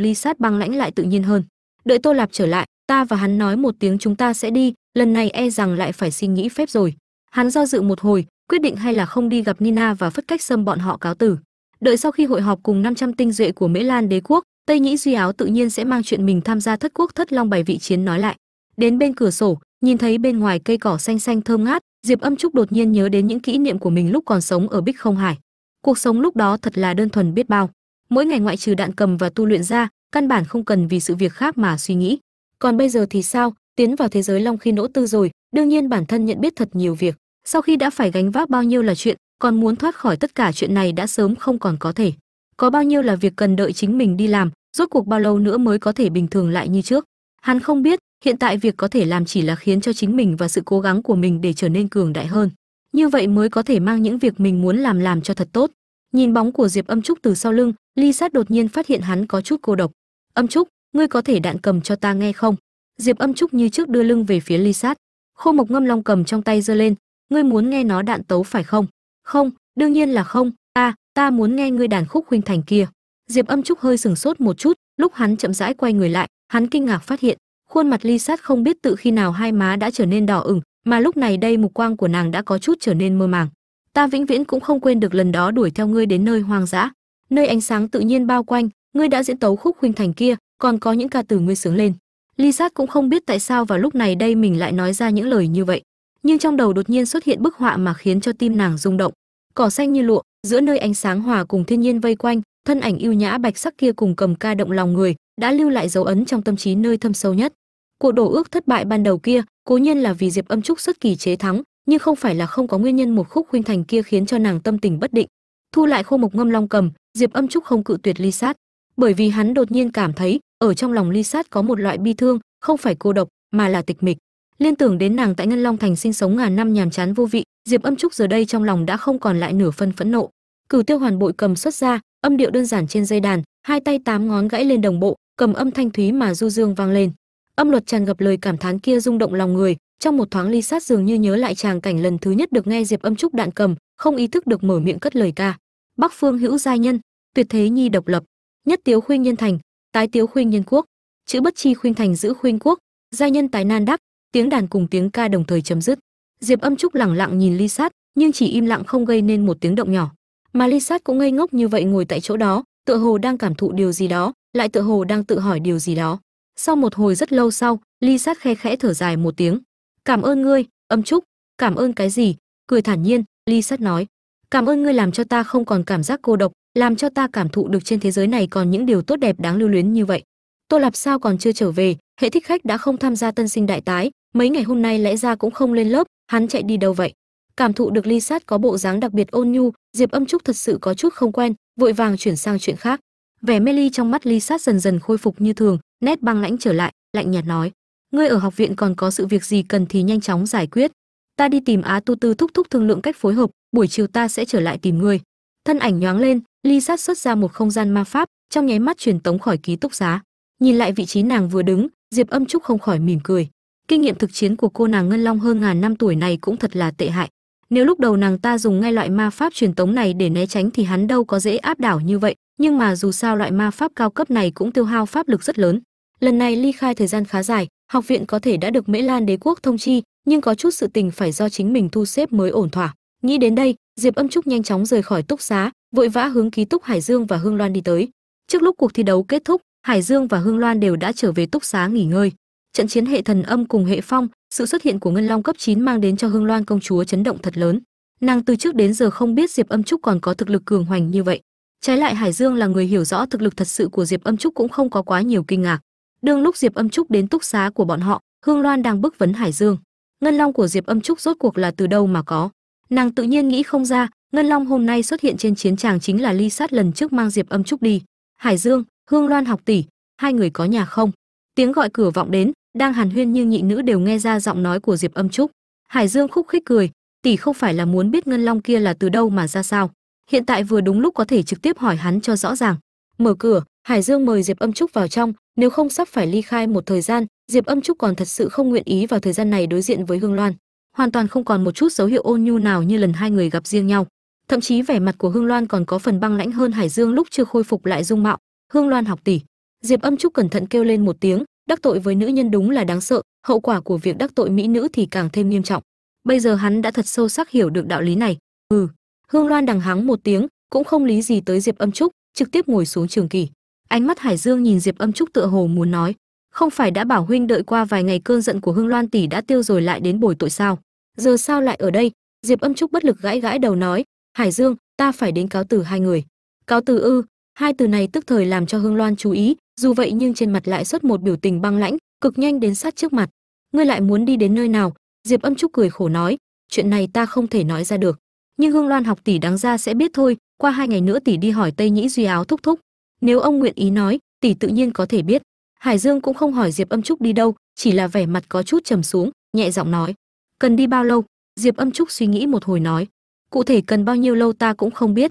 ly sát băng lãnh lại tự nhiên hơn. Đợi tô lạp trở lại, ta và hắn nói một tiếng chúng ta sẽ đi, lần này e rằng lại phải xin nghĩ phép rồi. Hắn do dự một hồi, quyết định hay là không đi gặp nina và phất cách xâm bọn họ cáo tử. Đợi sau khi hội họp cùng 500 tinh duệ của mễ lan đế quốc tây nhĩ duy áo tự nhiên sẽ mang chuyện mình tham gia thất quốc thất long bài vị chiến nói lại. Đến bên cửa sổ, nhìn thấy bên ngoài cây cỏ xanh xanh thơm ngát, diệp âm trúc đột nhiên nhớ đến những kỷ niệm của mình lúc còn sống ở bích không hải. Cuộc sống lúc đó thật là đơn thuần biết bao. Mỗi ngày ngoại trừ đạn cầm và tu luyện ra, căn bản không cần vì sự việc khác mà suy nghĩ. Còn bây giờ thì sao? Tiến vào thế giới long khi nỗ tư rồi, đương nhiên bản thân nhận biết thật nhiều việc. Sau khi đã phải gánh vác bao nhiêu là chuyện, còn muốn thoát khỏi tất cả chuyện này đã sớm không còn có thể có bao nhiêu là việc cần đợi chính mình đi làm, rốt cuộc bao lâu nữa mới có thể bình thường lại như trước? Hắn không biết, hiện tại việc có thể làm chỉ là khiến cho chính mình và sự cố gắng của mình để trở nên cường đại hơn. Như vậy mới có thể mang những việc mình muốn làm làm cho thật tốt. Nhìn bóng của diệp âm trúc từ sau lưng, ly sát đột nhiên phát hiện hắn có chút cô độc. Âm trúc, ngươi có thể đạn cầm cho ta nghe không? Diệp âm trúc như trước đưa lưng về phía ly sát. Khô mộc ngâm long cầm trong tay giơ lên. Ngươi muốn nghe nó đạn tấu phải không? Không, đương nhiên là không, ta ta muốn nghe ngươi đàn khúc huynh thành kia. Diệp âm trúc hơi sừng sốt một chút, lúc hắn chậm rãi quay người lại, hắn kinh ngạc phát hiện, khuôn mặt ly sát không biết tự khi nào hai má đã trở nên đỏ ửng, mà lúc này đây mục quang của nàng đã có chút trở nên mơ màng. Ta vĩnh viễn cũng không quên được lần đó đuổi theo ngươi đến nơi hoang dã. Nơi ánh sáng tự nhiên bao quanh, ngươi đã diễn tấu khúc huynh thành kia, còn có những ca từ ngươi sướng lên. Ly sát cũng không biết tại sao vào lúc này đây mình lại nói ra những lời như vậy. Nhưng trong đầu đột nhiên xuất hiện bức họa mà khiến cho tim nàng rung động. Cỏ xanh như lụa giữa nơi ánh sáng hòa cùng thiên nhiên vây quanh, thân ảnh yêu nhã bạch sắc kia cùng cầm ca động lòng người, đã lưu lại dấu ấn trong tâm trí nơi thâm sâu nhất. Cuộc đổ ước thất bại ban đầu kia, cố nhiên là vì diệp âm trúc xuất kỳ chế thắng, nhưng không phải là không có nguyên nhân một khúc huynh thành kia khiến cho nàng tâm tình bất định. Thu lại khô mộc ngâm long cầm, diệp âm trúc không cự tuyệt ly sát. Bởi vì hắn đột nhiên cảm thấy, ở trong lòng ly sát có một loại bi thương, không phải cô độc, mà là tịch mịch liên tưởng đến nàng tại ngân long thành sinh sống ngàn năm nhàm chán vô vị, diệp âm trúc giờ đây trong lòng đã không còn lại nửa phân phẫn nộ. Cửu tiêu hoàn bội cầm xuất ra, âm điệu đơn giản trên dây đàn, hai tay tám ngón gãy lên đồng bộ, cầm âm thanh thúy mà du dương vang lên. Âm luật tràn ngập lời cảm thán kia rung động lòng người, trong một thoáng ly sát dường như nhớ lại tràng cảnh lần thứ nhất được nghe diệp âm trúc đạn cầm, không ý thức được mở miệng cất lời ca. Bắc phương hữu giai nhân, tuyệt thế nhi độc lập, nhất tiếu khuynh nhân thành, tái tiếu khuynh nhân quốc, chữ bất chi khuynh thành giữ khuynh quốc giai nhân tài nan đắc tiếng đàn cùng tiếng ca đồng thời chấm dứt. Diệp âm trúc lẳng lặng nhìn ly sát, nhưng chỉ im lặng không gây nên một tiếng động nhỏ. Mà ly sát cũng ngây ngốc như vậy ngồi tại chỗ đó, tựa hồ đang cảm thụ điều gì đó, lại tựa hồ đang tự hỏi điều gì đó. Sau một hồi rất lâu sau, ly sát khe khẽ thở dài một tiếng. Cảm ơn ngươi, âm trúc. Cảm ơn cái gì? Cười thản nhiên, ly sát nói. Cảm ơn ngươi làm cho ta không còn cảm giác cô độc, làm cho ta cảm thụ được trên thế giới này còn những điều tốt đẹp đáng lưu luyến như vậy tô lạp sao còn chưa trở về, hệ thích khách đã không tham gia tân sinh đại tái, mấy ngày hôm nay lẽ ra cũng không lên lớp, hắn chạy đi đâu vậy? Cảm thụ được ly sát có bộ dáng đặc biệt ôn nhu, diệp âm trúc thật sự có chút không quen, vội vàng chuyển sang chuyện khác. Vẻ mê ly trong mắt ly sát dần dần khôi phục như thường, nét băng lãnh trở lại, lạnh nhạt nói, ngươi ở học viện còn có sự việc gì cần thì nhanh chóng giải quyết. Ta đi tìm á tu tư thúc thúc thương lượng cách phối hợp, buổi chiều ta sẽ trở lại tìm ngươi. Thân ảnh nhoáng lên, ly sát xuất ra một không gian ma pháp, trong nháy mắt truyền tống khỏi ký túc xá nhìn lại vị trí nàng vừa đứng, diệp âm trúc không khỏi mỉm cười. Kinh nghiệm thực chiến của cô nàng ngân long hơn ngàn năm tuổi này cũng thật là tệ hại. Nếu lúc đầu nàng ta dùng ngay loại ma pháp truyền tống này để né tránh thì hắn đâu có dễ áp đảo như vậy, nhưng mà dù sao loại ma pháp cao cấp này cũng tiêu hao pháp lực rất lớn. Lần này ly khai thời gian khá dài, học viện có thể đã được mễ lan đế quốc thông chi, nhưng có chút sự tình phải do chính mình thu xếp mới ổn thỏa. Nghĩ đến đây, diệp âm trúc nhanh chóng rời khỏi túc xá, vội vã hướng ký túc hải dương và hương loan đi tới. Trước lúc cuộc thi đấu kết thúc hải dương và hương loan đều đã trở về túc xá nghỉ ngơi. Trận chiến hệ thần âm cùng hệ phong, sự xuất hiện của ngân long cấp 9 mang đến cho hương loan công chúa chấn động thật lớn. Nàng từ trước đến giờ không biết diệp âm trúc còn có thực lực cường hoành như vậy. Trái lại hải dương là người hiểu rõ thực lực thật sự của diệp âm trúc cũng không có quá nhiều kinh ngạc. Đương lúc diệp âm trúc đến túc xá của bọn họ, hương loan đang bức vấn hải dương. Ngân long của diệp âm trúc rốt cuộc là từ đâu mà có? Nàng tự nhiên nghĩ không ra, ngân long hôm nay xuất hiện trên chiến tràng chính là ly sát lần trước mang diệp âm trúc đi. Hải dương hương loan học tỷ hai người có nhà không? Tiếng gọi cửa vọng đến, đang hàn huyên nhưng nhị nữ đều nghe ra giọng nói của diệp âm trúc. Hải dương khúc khích cười tỷ không phải là muốn biết ngân long kia là từ đâu mà ra sao. Hiện tại vừa đúng lúc có thể trực tiếp hỏi hắn cho rõ ràng. Mở cửa, hải dương mời diệp âm trúc vào trong, nếu không sắp phải ly khai một thời gian, diệp âm trúc còn thật sự không nguyện ý vào thời gian này đối diện với hương loan. Hoàn toàn không còn một chút dấu hiệu ôn nhu nào như lần hai người gặp riêng nhau. Thậm chí vẻ mặt của hương loan còn có phần băng lãnh hơn hải dương lúc chưa khôi phục lại dung mạo hương loan học tỷ diệp âm trúc cẩn thận kêu lên một tiếng, đắc tội với nữ nhân đúng là đáng sợ, hậu quả của việc đắc tội mỹ nữ thì càng thêm nghiêm trọng. Bây giờ hắn đã thật sâu sắc hiểu được đạo lý này. Ừ. Hương loan đằng hắng một tiếng, cũng không lý gì tới diệp âm trúc, trực tiếp ngồi xuống trường kỳ. Ánh mắt hải dương nhìn diệp âm trúc tựa hồ muốn nói, không phải đã bảo huynh đợi qua vài ngày cơn giận của hương loan tỷ đã tiêu rồi lại đến bồi tội sao? Giờ sao lại ở đây? Diệp âm trúc bất lực gãi gãi đầu nói, hải dương, ta phải đến cáo từ hai người. Cáo từ ư? Hai từ này tức thời làm cho hương loan chú ý, dù vậy nhưng trên mặt lại xuất một biểu tình băng lãnh, cực nhanh đến sát trước mặt. Ngươi lại muốn đi đến nơi nào? Diệp âm trúc cười khổ nói, chuyện này ta không thể nói ra được. Nhưng hương loan học tỷ đáng ra sẽ biết thôi, qua hai ngày nữa tỷ đi hỏi tây nhĩ duy áo thúc thúc. Nếu ông nguyện ý nói, tỷ tự nhiên có thể biết. Hải dương cũng không hỏi diệp âm trúc đi đâu, chỉ là vẻ mặt có chút trầm xuống, nhẹ giọng nói, cần đi bao lâu? Diệp âm trúc suy nghĩ một hồi nói, cụ thể cần bao nhiêu lâu ta cũng không biết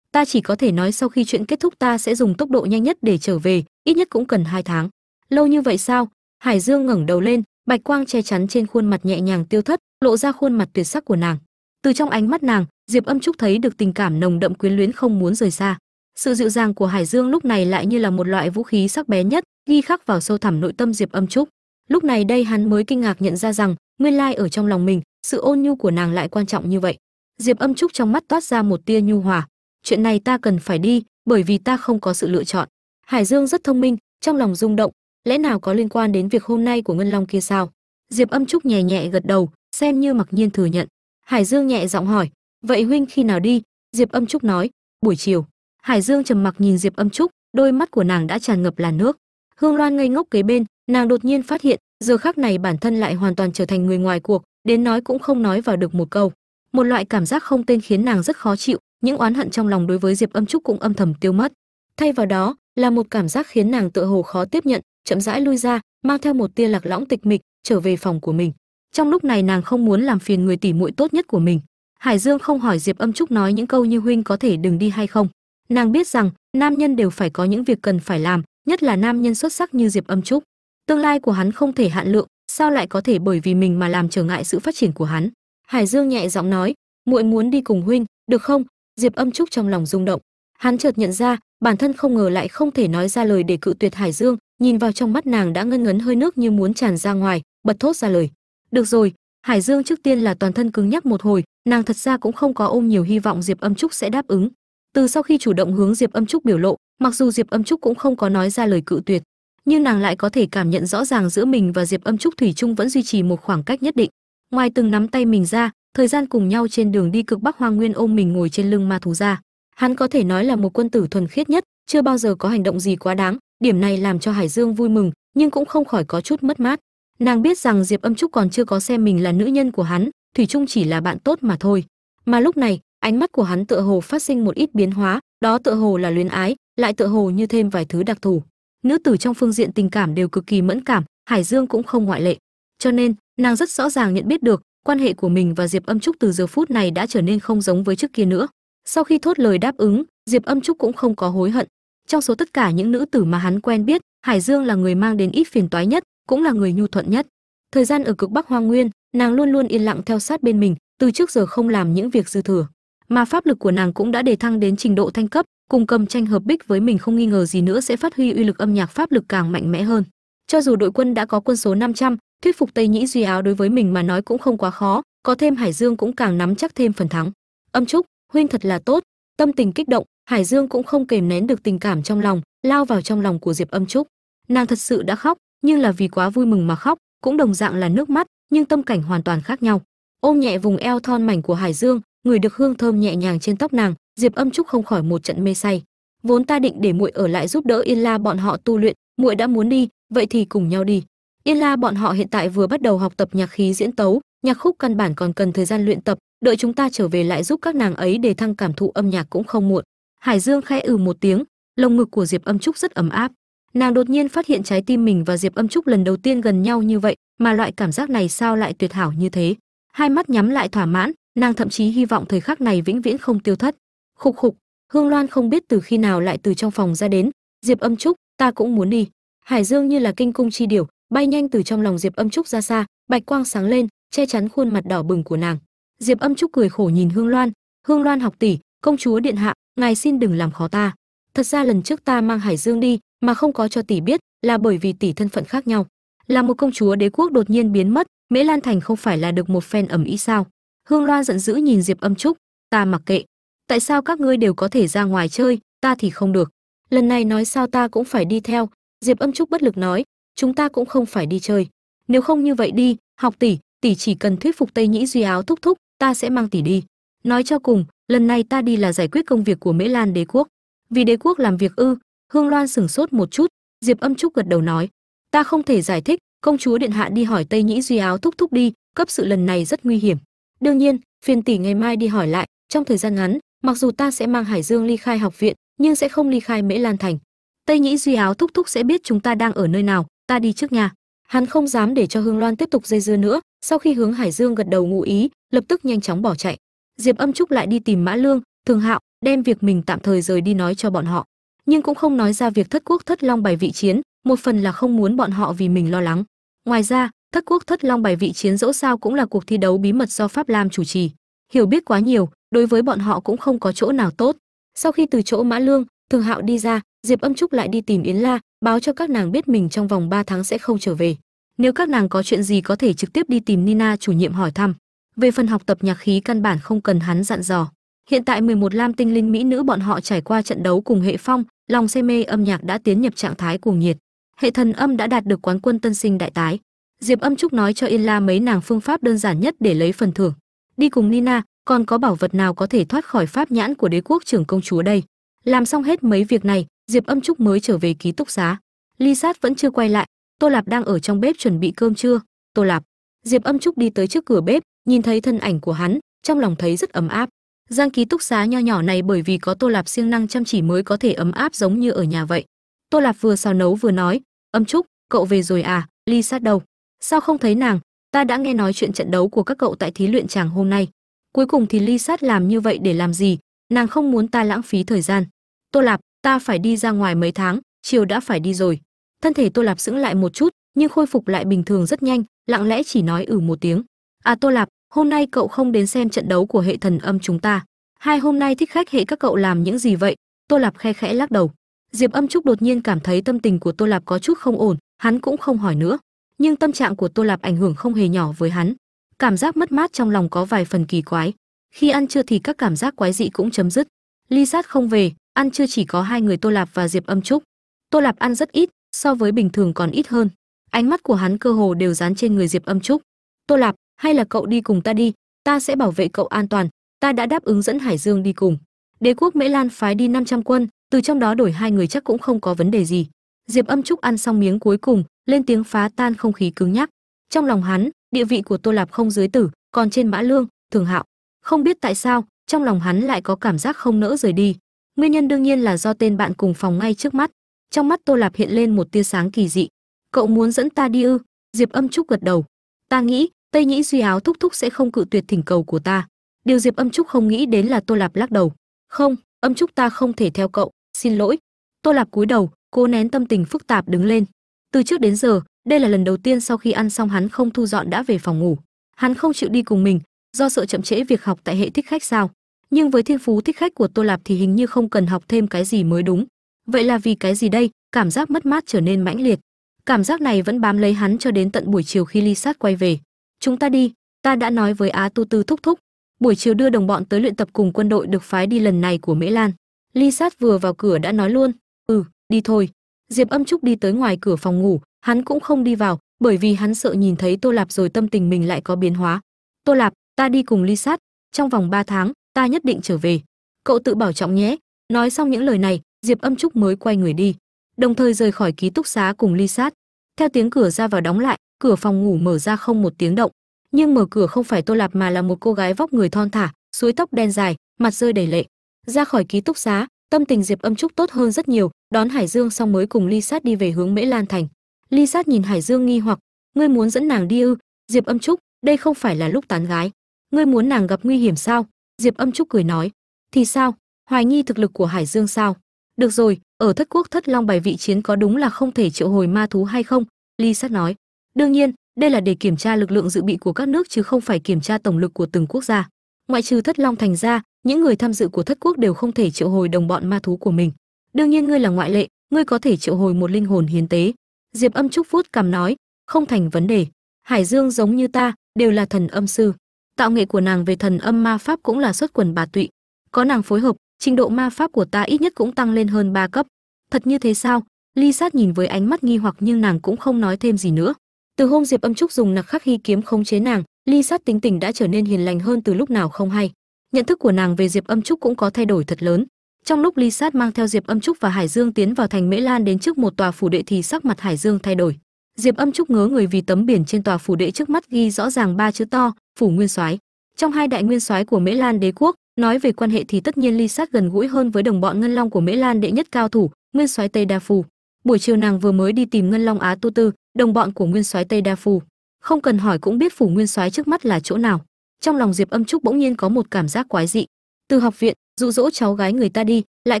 ta chỉ có thể nói sau khi chuyện kết thúc ta sẽ dùng tốc độ nhanh nhất để trở về, ít nhất cũng cần hai tháng. Lâu như vậy sao? Hải dương ngẩng đầu lên, bạch quang che chắn trên khuôn mặt nhẹ nhàng tiêu thất, lộ ra khuôn mặt tuyệt sắc của nàng. Từ trong ánh mắt nàng, diệp âm trúc thấy được tình cảm nồng đậm quyến luyến không muốn rời xa. Sự dịu dàng của hải dương lúc này lại như là một loại vũ khí sắc bén nhất, ghi khắc vào sâu thẳm nội tâm diệp âm trúc. Lúc này đây hắn mới kinh ngạc nhận ra rằng, nguyên lai ở trong lòng mình, sự ôn nhu của nàng lại quan trọng như vậy. Diệp âm trúc trong mắt toát ra một tia nhu hòa chuyện này ta cần phải đi, bởi vì ta không có sự lựa chọn. Hải dương rất thông minh, trong lòng rung động. Lẽ nào có liên quan đến việc hôm nay của ngân long kia sao? Diệp âm trúc nhẹ nhẹ gật đầu, xem như mặc nhiên thừa nhận. Hải dương nhẹ giọng hỏi, vậy huynh khi nào đi? Diệp âm trúc nói, buổi chiều. Hải dương trầm mặc nhìn diệp âm trúc, đôi mắt của nàng đã tràn ngập là nước. Hương loan ngây ngốc kế bên, nàng đột nhiên phát hiện, giờ khắc này bản thân lại hoàn toàn trở thành người ngoài cuộc, đến nói cũng không nói vào được một câu. Một loại cảm giác không tên khiến nàng rất khó chịu những oán hận trong lòng đối với diệp âm trúc cũng âm thầm tiêu mất. Thay vào đó là một cảm giác khiến nàng tựa hồ khó tiếp nhận, chậm rãi lui ra, mang theo một tia lạc lõng tịch mịch, trở về phòng của mình. Trong lúc này nàng không muốn làm phiền người tỷ muội tốt nhất của mình. Hải dương không hỏi diệp âm trúc nói những câu như huynh có thể đừng đi hay không. Nàng biết rằng, nam nhân đều phải có những việc cần phải làm, nhất là nam nhân xuất sắc như diệp âm trúc. Tương lai của hắn không thể hạn lượng, sao lại có thể bởi vì mình mà làm trở ngại sự phát triển của hắn? Hải dương nhẹ giọng nói, muội muốn đi cùng huynh, được không? Diệp âm trúc trong lòng rung động. Hắn chợt nhận ra, bản thân không ngờ lại không thể nói ra lời để cự tuyệt hải dương. Nhìn vào trong mắt nàng đã ngân ngấn hơi nước như muốn tràn ra ngoài, bật thốt ra lời. Được rồi, hải dương trước tiên là toàn thân cứng nhắc một hồi, nàng thật ra cũng không có ôm nhiều hy vọng diệp âm trúc sẽ đáp ứng. Từ sau khi chủ động hướng diệp âm trúc biểu lộ, mặc dù diệp âm trúc cũng không có nói ra lời cự tuyệt, nhưng nàng lại có thể cảm nhận rõ ràng giữa mình và diệp âm trúc thủy chung vẫn duy trì một khoảng cách nhất định. Ngoài từng nắm tay mình ra thời gian cùng nhau trên đường đi cực bắc hoang nguyên ôm mình ngồi trên lưng ma thú ra hắn có thể nói là một quân tử thuần khiết nhất, chưa bao giờ có hành động gì quá đáng, điểm này làm cho hải dương vui mừng, nhưng cũng không khỏi có chút mất mát. Nàng biết rằng diệp âm trúc còn chưa có xem mình là nữ nhân của hắn, thủy trung chỉ là bạn tốt mà thôi. Mà lúc này, ánh mắt của hắn tựa hồ phát sinh một ít biến hóa, đó tựa hồ là luyến ái, lại tựa hồ như thêm vài thứ đặc thù. Nữ tử trong phương diện tình cảm đều cực kỳ mẫn cảm, hải dương cũng không ngoại lệ. Cho nên, nàng rất rõ ràng nhận biết được quan hệ của mình và diệp âm trúc từ giờ phút này đã trở nên không giống với trước kia nữa. Sau khi thốt lời đáp ứng diệp âm trúc cũng không có hối hận. Trong số tất cả những nữ tử mà hắn quen biết hải dương là người mang đến ít phiền toái nhất cũng là người nhu thuận nhất. Thời gian ở cực bắc hoang nguyên nàng luôn luôn yên lặng theo sát bên mình từ trước giờ không làm những việc dư thừa. Mà pháp lực của nàng cũng đã đề thăng đến trình độ thanh cấp cùng cầm tranh hợp bích với mình không nghi ngờ gì nữa sẽ phát huy uy lực âm nhạc pháp lực càng mạnh mẽ hơn. Cho dù đội quân đã có quân số 500, thuyết phục tây nhĩ duy áo đối với mình mà nói cũng không quá khó, có thêm hải dương cũng càng nắm chắc thêm phần thắng. Âm trúc, huynh thật là tốt, tâm tình kích động, hải dương cũng không kềm nén được tình cảm trong lòng, lao vào trong lòng của diệp âm trúc. Nàng thật sự đã khóc, nhưng là vì quá vui mừng mà khóc, cũng đồng dạng là nước mắt, nhưng tâm cảnh hoàn toàn khác nhau. Ôm nhẹ vùng eo thon mảnh của hải dương, người được hương thơm nhẹ nhàng trên tóc nàng, diệp âm trúc không khỏi một trận mê say. Vốn ta định để muội ở lại giúp đỡ yên la bọn họ tu luyện, muội đã muốn đi, vậy thì cùng nhau đi yên la, bọn họ hiện tại vừa bắt đầu học tập nhạc khí diễn tấu, nhạc khúc căn bản còn cần thời gian luyện tập, đợi chúng ta trở về lại giúp các nàng ấy để thăng cảm thụ âm nhạc cũng không muộn. Hải dương khẽ ừ một tiếng, lồng ngực của diệp âm trúc rất ấm áp. Nàng đột nhiên phát hiện trái tim mình và diệp âm trúc lần đầu tiên gần nhau như vậy, mà loại cảm giác này sao lại tuyệt hảo như thế? Hai mắt nhắm lại thỏa mãn, nàng thậm chí hy vọng thời khắc này vĩnh viễn không tiêu thất. Khục khục, hương loan không biết từ khi nào lại từ trong phòng ra đến. Diệp âm trúc, ta cũng muốn đi. Hải dương như là kinh cung chi điểu bay nhanh từ trong lòng diệp âm trúc ra xa, bạch quang sáng lên, che chắn khuôn mặt đỏ bừng của nàng. Diệp âm trúc cười khổ nhìn hương loan. Hương loan học tỷ, công chúa điện hạ, ngài xin đừng làm khó ta. Thật ra lần trước ta mang hải dương đi, mà không có cho tỷ biết, là bởi vì tỷ thân phận khác nhau. Là một công chúa đế quốc đột nhiên biến mất, mễ lan thành không phải là được một phen ẩm ý sao? Hương loan giận dữ nhìn diệp âm trúc. Ta mặc kệ. Tại sao các ngươi đều có thể ra ngoài chơi? Ta thì không được. Lần này nói sao ta cũng phải đi theo. Diệp âm trúc bất lực nói chúng ta cũng không phải đi chơi. Nếu không như vậy đi, học tỷ tỷ chỉ cần thuyết phục tây nhĩ duy áo thúc thúc, ta sẽ mang tỷ đi. Nói cho cùng, lần này ta đi là giải quyết công việc của mễ lan đế quốc. Vì đế quốc làm việc ư, hương loan sửng sốt một chút, diệp âm trúc gật đầu nói, ta không thể giải thích, công chúa điện hạ đi hỏi tây nhĩ duy áo thúc thúc đi, cấp sự lần này rất nguy hiểm. Đương nhiên, phiền tỷ ngày mai đi hỏi lại, trong thời gian ngắn, mặc dù ta sẽ mang hải dương ly khai học viện, nhưng sẽ không ly khai mễ lan thành. Tây nhĩ duy áo thúc thúc sẽ biết chúng ta đang ở nơi nào ta đi trước nhà hắn không dám để cho hương loan tiếp tục dây dưa nữa. Sau khi hướng hải dương gật đầu ngụ ý, lập tức nhanh chóng bỏ chạy. Diệp âm trúc lại đi tìm mã lương, thường hạo, đem việc mình tạm thời rời đi nói cho bọn họ. Nhưng cũng không nói ra việc thất quốc thất long bày vị chiến, một phần là không muốn bọn họ vì mình lo lắng. Ngoài ra, thất quốc thất long bày vị chiến dẫu sao cũng là cuộc thi đấu bí mật do pháp lam chủ trì. Hiểu biết quá nhiều, đối với bọn họ cũng không có chỗ nào tốt. Sau khi từ chỗ mã lương, thường hạo đi ra, diệp âm trúc lại đi tìm yến la báo cho các nàng biết mình trong vòng 3 tháng sẽ không trở về. Nếu các nàng có chuyện gì có thể trực tiếp đi tìm nina chủ nhiệm hỏi thăm. Về phần học tập nhạc khí căn bản không cần hắn dặn dò. Hiện tại 11 lam tinh linh mỹ nữ bọn họ trải qua trận đấu cùng hệ phong, lòng say mê âm nhạc đã tiến nhập trạng thái cuồng nhiệt. Hệ thần âm đã đạt được quán quân tân sinh đại tái. Diệp âm trúc nói cho yên la mấy nàng phương pháp đơn giản nhất để lấy phần thưởng. Đi cùng nina, còn có bảo vật nào có thể thoát khỏi pháp nhãn của đế quốc trưởng công chúa đây? Làm xong hết mấy việc này diệp âm trúc mới trở về ký túc xá. Ly sát vẫn chưa quay lại. Tô lạp đang ở trong bếp chuẩn bị cơm trưa. Tô lạp. Diệp âm trúc đi tới trước cửa bếp, nhìn thấy thân ảnh của hắn, trong lòng thấy rất ấm áp. Giang ký túc xá nho nhỏ này bởi vì có tô lạp siêng năng chăm chỉ mới có thể ấm áp giống như ở nhà vậy. Tô lạp vừa xào nấu vừa nói, âm trúc, cậu về rồi à? Ly sát đâu? Sao không thấy nàng? Ta đã nghe nói chuyện trận đấu của các cậu tại thí luyện chàng hôm nay. Cuối cùng thì ly sát làm như vậy để làm gì? Nàng không muốn ta lãng phí thời gian. Tô lạp ta phải đi ra ngoài mấy tháng, chiều đã phải đi rồi. Thân thể tô lạp sững lại một chút, nhưng khôi phục lại bình thường rất nhanh, lặng lẽ chỉ nói ử ừ một tiếng. À tô lạp, hôm nay cậu không đến xem trận đấu của hệ thần âm chúng ta. Hai hôm nay thích khách hệ các cậu làm những gì vậy? Tô lạp khe khẽ lắc đầu. Diệp âm trúc đột nhiên cảm thấy tâm tình của tô lạp có chút không ổn, hắn cũng không hỏi nữa. Nhưng tâm trạng của tô lạp ảnh hưởng không hề nhỏ với hắn. Cảm giác mất mát trong lòng có vài phần kỳ quái. Khi ăn trưa thì các cảm giác quái dị cũng chấm dứt. Ly sát không về ăn chưa chỉ có hai người tô lạp và diệp âm trúc. Tô lạp ăn rất ít, so với bình thường còn ít hơn. Ánh mắt của hắn cơ hồ đều dán trên người diệp âm trúc. Tô lạp, hay là cậu đi cùng ta đi, ta sẽ bảo vệ cậu an toàn, ta đã đáp ứng dẫn hải dương đi cùng. Đế quốc mễ lan phái đi 500 quân, từ trong đó đổi hai người chắc cũng không có vấn đề gì. Diệp âm trúc ăn xong miếng cuối cùng, lên tiếng phá tan không khí cứng nhắc. Trong lòng hắn, địa vị của tô lạp không dưới tử, còn trên mã lương, thường hạo. Không biết tại sao, trong lòng hắn lại có cảm giác không nỡ rời đi nguyên nhân đương nhiên là do tên bạn cùng phòng ngay trước mắt. Trong mắt tô lạp hiện lên một tia sáng kỳ dị. Cậu muốn dẫn ta đi ư? Diệp âm trúc gật đầu. Ta nghĩ, tây nhĩ duy áo thúc thúc sẽ không cự tuyệt thỉnh cầu của ta. Điều diệp âm trúc không nghĩ đến là tô lạp lắc đầu. Không, âm trúc ta không thể theo cậu. Xin lỗi. Tô lạp cúi đầu, cố nén tâm tình phức tạp đứng lên. Từ trước đến giờ, đây là lần đầu tiên sau khi ăn xong hắn không thu dọn đã về phòng ngủ. Hắn không chịu đi cùng mình, do sợ chậm trễ việc học tại hệ thích khách sao nhưng với thiên phú thích khách của tô lạp thì hình như không cần học thêm cái gì mới đúng. Vậy là vì cái gì đây? Cảm giác mất mát trở nên mãnh liệt. Cảm giác này vẫn bám lấy hắn cho đến tận buổi chiều khi ly sát quay về. Chúng ta đi, ta đã nói với á tu tư thúc thúc. Buổi chiều đưa đồng bọn tới luyện tập cùng quân đội được phái đi lần này của mễ lan. Ly sát vừa vào cửa đã nói luôn ừ đi thôi. Diệp âm trúc đi tới ngoài cửa phòng ngủ, hắn cũng không đi vào, bởi vì hắn sợ nhìn thấy tô lạp rồi tâm tình mình lại có biến hóa. Tô lạp, ta đi cùng ly sát, trong vòng 3 tháng ta nhất định trở về. Cậu tự bảo trọng nhé. Nói xong những lời này, diệp âm trúc mới quay người đi, đồng thời rời khỏi ký túc xá cùng ly sát. Theo tiếng cửa ra vào đóng lại, cửa phòng ngủ mở ra không một tiếng động. Nhưng mở cửa không phải tô lạp mà là một cô gái vóc người thon thả, suối tóc đen dài, mặt rơi đầy lệ. Ra khỏi ký túc xá, tâm tình diệp âm trúc tốt hơn rất nhiều, đón hải dương xong mới cùng ly sát đi về hướng mễ lan thành. Ly sát nhìn hải dương nghi hoặc, ngươi muốn dẫn nàng đi ư? Diệp âm trúc, đây không phải là lúc tán gái. Ngươi muốn nàng gặp nguy hiểm sao? Diệp âm trúc cười nói, thì sao? Hoài nghi thực lực của hải dương sao? Được rồi, ở thất quốc thất long bài vị chiến có đúng là không thể triệu hồi ma thú hay không? Ly sát nói, đương nhiên, đây là để kiểm tra lực lượng dự bị của các nước chứ không phải kiểm tra tổng lực của từng quốc gia. Ngoại trừ thất long thành ra, những người tham dự của thất quốc đều không thể triệu hồi đồng bọn ma thú của mình. Đương nhiên ngươi là ngoại lệ, ngươi có thể triệu hồi một linh hồn hiến tế. Diệp âm trúc vuốt cằm nói, không thành vấn đề. Hải dương giống như ta, đều là thần âm sư tạo nghệ của nàng về thần âm ma pháp cũng là xuất quần bà tụy. Có nàng phối hợp, trình độ ma pháp của ta ít nhất cũng tăng lên hơn 3 cấp. Thật như thế sao? Ly sát nhìn với ánh mắt nghi hoặc nhưng nàng cũng không nói thêm gì nữa. Từ hôm diệp âm trúc dùng nặc khắc hy kiếm khống chế nàng, ly sát tính tình đã trở nên hiền lành hơn từ lúc nào không hay. Nhận thức của nàng về diệp âm trúc cũng có thay đổi thật lớn. Trong lúc ly sát mang theo diệp âm trúc và hải dương tiến vào thành mễ lan đến trước một tòa phủ đệ thì sắc mặt hải dương thay đổi diệp âm trúc ngớ người vì tấm biển trên tòa phủ đệ trước mắt ghi rõ ràng ba chữ to, phủ nguyên soái. Trong hai đại nguyên soái của mễ lan đế quốc, nói về quan hệ thì tất nhiên ly sát gần gũi hơn với đồng bọn ngân long của mễ lan đệ nhất cao thủ, nguyên soái tây đa phù buổi chiều nàng vừa mới đi tìm ngân long á tu tư, đồng bọn của nguyên soái tây đa phù không cần hỏi cũng biết phủ nguyên soái trước mắt là chỗ nào. Trong lòng diệp âm trúc bỗng nhiên có một cảm giác quái dị. Từ học viện, dụ dỗ cháu gái người ta đi, lại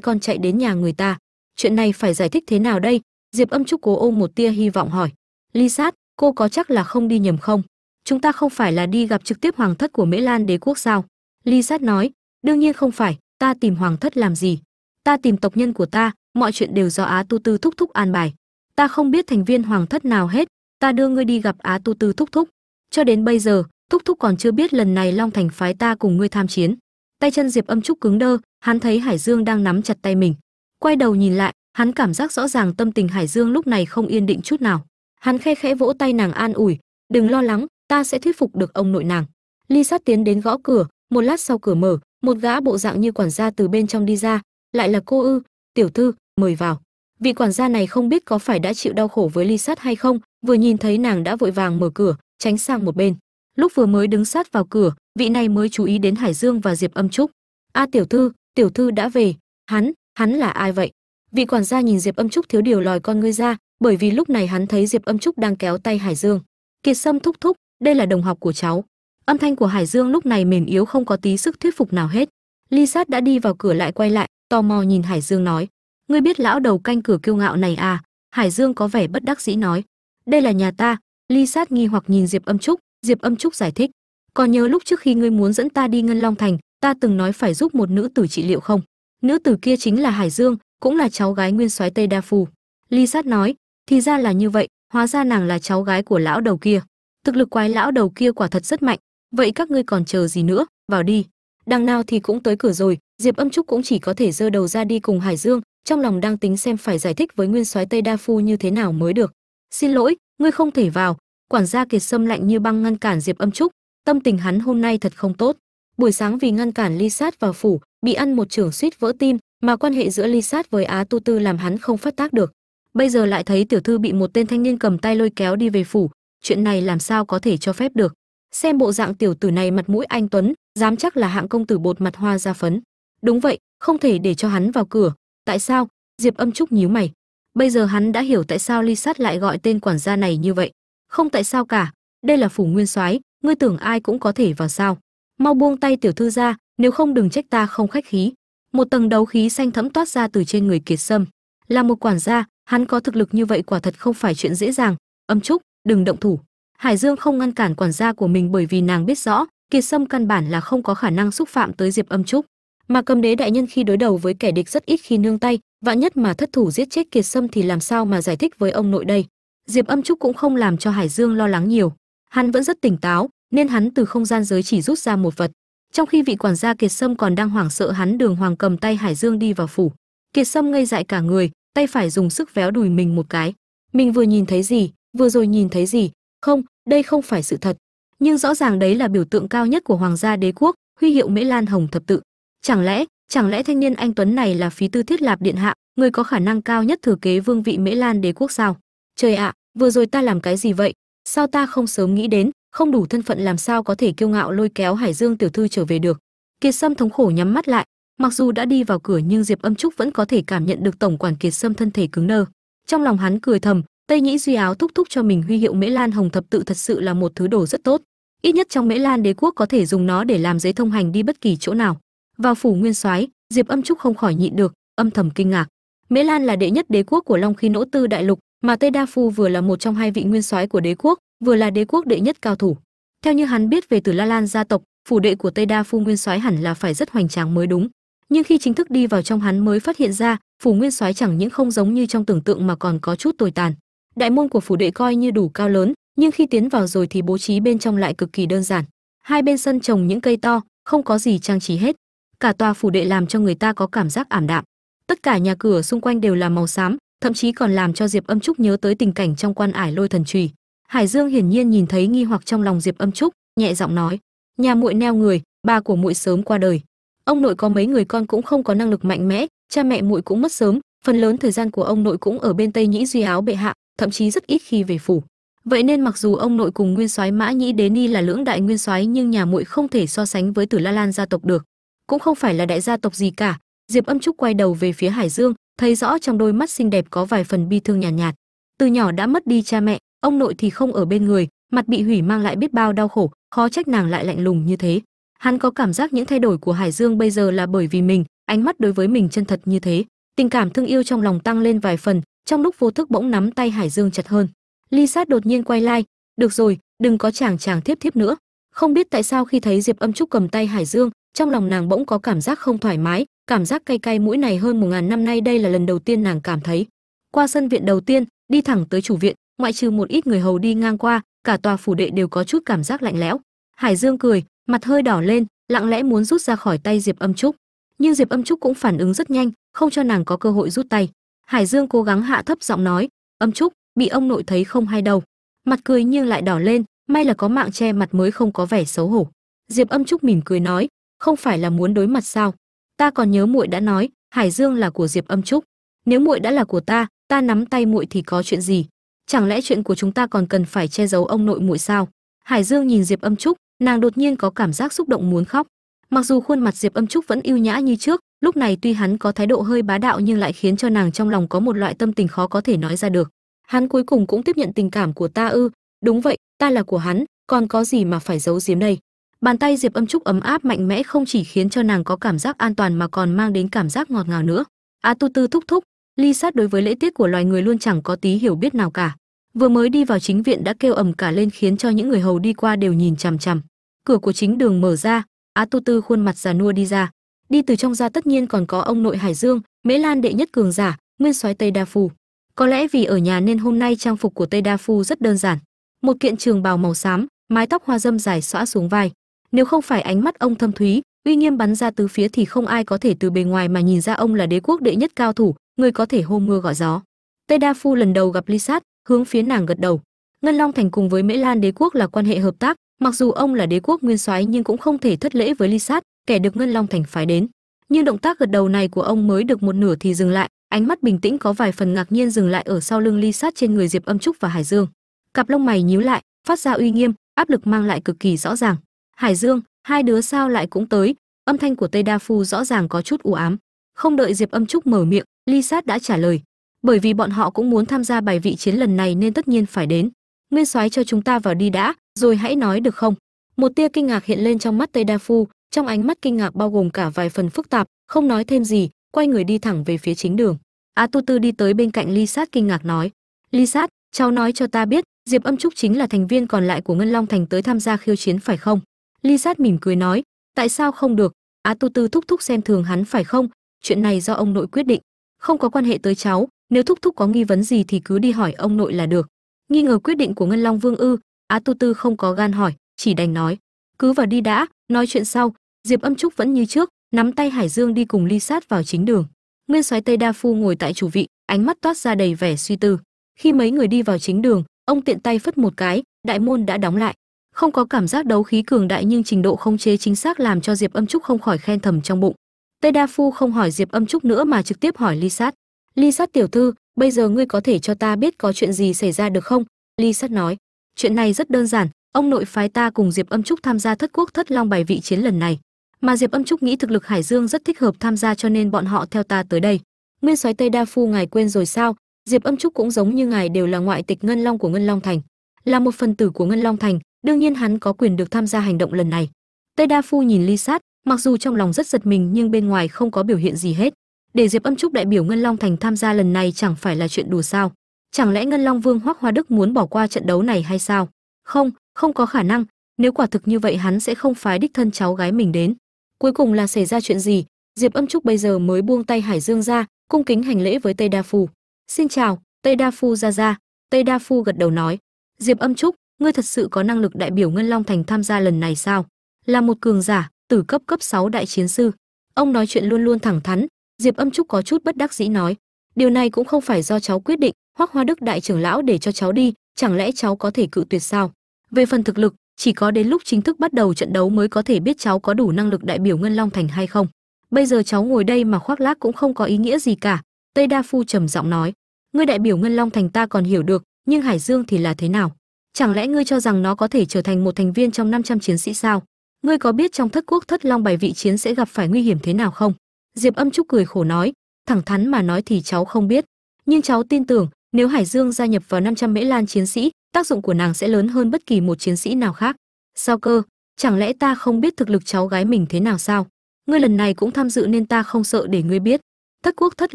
còn chạy đến nhà người ta. Chuyện này phải giải thích thế nào đây? Diệp âm trúc cố ôm một tia hy vọng hỏi ly sát cô có chắc là không đi nhầm không? Chúng ta không phải là đi gặp trực tiếp hoàng thất của mễ lan đế quốc sao? Ly sát nói, đương nhiên không phải, ta tìm hoàng thất làm gì? Ta tìm tộc nhân của ta, mọi chuyện đều do á tu tư thúc thúc an bài. Ta không biết thành viên hoàng thất nào hết, ta đưa ngươi đi gặp á tu tư thúc thúc. Cho đến bây giờ, thúc thúc còn chưa biết lần này long thành phái ta cùng ngươi tham chiến. Tay chân diệp âm trúc cứng đơ, hắn thấy hải dương đang nắm chặt tay mình. Quay đầu nhìn lại, hắn cảm giác rõ ràng tâm tình hải dương lúc này không yên định chút nào hắn khe khẽ vỗ tay nàng an ủi, đừng lo lắng, ta sẽ thuyết phục được ông nội nàng. Ly sát tiến đến gõ cửa, một lát sau cửa mở, một gã bộ dạng như quản gia từ bên trong đi ra, lại là cô ư, tiểu thư, mời vào. Vị quản gia này không biết có phải đã chịu đau khổ với ly sát hay không, vừa nhìn thấy nàng đã vội vàng mở cửa, tránh sang một bên. Lúc vừa mới đứng sát vào cửa, vị này mới chú ý đến hải dương và diệp âm trúc. A tiểu thư tiểu thư đã về. Hắn hắn là ai vậy? Vị quản gia nhìn diệp âm trúc thiếu điều lòi con ngươi ra bởi vì lúc này hắn thấy diệp âm trúc đang kéo tay hải dương. Kiệt sâm thúc thúc, đây là đồng học của cháu. Âm thanh của hải dương lúc này mềm yếu không có tí sức thuyết phục nào hết. Ly sát đã đi vào cửa lại quay lại, tò mò nhìn hải dương nói, ngươi biết lão đầu canh cửa kiêu ngạo này à? Hải dương có vẻ bất đắc dĩ nói, đây là nhà ta. Ly sát nghi hoặc nhìn diệp âm trúc, diệp âm trúc giải thích, còn nhớ lúc trước khi ngươi muốn dẫn ta đi ngân long thành, ta từng nói phải giúp một nữ tử trị liệu không? Nữ tử kia chính là hải dương, cũng là cháu gái nguyên soái tây đa phù ly sát nói thì ra là như vậy, hóa ra nàng là cháu gái của lão đầu kia. Thực lực quái lão đầu kia quả thật rất mạnh. Vậy các ngươi còn chờ gì nữa? Vào đi. Đằng nào thì cũng tới cửa rồi, diệp âm trúc cũng chỉ có thể giơ đầu ra đi cùng hải dương, trong lòng đang tính xem phải giải thích với nguyên soái tây đa phu như thế nào mới được. Xin lỗi, ngươi không thể vào. Quản gia kiệt sâm lạnh như băng ngăn cản diệp âm trúc. Tâm tình hắn hôm nay thật không tốt. Buổi sáng vì ngăn cản ly sát vào phủ, bị ăn một trưởng suýt vỡ tim, mà quan hệ giữa ly sát với á tu tư làm hắn không phát tác được bây giờ lại thấy tiểu thư bị một tên thanh niên cầm tay lôi kéo đi về phủ. Chuyện này làm sao có thể cho phép được? Xem bộ dạng tiểu tử này mặt mũi anh tuấn, dám chắc là hạng công tử bột mặt hoa ra phấn. Đúng vậy, không thể để cho hắn vào cửa. Tại sao? Diệp âm trúc nhíu mày. Bây giờ hắn đã hiểu tại sao ly sát lại gọi tên quản gia này như vậy. Không tại sao cả. Đây là phủ nguyên soái, ngươi tưởng ai cũng có thể vào sao? Mau buông tay tiểu thư ra, nếu không đừng trách ta không khách khí. Một tầng đấu khí xanh thẫm toát ra từ trên người kiệt sâm. Là một quản gia hắn có thực lực như vậy quả thật không phải chuyện dễ dàng. Âm trúc, đừng động thủ. Hải dương không ngăn cản quản gia của mình bởi vì nàng biết rõ, kiệt sâm căn bản là không có khả năng xúc phạm tới diệp âm trúc. Mà cầm đế đại nhân khi đối đầu với kẻ địch rất ít khi nương tay, vạn nhất mà thất thủ giết chết kiệt sâm thì làm sao mà giải thích với ông nội đây? Diệp âm trúc cũng không làm cho hải dương lo lắng nhiều. Hắn vẫn rất tỉnh táo, nên hắn từ không gian giới chỉ rút ra một vật. Trong khi vị quản gia kiệt sâm còn đang hoảng sợ hắn đường hoàng cầm tay hải dương đi vào phủ. Kiệt sâm ngây dại cả người tay phải dùng sức véo đùi mình một cái. Mình vừa nhìn thấy gì, vừa rồi nhìn thấy gì? Không, đây không phải sự thật. Nhưng rõ ràng đấy là biểu tượng cao nhất của hoàng gia đế quốc, huy hiệu mễ lan hồng thập tự. Chẳng lẽ chẳng lẽ thanh niên anh tuấn này là phí tư thiết lạp điện hạ, người có khả năng cao nhất thừa kế vương vị mễ lan đế quốc sao? Trời ạ, vừa rồi ta làm cái gì vậy? Sao ta không sớm nghĩ đến, không đủ thân phận làm sao có thể kiêu ngạo lôi kéo hải dương tiểu thư trở về được? Kiệt sâm thống khổ nhắm mắt lại mặc dù đã đi vào cửa nhưng diệp âm trúc vẫn có thể cảm nhận được tổng quản kiệt sâm thân thể cứng nơ trong lòng hắn cười thầm tây nhĩ duy áo thúc thúc cho mình huy hiệu mễ lan hồng thập tự thật sự là một thứ đồ rất tốt. Ít nhất trong mễ lan đế quốc có thể dùng nó để làm giấy thông hành đi bất kỳ chỗ nào. Vào phủ nguyên soái, diệp âm trúc không khỏi nhịn được, âm thầm kinh ngạc. Mễ lan là đệ nhất đế quốc của long khí nỗ tư đại lục, mà tây đa phu vừa là một trong hai vị nguyên soái của đế quốc, vừa là đế quốc đệ nhất cao thủ. Theo như hắn biết về từ la lan gia tộc, phủ đệ của tây đa phu nguyên soái hẳn là phải rất hoành tráng mới đúng nhưng khi chính thức đi vào trong hắn mới phát hiện ra, phủ nguyên soái chẳng những không giống như trong tưởng tượng mà còn có chút tồi tàn. Đại môn của phủ đệ coi như đủ cao lớn, nhưng khi tiến vào rồi thì bố trí bên trong lại cực kỳ đơn giản. Hai bên sân trồng những cây to, không có gì trang trí hết. Cả tòa phủ đệ làm cho người ta có cảm giác ảm đạm. Tất cả nhà cửa xung quanh đều là màu xám, thậm chí còn làm cho diệp âm trúc nhớ tới tình cảnh trong quan ải lôi thần trùy. Hải dương hiển nhiên nhìn thấy nghi hoặc trong lòng diệp âm trúc, nhẹ giọng nói, nhà muội neo người, ba của muội sớm qua đời ông nội có mấy người con cũng không có năng lực mạnh mẽ cha mẹ muội cũng mất sớm phần lớn thời gian của ông nội cũng ở bên tây nhĩ duy áo bệ hạ thậm chí rất ít khi về phủ. Vậy nên mặc dù ông nội cùng nguyên soái mã nhĩ đế ni là lưỡng đại nguyên soái nhưng nhà muội không thể so sánh với tử la lan gia tộc được. Cũng không phải là đại gia tộc gì cả. Diệp âm trúc quay đầu về phía hải dương thấy rõ trong đôi mắt xinh đẹp có vài phần bi thương nhàn nhạt, nhạt từ nhỏ đã mất đi cha mẹ ông nội thì không ở bên người mặt bị hủy mang lại biết bao đau khổ khó trách nàng lại lạnh lùng như thế hắn có cảm giác những thay đổi của hải dương bây giờ là bởi vì mình, ánh mắt đối với mình chân thật như thế. Tình cảm thương yêu trong lòng tăng lên vài phần, trong lúc vô thức bỗng nắm tay hải dương chặt hơn. Ly sát đột nhiên quay lại, được rồi, đừng có chàng chàng thiếp thiếp nữa. Không biết tại sao khi thấy diệp âm trúc cầm tay hải dương, trong lòng nàng bỗng có cảm giác không thoải mái, cảm giác cay cay mũi này hơn một ngàn năm nay đây là lần đầu tiên nàng cảm thấy. Qua sân viện đầu tiên, đi thẳng tới chủ viện, ngoại trừ một ít người hầu đi ngang qua, cả tòa phủ đệ đều có chút cảm giác lạnh lẽo. Hải dương cười mặt hơi đỏ lên, lặng lẽ muốn rút ra khỏi tay diệp âm trúc. Nhưng diệp âm trúc cũng phản ứng rất nhanh, không cho nàng có cơ hội rút tay. Hải dương cố gắng hạ thấp giọng nói, âm trúc, bị ông nội thấy không hay đâu. Mặt cười nhưng lại đỏ lên, may là có mạng che mặt mới không có vẻ xấu hổ. Diệp âm trúc mỉm cười nói, không phải là muốn đối mặt sao? Ta còn nhớ muội đã nói, hải dương là của diệp âm trúc. Nếu muội đã là của ta ta nắm tay muội thì có chuyện gì? Chẳng lẽ chuyện của chúng ta còn cần phải che giấu ông nội muội sao? Hải dương nhìn diệp âm trúc nàng đột nhiên có cảm giác xúc động muốn khóc. Mặc dù khuôn mặt diệp âm trúc vẫn yêu nhã như trước, lúc này tuy hắn có thái độ hơi bá đạo nhưng lại khiến cho nàng trong lòng có một loại tâm tình khó có thể nói ra được. Hắn cuối cùng cũng tiếp nhận tình cảm của ta ư. Đúng vậy, ta là của hắn, còn có gì mà phải giấu giếm đây? Bàn tay diệp âm trúc ấm áp mạnh mẽ không chỉ khiến cho nàng có cảm giác an toàn mà còn mang đến cảm giác ngọt ngào nữa. A tu tư thúc thúc, ly sát đối với lễ tiết của loài người luôn chẳng có tí hiểu biết nào cả vừa mới đi vào chính viện đã kêu ầm cả lên khiến cho những người hầu đi qua đều nhìn chằm chằm. Cửa của chính đường mở ra, á tu tư khuôn mặt già nua đi ra. Đi từ trong ra tất nhiên còn có ông nội hải dương, mễ lan đệ nhất cường giả, nguyên soái tây đa phu. Có lẽ vì ở nhà nên hôm nay trang phục của tây đa phu rất đơn giản. Một kiện trường bào màu xám, mái tóc hoa dâm dài xõa xuống vai. Nếu không phải ánh mắt ông thâm thúy, uy nghiêm bắn ra tứ phía thì không ai có thể từ bề ngoài mà nhìn ra ông là đế quốc đệ nhất cao thủ, người có thể hô mưa gọi gió. Tây đa phu lần đầu gặp ly sát hướng phía nàng gật đầu. Ngân long thành cùng với mễ lan đế quốc là quan hệ hợp tác, mặc dù ông là đế quốc nguyên soái nhưng cũng không thể thất lễ với ly sát, kẻ được ngân long thành phái đến. Nhưng động tác gật đầu này của ông mới được một nửa thì dừng lại, ánh mắt bình tĩnh có vài phần ngạc nhiên dừng lại ở sau lưng ly sát trên người diệp âm trúc và hải dương. Cặp lông mày nhíu lại, phát ra uy nghiêm, áp lực mang lại cực kỳ rõ ràng. Hải dương, hai đứa sao lại cũng tới? Âm thanh của tây đa phu rõ ràng có chút u ám. Không đợi diệp âm trúc mở miệng, ly sát đã trả lời bởi vì bọn họ cũng muốn tham gia bài vị chiến lần này nên tất nhiên phải đến. Nguyên soái cho chúng ta vào đi đã, rồi hãy nói được không? Một tia kinh ngạc hiện lên trong mắt tây đa phu, trong ánh mắt kinh ngạc bao gồm cả vài phần phức tạp, không nói thêm gì, quay người đi thẳng về phía chính đường. Á tu tư đi tới bên cạnh ly sát kinh ngạc nói, ly sát, cháu nói cho ta biết, diệp âm trúc chính là thành viên còn lại của ngân long thành tới tham gia khiêu chiến phải không? Ly sát mỉm cười nói, tại sao không được? Á tu tư thúc thúc xem thường hắn phải không? Chuyện này do ông nội quyết định. Không có quan hệ tới cháu nếu thúc thúc có nghi vấn gì thì cứ đi hỏi ông nội là được. Nghi ngờ quyết định của ngân long vương ư, á tu tư không có gan hỏi, chỉ đành nói, cứ vào đi đã, nói chuyện sau. Diệp âm trúc vẫn như trước, nắm tay hải dương đi cùng ly sát vào chính đường. Nguyên soái tây đa phu ngồi tại chủ vị, ánh mắt toát ra đầy vẻ suy tư. Khi mấy người đi vào chính đường, ông tiện tay phất một cái, đại môn đã đóng lại. Không có cảm giác đấu khí cường đại nhưng trình độ không chế chính xác làm cho diệp âm trúc không khỏi khen thầm trong bụng. Tây đa phu không hỏi diệp âm trúc nữa mà trực tiếp hỏi ly sát ly sát tiểu thư, bây giờ ngươi có thể cho ta biết có chuyện gì xảy ra được không? Ly sát nói, chuyện này rất đơn giản, ông nội phái ta cùng diệp âm trúc tham gia thất quốc thất long bài vị chiến lần này. Mà diệp âm trúc nghĩ thực lực hải dương rất thích hợp tham gia cho nên bọn họ theo ta tới đây. Nguyên soái tây đa phu, ngài quên rồi sao? Diệp âm trúc cũng giống như ngài đều là ngoại tịch ngân long của ngân long thành, là một phần tử của ngân long thành, đương nhiên hắn có quyền được tham gia hành động lần này. Tây đa phu nhìn ly sát, mặc dù trong lòng rất giật mình nhưng bên ngoài không có biểu hiện gì hết để diệp âm trúc đại biểu ngân long thành tham gia lần này chẳng phải là chuyện đùa sao? Chẳng lẽ ngân long vương hoắc hoa đức muốn bỏ qua trận đấu này hay sao? Không không có khả năng. Nếu quả thực như vậy hắn sẽ không phái đích thân cháu gái mình đến. Cuối cùng là xảy ra chuyện gì? Diệp âm trúc bây giờ mới buông tay hải dương ra, cung kính hành lễ với tây đa phu. Xin chào, tây đa phu ra ra tây đa phu gật đầu nói. Diệp âm trúc, ngươi thật sự có năng lực đại biểu ngân long thành tham gia lần này sao? Là một cường giả, tử cấp cấp 6 đại chiến sư. Ông nói chuyện luôn luôn thẳng thắn diệp âm trúc có chút bất đắc dĩ nói, điều này cũng không phải do cháu quyết định, hoắc hoa đức đại trưởng lão để cho cháu đi, chẳng lẽ cháu có thể cự tuyệt sao? Về phần thực lực, chỉ có đến lúc chính thức bắt đầu trận đấu mới có thể biết cháu có đủ năng lực đại biểu ngân long thành hay không. Bây giờ cháu ngồi đây mà khoác lác cũng không có ý nghĩa gì cả, tây đa phu trầm giọng nói, ngươi đại biểu ngân long thành ta còn hiểu được, nhưng hải dương thì là thế nào? Chẳng lẽ ngươi cho rằng nó có thể trở thành một thành viên trong 500 chiến sĩ sao? Ngươi có biết trong thất quốc thất long bài vị chiến sẽ gặp phải nguy hiểm thế nào không? Diệp âm trúc cười khổ nói, thẳng thắn mà nói thì cháu không biết. Nhưng cháu tin tưởng, nếu hải dương gia nhập vào 500 mễ lan chiến sĩ, tác dụng của nàng sẽ lớn hơn bất kỳ một chiến sĩ nào khác. Sao cơ? Chẳng lẽ ta không biết thực lực cháu gái mình thế nào sao? Ngươi lần này cũng tham dự nên ta không sợ để ngươi biết. Thất quốc thất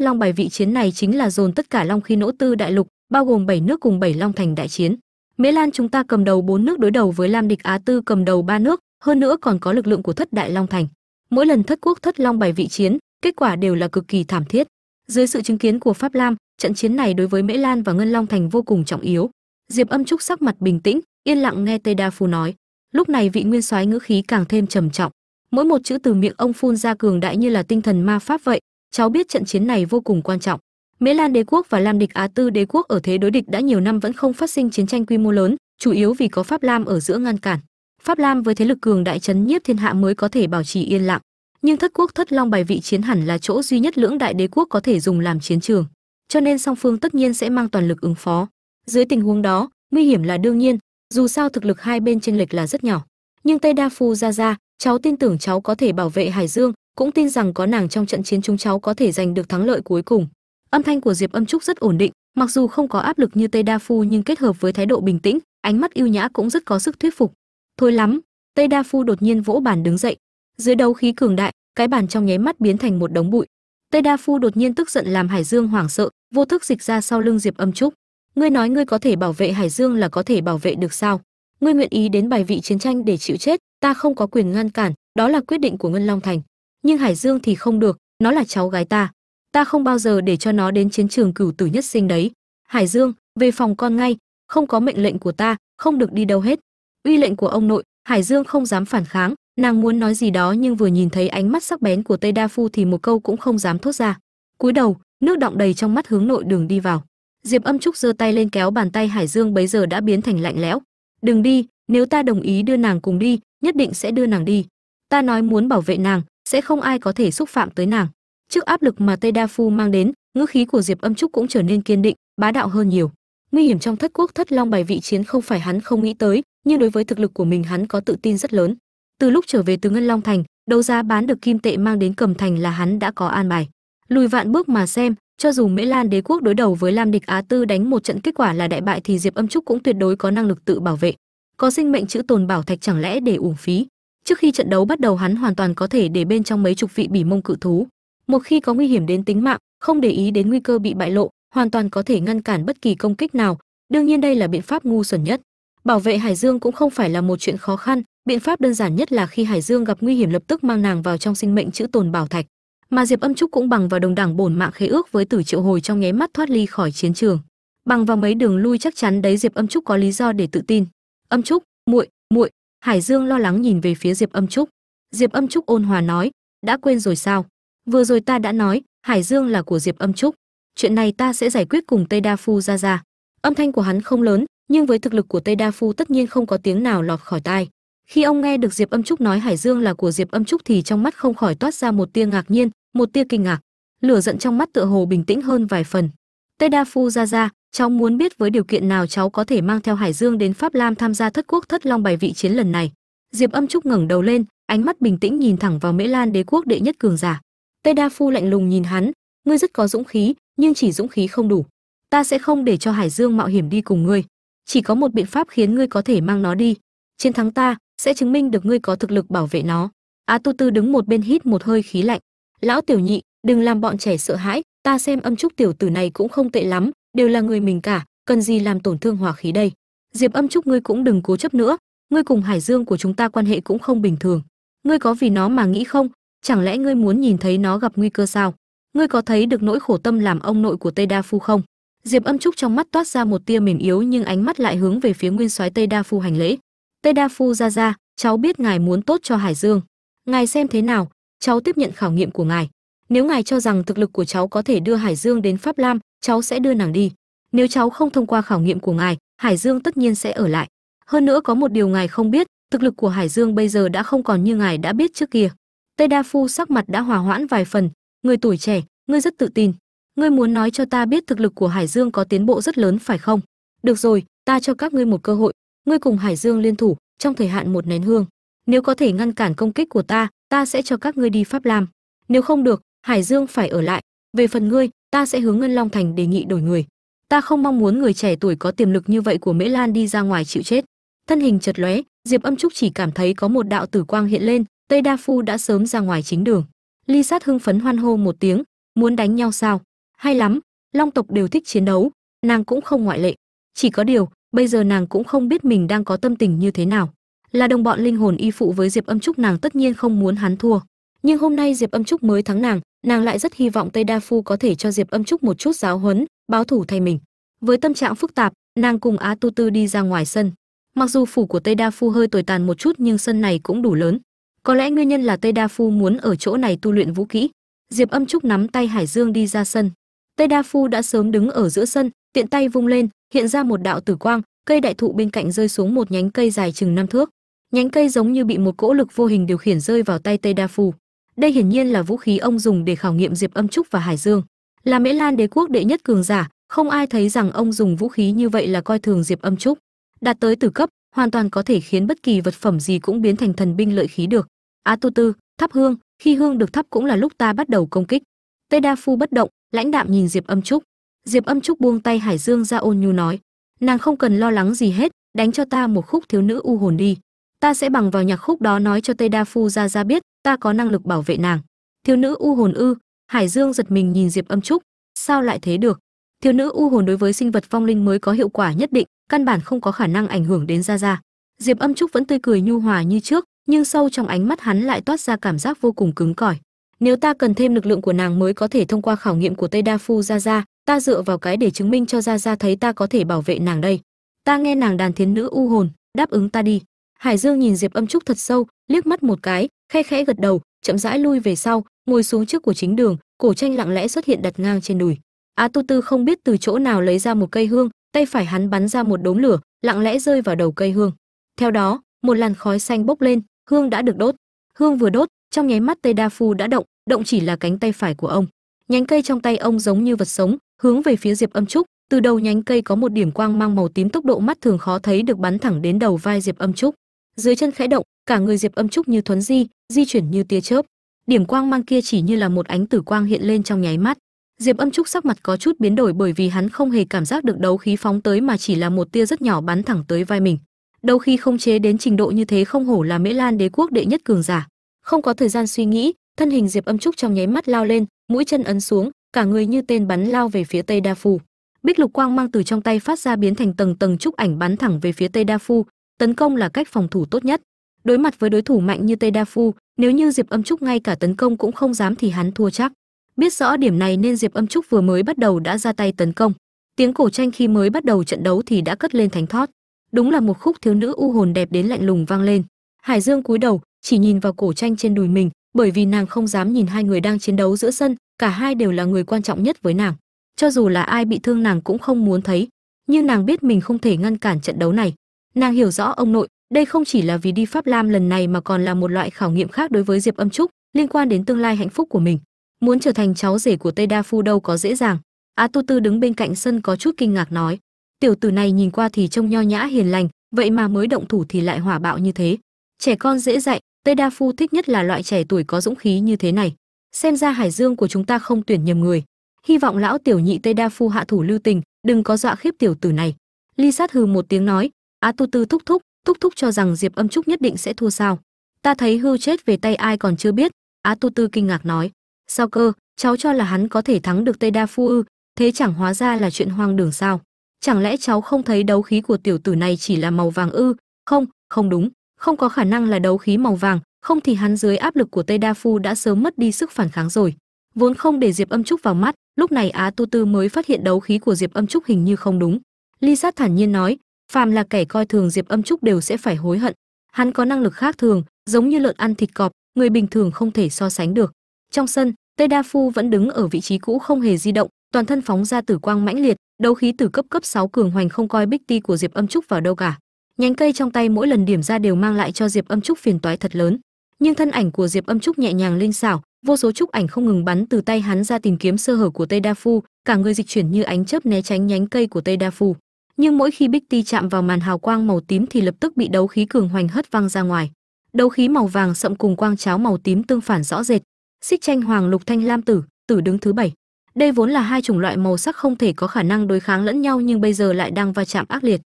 long bài vị chiến này chính là dồn tất cả long khí nỗ tư đại lục, bao gồm bảy nước cùng bảy long thành đại chiến. Mễ lan chúng ta cầm đầu bốn nước đối đầu với lam địch á tư cầm đầu ba nước, hơn nữa còn có lực lượng của thất đại long thành. Mỗi lần thất quốc thất long bài vị chiến kết quả đều là cực kỳ thảm thiết. Dưới sự chứng kiến của pháp lam, trận chiến này đối với mễ lan và ngân long thành vô cùng trọng yếu. Diệp âm trúc sắc mặt bình tĩnh, yên lặng nghe tây đa phu nói. Lúc này vị nguyên soái ngữ khí càng thêm trầm trọng. Mỗi một chữ từ miệng ông phun ra cường đại như là tinh thần ma pháp vậy. Cháu biết trận chiến này vô cùng quan trọng. Mễ lan đế quốc và lam địch á tư đế quốc ở thế đối địch đã nhiều năm vẫn không phát sinh chiến tranh quy mô lớn, chủ yếu vì có pháp lam ở giữa ngăn cản. Pháp lam với thế lực cường đại chấn nhiếp thiên hạ mới có thể bảo trì yên lặng nhưng thất quốc thất long bài vị chiến hẳn là chỗ duy nhất lưỡng đại đế quốc có thể dùng làm chiến trường. Cho nên song phương tất nhiên sẽ mang toàn lực ứng phó. Dưới tình huống đó, nguy hiểm là đương nhiên, dù sao thực lực hai bên chênh lệch là rất nhỏ. Nhưng tây đa phu ra ra cháu tin tưởng cháu có thể bảo vệ hải dương, cũng tin rằng có nàng trong trận chiến chúng cháu có thể giành được thắng lợi cuối cùng. Âm thanh của diệp âm trúc rất ổn định, mặc dù không có áp lực như tây đa phu nhưng kết hợp với thái độ bình tĩnh, ánh mắt yêu nhã cũng rất có sức thuyết phục. Thôi lắm, tây đa phu đột nhiên vỗ bàn đứng dậy dưới đấu khí cường đại, cái bàn trong nháy mắt biến thành một đống bụi. Tây đa phu đột nhiên tức giận làm hải dương hoảng sợ, vô thức dịch ra sau lưng diệp âm trúc. Ngươi nói ngươi có thể bảo vệ hải dương là có thể bảo vệ được sao? Ngươi nguyện ý đến bài vị chiến tranh để chịu chết, ta không có quyền ngăn cản, đó là quyết định của ngân long thành. Nhưng hải dương thì không được, nó là cháu gái ta. Ta không bao giờ để cho nó đến chiến trường cửu tử nhất sinh đấy. Hải dương, về phòng con ngay, không có mệnh lệnh của ta, không được đi đâu hết. Uy lệnh của ông nội hải dương không dám phản kháng, nàng muốn nói gì đó nhưng vừa nhìn thấy ánh mắt sắc bén của tây đa phu thì một câu cũng không dám thốt ra. Cúi đầu, nước đọng đầy trong mắt hướng nội đường đi vào. Diệp âm trúc giơ tay lên kéo bàn tay hải dương bấy giờ đã biến thành lạnh lẽo. Đừng đi, nếu ta đồng ý đưa nàng cùng đi, nhất định sẽ đưa nàng đi. Ta nói muốn bảo vệ nàng, sẽ không ai có thể xúc phạm tới nàng. Trước áp lực mà tây đa phu mang đến, ngữ khí của diệp âm trúc cũng trở nên kiên định, bá đạo hơn nhiều. Nguy hiểm trong thất quốc thất long bài vị chiến không phải hắn không nghĩ tới nhưng đối với thực lực của mình hắn có tự tin rất lớn. Từ lúc trở về từ ngân long thành, đấu giá bán được kim tệ mang đến cầm thành là hắn đã có an bài. Lùi vạn bước mà xem, cho dù mễ lan đế quốc đối đầu với lam địch á tư đánh một trận kết quả là đại bại thì diệp âm trúc cũng tuyệt đối có năng lực tự bảo vệ. Có sinh mệnh chữ tồn bảo thạch chẳng lẽ để uổng phí? Trước khi trận đấu bắt đầu hắn hoàn toàn có thể để bên trong mấy chục vị bỉ mông cự thú. Một khi có nguy hiểm đến tính mạng, không để ý đến nguy cơ bị bại lộ, hoàn toàn có thể ngăn cản bất kỳ công kích nào. Đương nhiên đây là biện pháp ngu xuẩn nhất bảo vệ hải dương cũng không phải là một chuyện khó khăn, biện pháp đơn giản nhất là khi hải dương gặp nguy hiểm lập tức mang nàng vào trong sinh mệnh chữ tồn bảo thạch. Mà diệp âm trúc cũng bằng vào đồng đẳng bổn mạng khế ước với tử triệu hồi trong nháy mắt thoát ly khỏi chiến trường. Bằng vào mấy đường lui chắc chắn đấy diệp âm trúc có lý do để tự tin. Âm trúc, muội muội. Hải dương lo lắng nhìn về phía diệp âm trúc. Diệp âm trúc ôn hòa nói, đã quên rồi sao? Vừa rồi ta đã nói, hải dương là của diệp âm trúc. Chuyện này ta sẽ giải quyết cùng tây đa phu ra ra âm thanh của hắn không lớn nhưng với thực lực của tây đa phu tất nhiên không có tiếng nào lọt khỏi tai. Khi ông nghe được diệp âm trúc nói hải dương là của diệp âm trúc thì trong mắt không khỏi toát ra một tia ngạc nhiên, một tia kinh ngạc. Lửa giận trong mắt tựa hồ bình tĩnh hơn vài phần. Tây đa phu ra ra, cháu muốn biết với điều kiện nào cháu có thể mang theo hải dương đến pháp lam tham gia thất quốc thất long bài vị chiến lần này. Diệp âm trúc ngẩng đầu lên, ánh mắt bình tĩnh nhìn thẳng vào mễ lan đế quốc đệ nhất cường giả. Tây đa phu lạnh lùng nhìn hắn, ngươi rất có dũng khí, nhưng chỉ dũng khí không đủ. Ta sẽ không để cho hải dương mạo hiểm đi cùng ngươi chỉ có một biện pháp khiến ngươi có thể mang nó đi. Chiến thắng ta sẽ chứng minh được ngươi có thực lực bảo vệ nó. Á tu tư đứng một bên hít một hơi khí lạnh. Lão tiểu nhị, đừng làm bọn trẻ sợ hãi, ta xem âm trúc tiểu tử này cũng không tệ lắm, đều là người mình cả, cần gì làm tổn thương hỏa khí đây. Diệp âm trúc ngươi cũng đừng cố chấp nữa, ngươi cùng hải dương của chúng ta quan hệ cũng không bình thường. Ngươi có vì nó mà nghĩ không? Chẳng lẽ ngươi muốn nhìn thấy nó gặp nguy cơ sao? Ngươi có thấy được nỗi khổ tâm làm ông nội của tây đa phu không? Diệp âm trúc trong mắt toát ra một tia mềm yếu nhưng ánh mắt lại hướng về phía nguyên soái tây đa phu hành lễ. Tây đa phu ra ra cháu biết ngài muốn tốt cho hải dương. Ngài xem thế nào, cháu tiếp nhận khảo nghiệm của ngài. Nếu ngài cho rằng thực lực của cháu có thể đưa hải dương đến pháp lam, cháu sẽ đưa nàng đi. Nếu cháu không thông qua khảo nghiệm của ngài, hải dương tất nhiên sẽ ở lại. Hơn nữa có một điều ngài không biết, thực lực của hải dương bây giờ đã không còn như ngài đã biết trước kia. Tây đa phu sắc mặt đã hòa hoãn vài phần. Người tuổi trẻ, ngươi rất tự tin ngươi muốn nói cho ta biết thực lực của hải dương có tiến bộ rất lớn phải không? Được rồi, ta cho các ngươi một cơ hội. Ngươi cùng hải dương liên thủ, trong thời hạn một nén hương. Nếu có thể ngăn cản công kích của ta ta sẽ cho các ngươi đi pháp lam. Nếu không được, hải dương phải ở lại. Về phần ngươi, ta sẽ hướng ngân long thành đề nghị đổi người. Ta không mong muốn người trẻ tuổi có tiềm lực như vậy của mễ lan đi ra ngoài chịu chết. Thân hình chật lóe, diệp âm trúc chỉ cảm thấy có một đạo tử quang hiện lên, tây đa phu đã sớm ra ngoài chính đường. Ly sát hưng phấn hoan hô một tiếng, muốn đánh nhau sao? Hay lắm, long tộc đều thích chiến đấu, nàng cũng không ngoại lệ. Chỉ có điều, bây giờ nàng cũng không biết mình đang có tâm tình như thế nào. Là đồng bọn linh hồn y phụ với diệp âm trúc nàng tất nhiên không muốn hắn thua. Nhưng hôm nay diệp âm trúc mới thắng nàng nàng lại rất hy vọng tây đa phu có thể cho diệp âm trúc một chút giáo huấn, báo thủ thay mình. Với tâm trạng phức tạp, nàng cùng á tu tư đi ra ngoài sân. Mặc dù phủ của tây đa phu hơi tồi tàn một chút nhưng sân này cũng đủ lớn. Có lẽ nguyên nhân là tây đa phu muốn ở chỗ này tu luyện vũ kỹ. Diệp âm trúc nắm tay hải dương đi ra sân tây đa phu đã sớm đứng ở giữa sân, tiện tay vung lên, hiện ra một đạo tử quang, cây đại thụ bên cạnh rơi xuống một nhánh cây dài chừng năm thước. Nhánh cây giống như bị một cỗ lực vô hình điều khiển rơi vào tay tây đa phu. Đây hiển nhiên là vũ khí ông dùng để khảo nghiệm diệp âm trúc và hải dương. Là mễ lan đế quốc đệ nhất cường giả, không ai thấy rằng ông dùng vũ khí như vậy là coi thường diệp âm trúc. Đạt tới tử cấp, hoàn toàn có thể khiến bất kỳ vật phẩm gì cũng biến thành thần binh lợi khí được. Á tu tư thắp hương, khi hương được thắp cũng là lúc ta bắt đầu công kích. Tây đa phu bất động lãnh đạm nhìn diệp âm trúc. Diệp âm trúc buông tay hải dương ra ôn nhu nói, nàng không cần lo lắng gì hết, đánh cho ta một khúc thiếu nữ u hồn đi. Ta sẽ bằng vào nhạc khúc đó nói cho tây đa phu ra ra biết, ta có năng lực bảo vệ nàng. Thiếu nữ u hồn ư? Hải dương giật mình nhìn diệp âm trúc. Sao lại thế được? Thiếu nữ u hồn đối với sinh vật phong linh mới có hiệu quả nhất định, căn bản không có khả năng ảnh hưởng đến gia gia. Diệp âm trúc vẫn tươi cười nhu hòa như trước, nhưng sâu trong ánh mắt hắn lại toát ra cảm giác vô cùng cứng cỏi nếu ta cần thêm lực lượng của nàng mới có thể thông qua khảo nghiệm của tây đa phu gia gia, ta dựa vào cái để chứng minh cho gia gia thấy ta có thể bảo vệ nàng đây. Ta nghe nàng đàn thiến nữ u hồn, đáp ứng ta đi. Hải dương nhìn diệp âm trúc thật sâu, liếc mắt một cái, khe khẽ gật đầu, chậm rãi lui về sau, ngồi xuống trước của chính đường, cổ tranh lặng lẽ xuất hiện đặt ngang trên đùi. Á tu tư không biết từ chỗ nào lấy ra một cây hương, tay phải hắn bắn ra một đốm lửa, lặng lẽ rơi vào đầu cây hương. Theo đó, một làn khói xanh bốc lên, hương đã được đốt. Hương vừa đốt, trong nháy mắt tây đa phu đã động động chỉ là cánh tay phải của ông. Nhánh cây trong tay ông giống như vật sống, hướng về phía diệp âm trúc. Từ đầu nhánh cây có một điểm quang mang màu tím tốc độ mắt thường khó thấy được bắn thẳng đến đầu vai diệp âm trúc. Dưới chân khẽ động, cả người diệp âm trúc như thuấn di di chuyển như tia chớp. Điểm quang mang kia chỉ như là một ánh tử quang hiện lên trong nháy mắt. Diệp âm trúc sắc mặt có chút biến đổi bởi vì hắn không hề cảm giác được đấu khí phóng tới mà chỉ là một tia rất nhỏ bắn thẳng tới vai mình. Đấu khí không chế đến trình độ như thế không hổ là mễ lan đế quốc đệ nhất cường giả. Không có thời gian suy nghĩ thân hình diệp âm trúc trong nháy mắt lao lên, mũi chân ấn xuống, cả người như tên bắn lao về phía tây đa phu. Bích lục quang mang từ trong tay phát ra biến thành tầng tầng trúc ảnh bắn thẳng về phía tây đa phu, tấn công là cách phòng thủ tốt nhất. Đối mặt với đối thủ mạnh như tây đa phu, nếu như diệp âm trúc ngay cả tấn công cũng không dám thì hắn thua chắc. Biết rõ điểm này nên diệp âm trúc vừa mới bắt đầu đã ra tay tấn công. Tiếng cổ tranh khi mới bắt đầu trận đấu thì đã cất lên thánh thót. Đúng là một khúc thiếu nữ u hồn đẹp đến lạnh lùng vang lên. Hải dương cúi đầu, chỉ nhìn vào cổ tranh trên đùi mình bởi vì nàng không dám nhìn hai người đang chiến đấu giữa sân, cả hai đều là người quan trọng nhất với nàng. Cho dù là ai bị thương nàng cũng không muốn thấy. Nhưng nàng biết mình không thể ngăn cản trận đấu này. Nàng hiểu rõ ông nội, đây không chỉ là vì đi pháp lam lần này mà còn là một loại khảo nghiệm khác đối với diệp âm trúc, liên quan đến tương lai hạnh phúc của mình. Muốn trở thành cháu rể của tây đa phu đâu có dễ dàng. Á tu tư đứng bên cạnh sân có chút kinh ngạc nói, tiểu tử này nhìn qua thì trông nho nhã hiền lành, vậy mà mới động thủ thì lại hỏa bạo như thế. Trẻ con dễ dạy tây đa phu thích nhất là loại trẻ tuổi có dũng khí như thế này. Xem ra hải dương của chúng ta không tuyển nhầm người. Hy vọng lão tiểu nhị tây đa phu hạ thủ lưu tình, đừng có dọa khiếp tiểu tử này. Ly sát hừ một tiếng nói, á tu tư thúc thúc thúc thúc cho rằng diệp âm trúc nhất định sẽ thua sao? Ta thấy hưu chết về tay ai còn chưa biết. Á tu tư kinh ngạc nói, sao cơ, cháu cho là hắn có thể thắng được tây đa phu ư, thế chẳng hóa ra là chuyện hoang đường sao? Chẳng lẽ cháu không thấy đấu khí của tiểu tử này chỉ là màu vàng ư? Không không đúng không có khả năng là đấu khí màu vàng, không thì hắn dưới áp lực của tây đa phu đã sớm mất đi sức phản kháng rồi. Vốn không để diệp âm trúc vào mắt, lúc này á tu tư mới phát hiện đấu khí của diệp âm trúc hình như không đúng. Ly sát thản nhiên nói, phàm là kẻ coi thường diệp âm trúc đều sẽ phải hối hận. Hắn có năng lực khác thường, giống như lợn ăn thịt cọp, người bình thường không thể so sánh được. Trong sân, tây đa phu vẫn đứng ở vị trí cũ không hề di động, toàn thân phóng ra tử quang mãnh liệt, đấu khí từ cấp cấp 6 cường hoành không coi bích ti của diệp âm trúc vào đâu cả nhánh cây trong tay mỗi lần điểm ra đều mang lại cho diệp âm trúc phiền toái thật lớn. Nhưng thân ảnh của diệp âm trúc nhẹ nhàng linh xảo, vô số trúc ảnh không ngừng bắn từ tay hắn ra tìm kiếm sơ hở của tây đa phu, cả người dịch chuyển như ánh chớp né tránh nhánh cây của tây đa phu. Nhưng mỗi khi bích ti chạm vào màn hào quang màu tím thì lập tức bị đấu khí cường hoành hất văng ra ngoài. Đấu khí màu vàng sậm cùng quang cháo màu tím tương phản rõ rệt. Xích tranh hoàng lục thanh lam tử tử đứng thứ bảy. Đây vốn là hai chủng loại màu sắc không thể có khả năng đối kháng lẫn nhau nhưng bây giờ lại đang va chạm ác liệt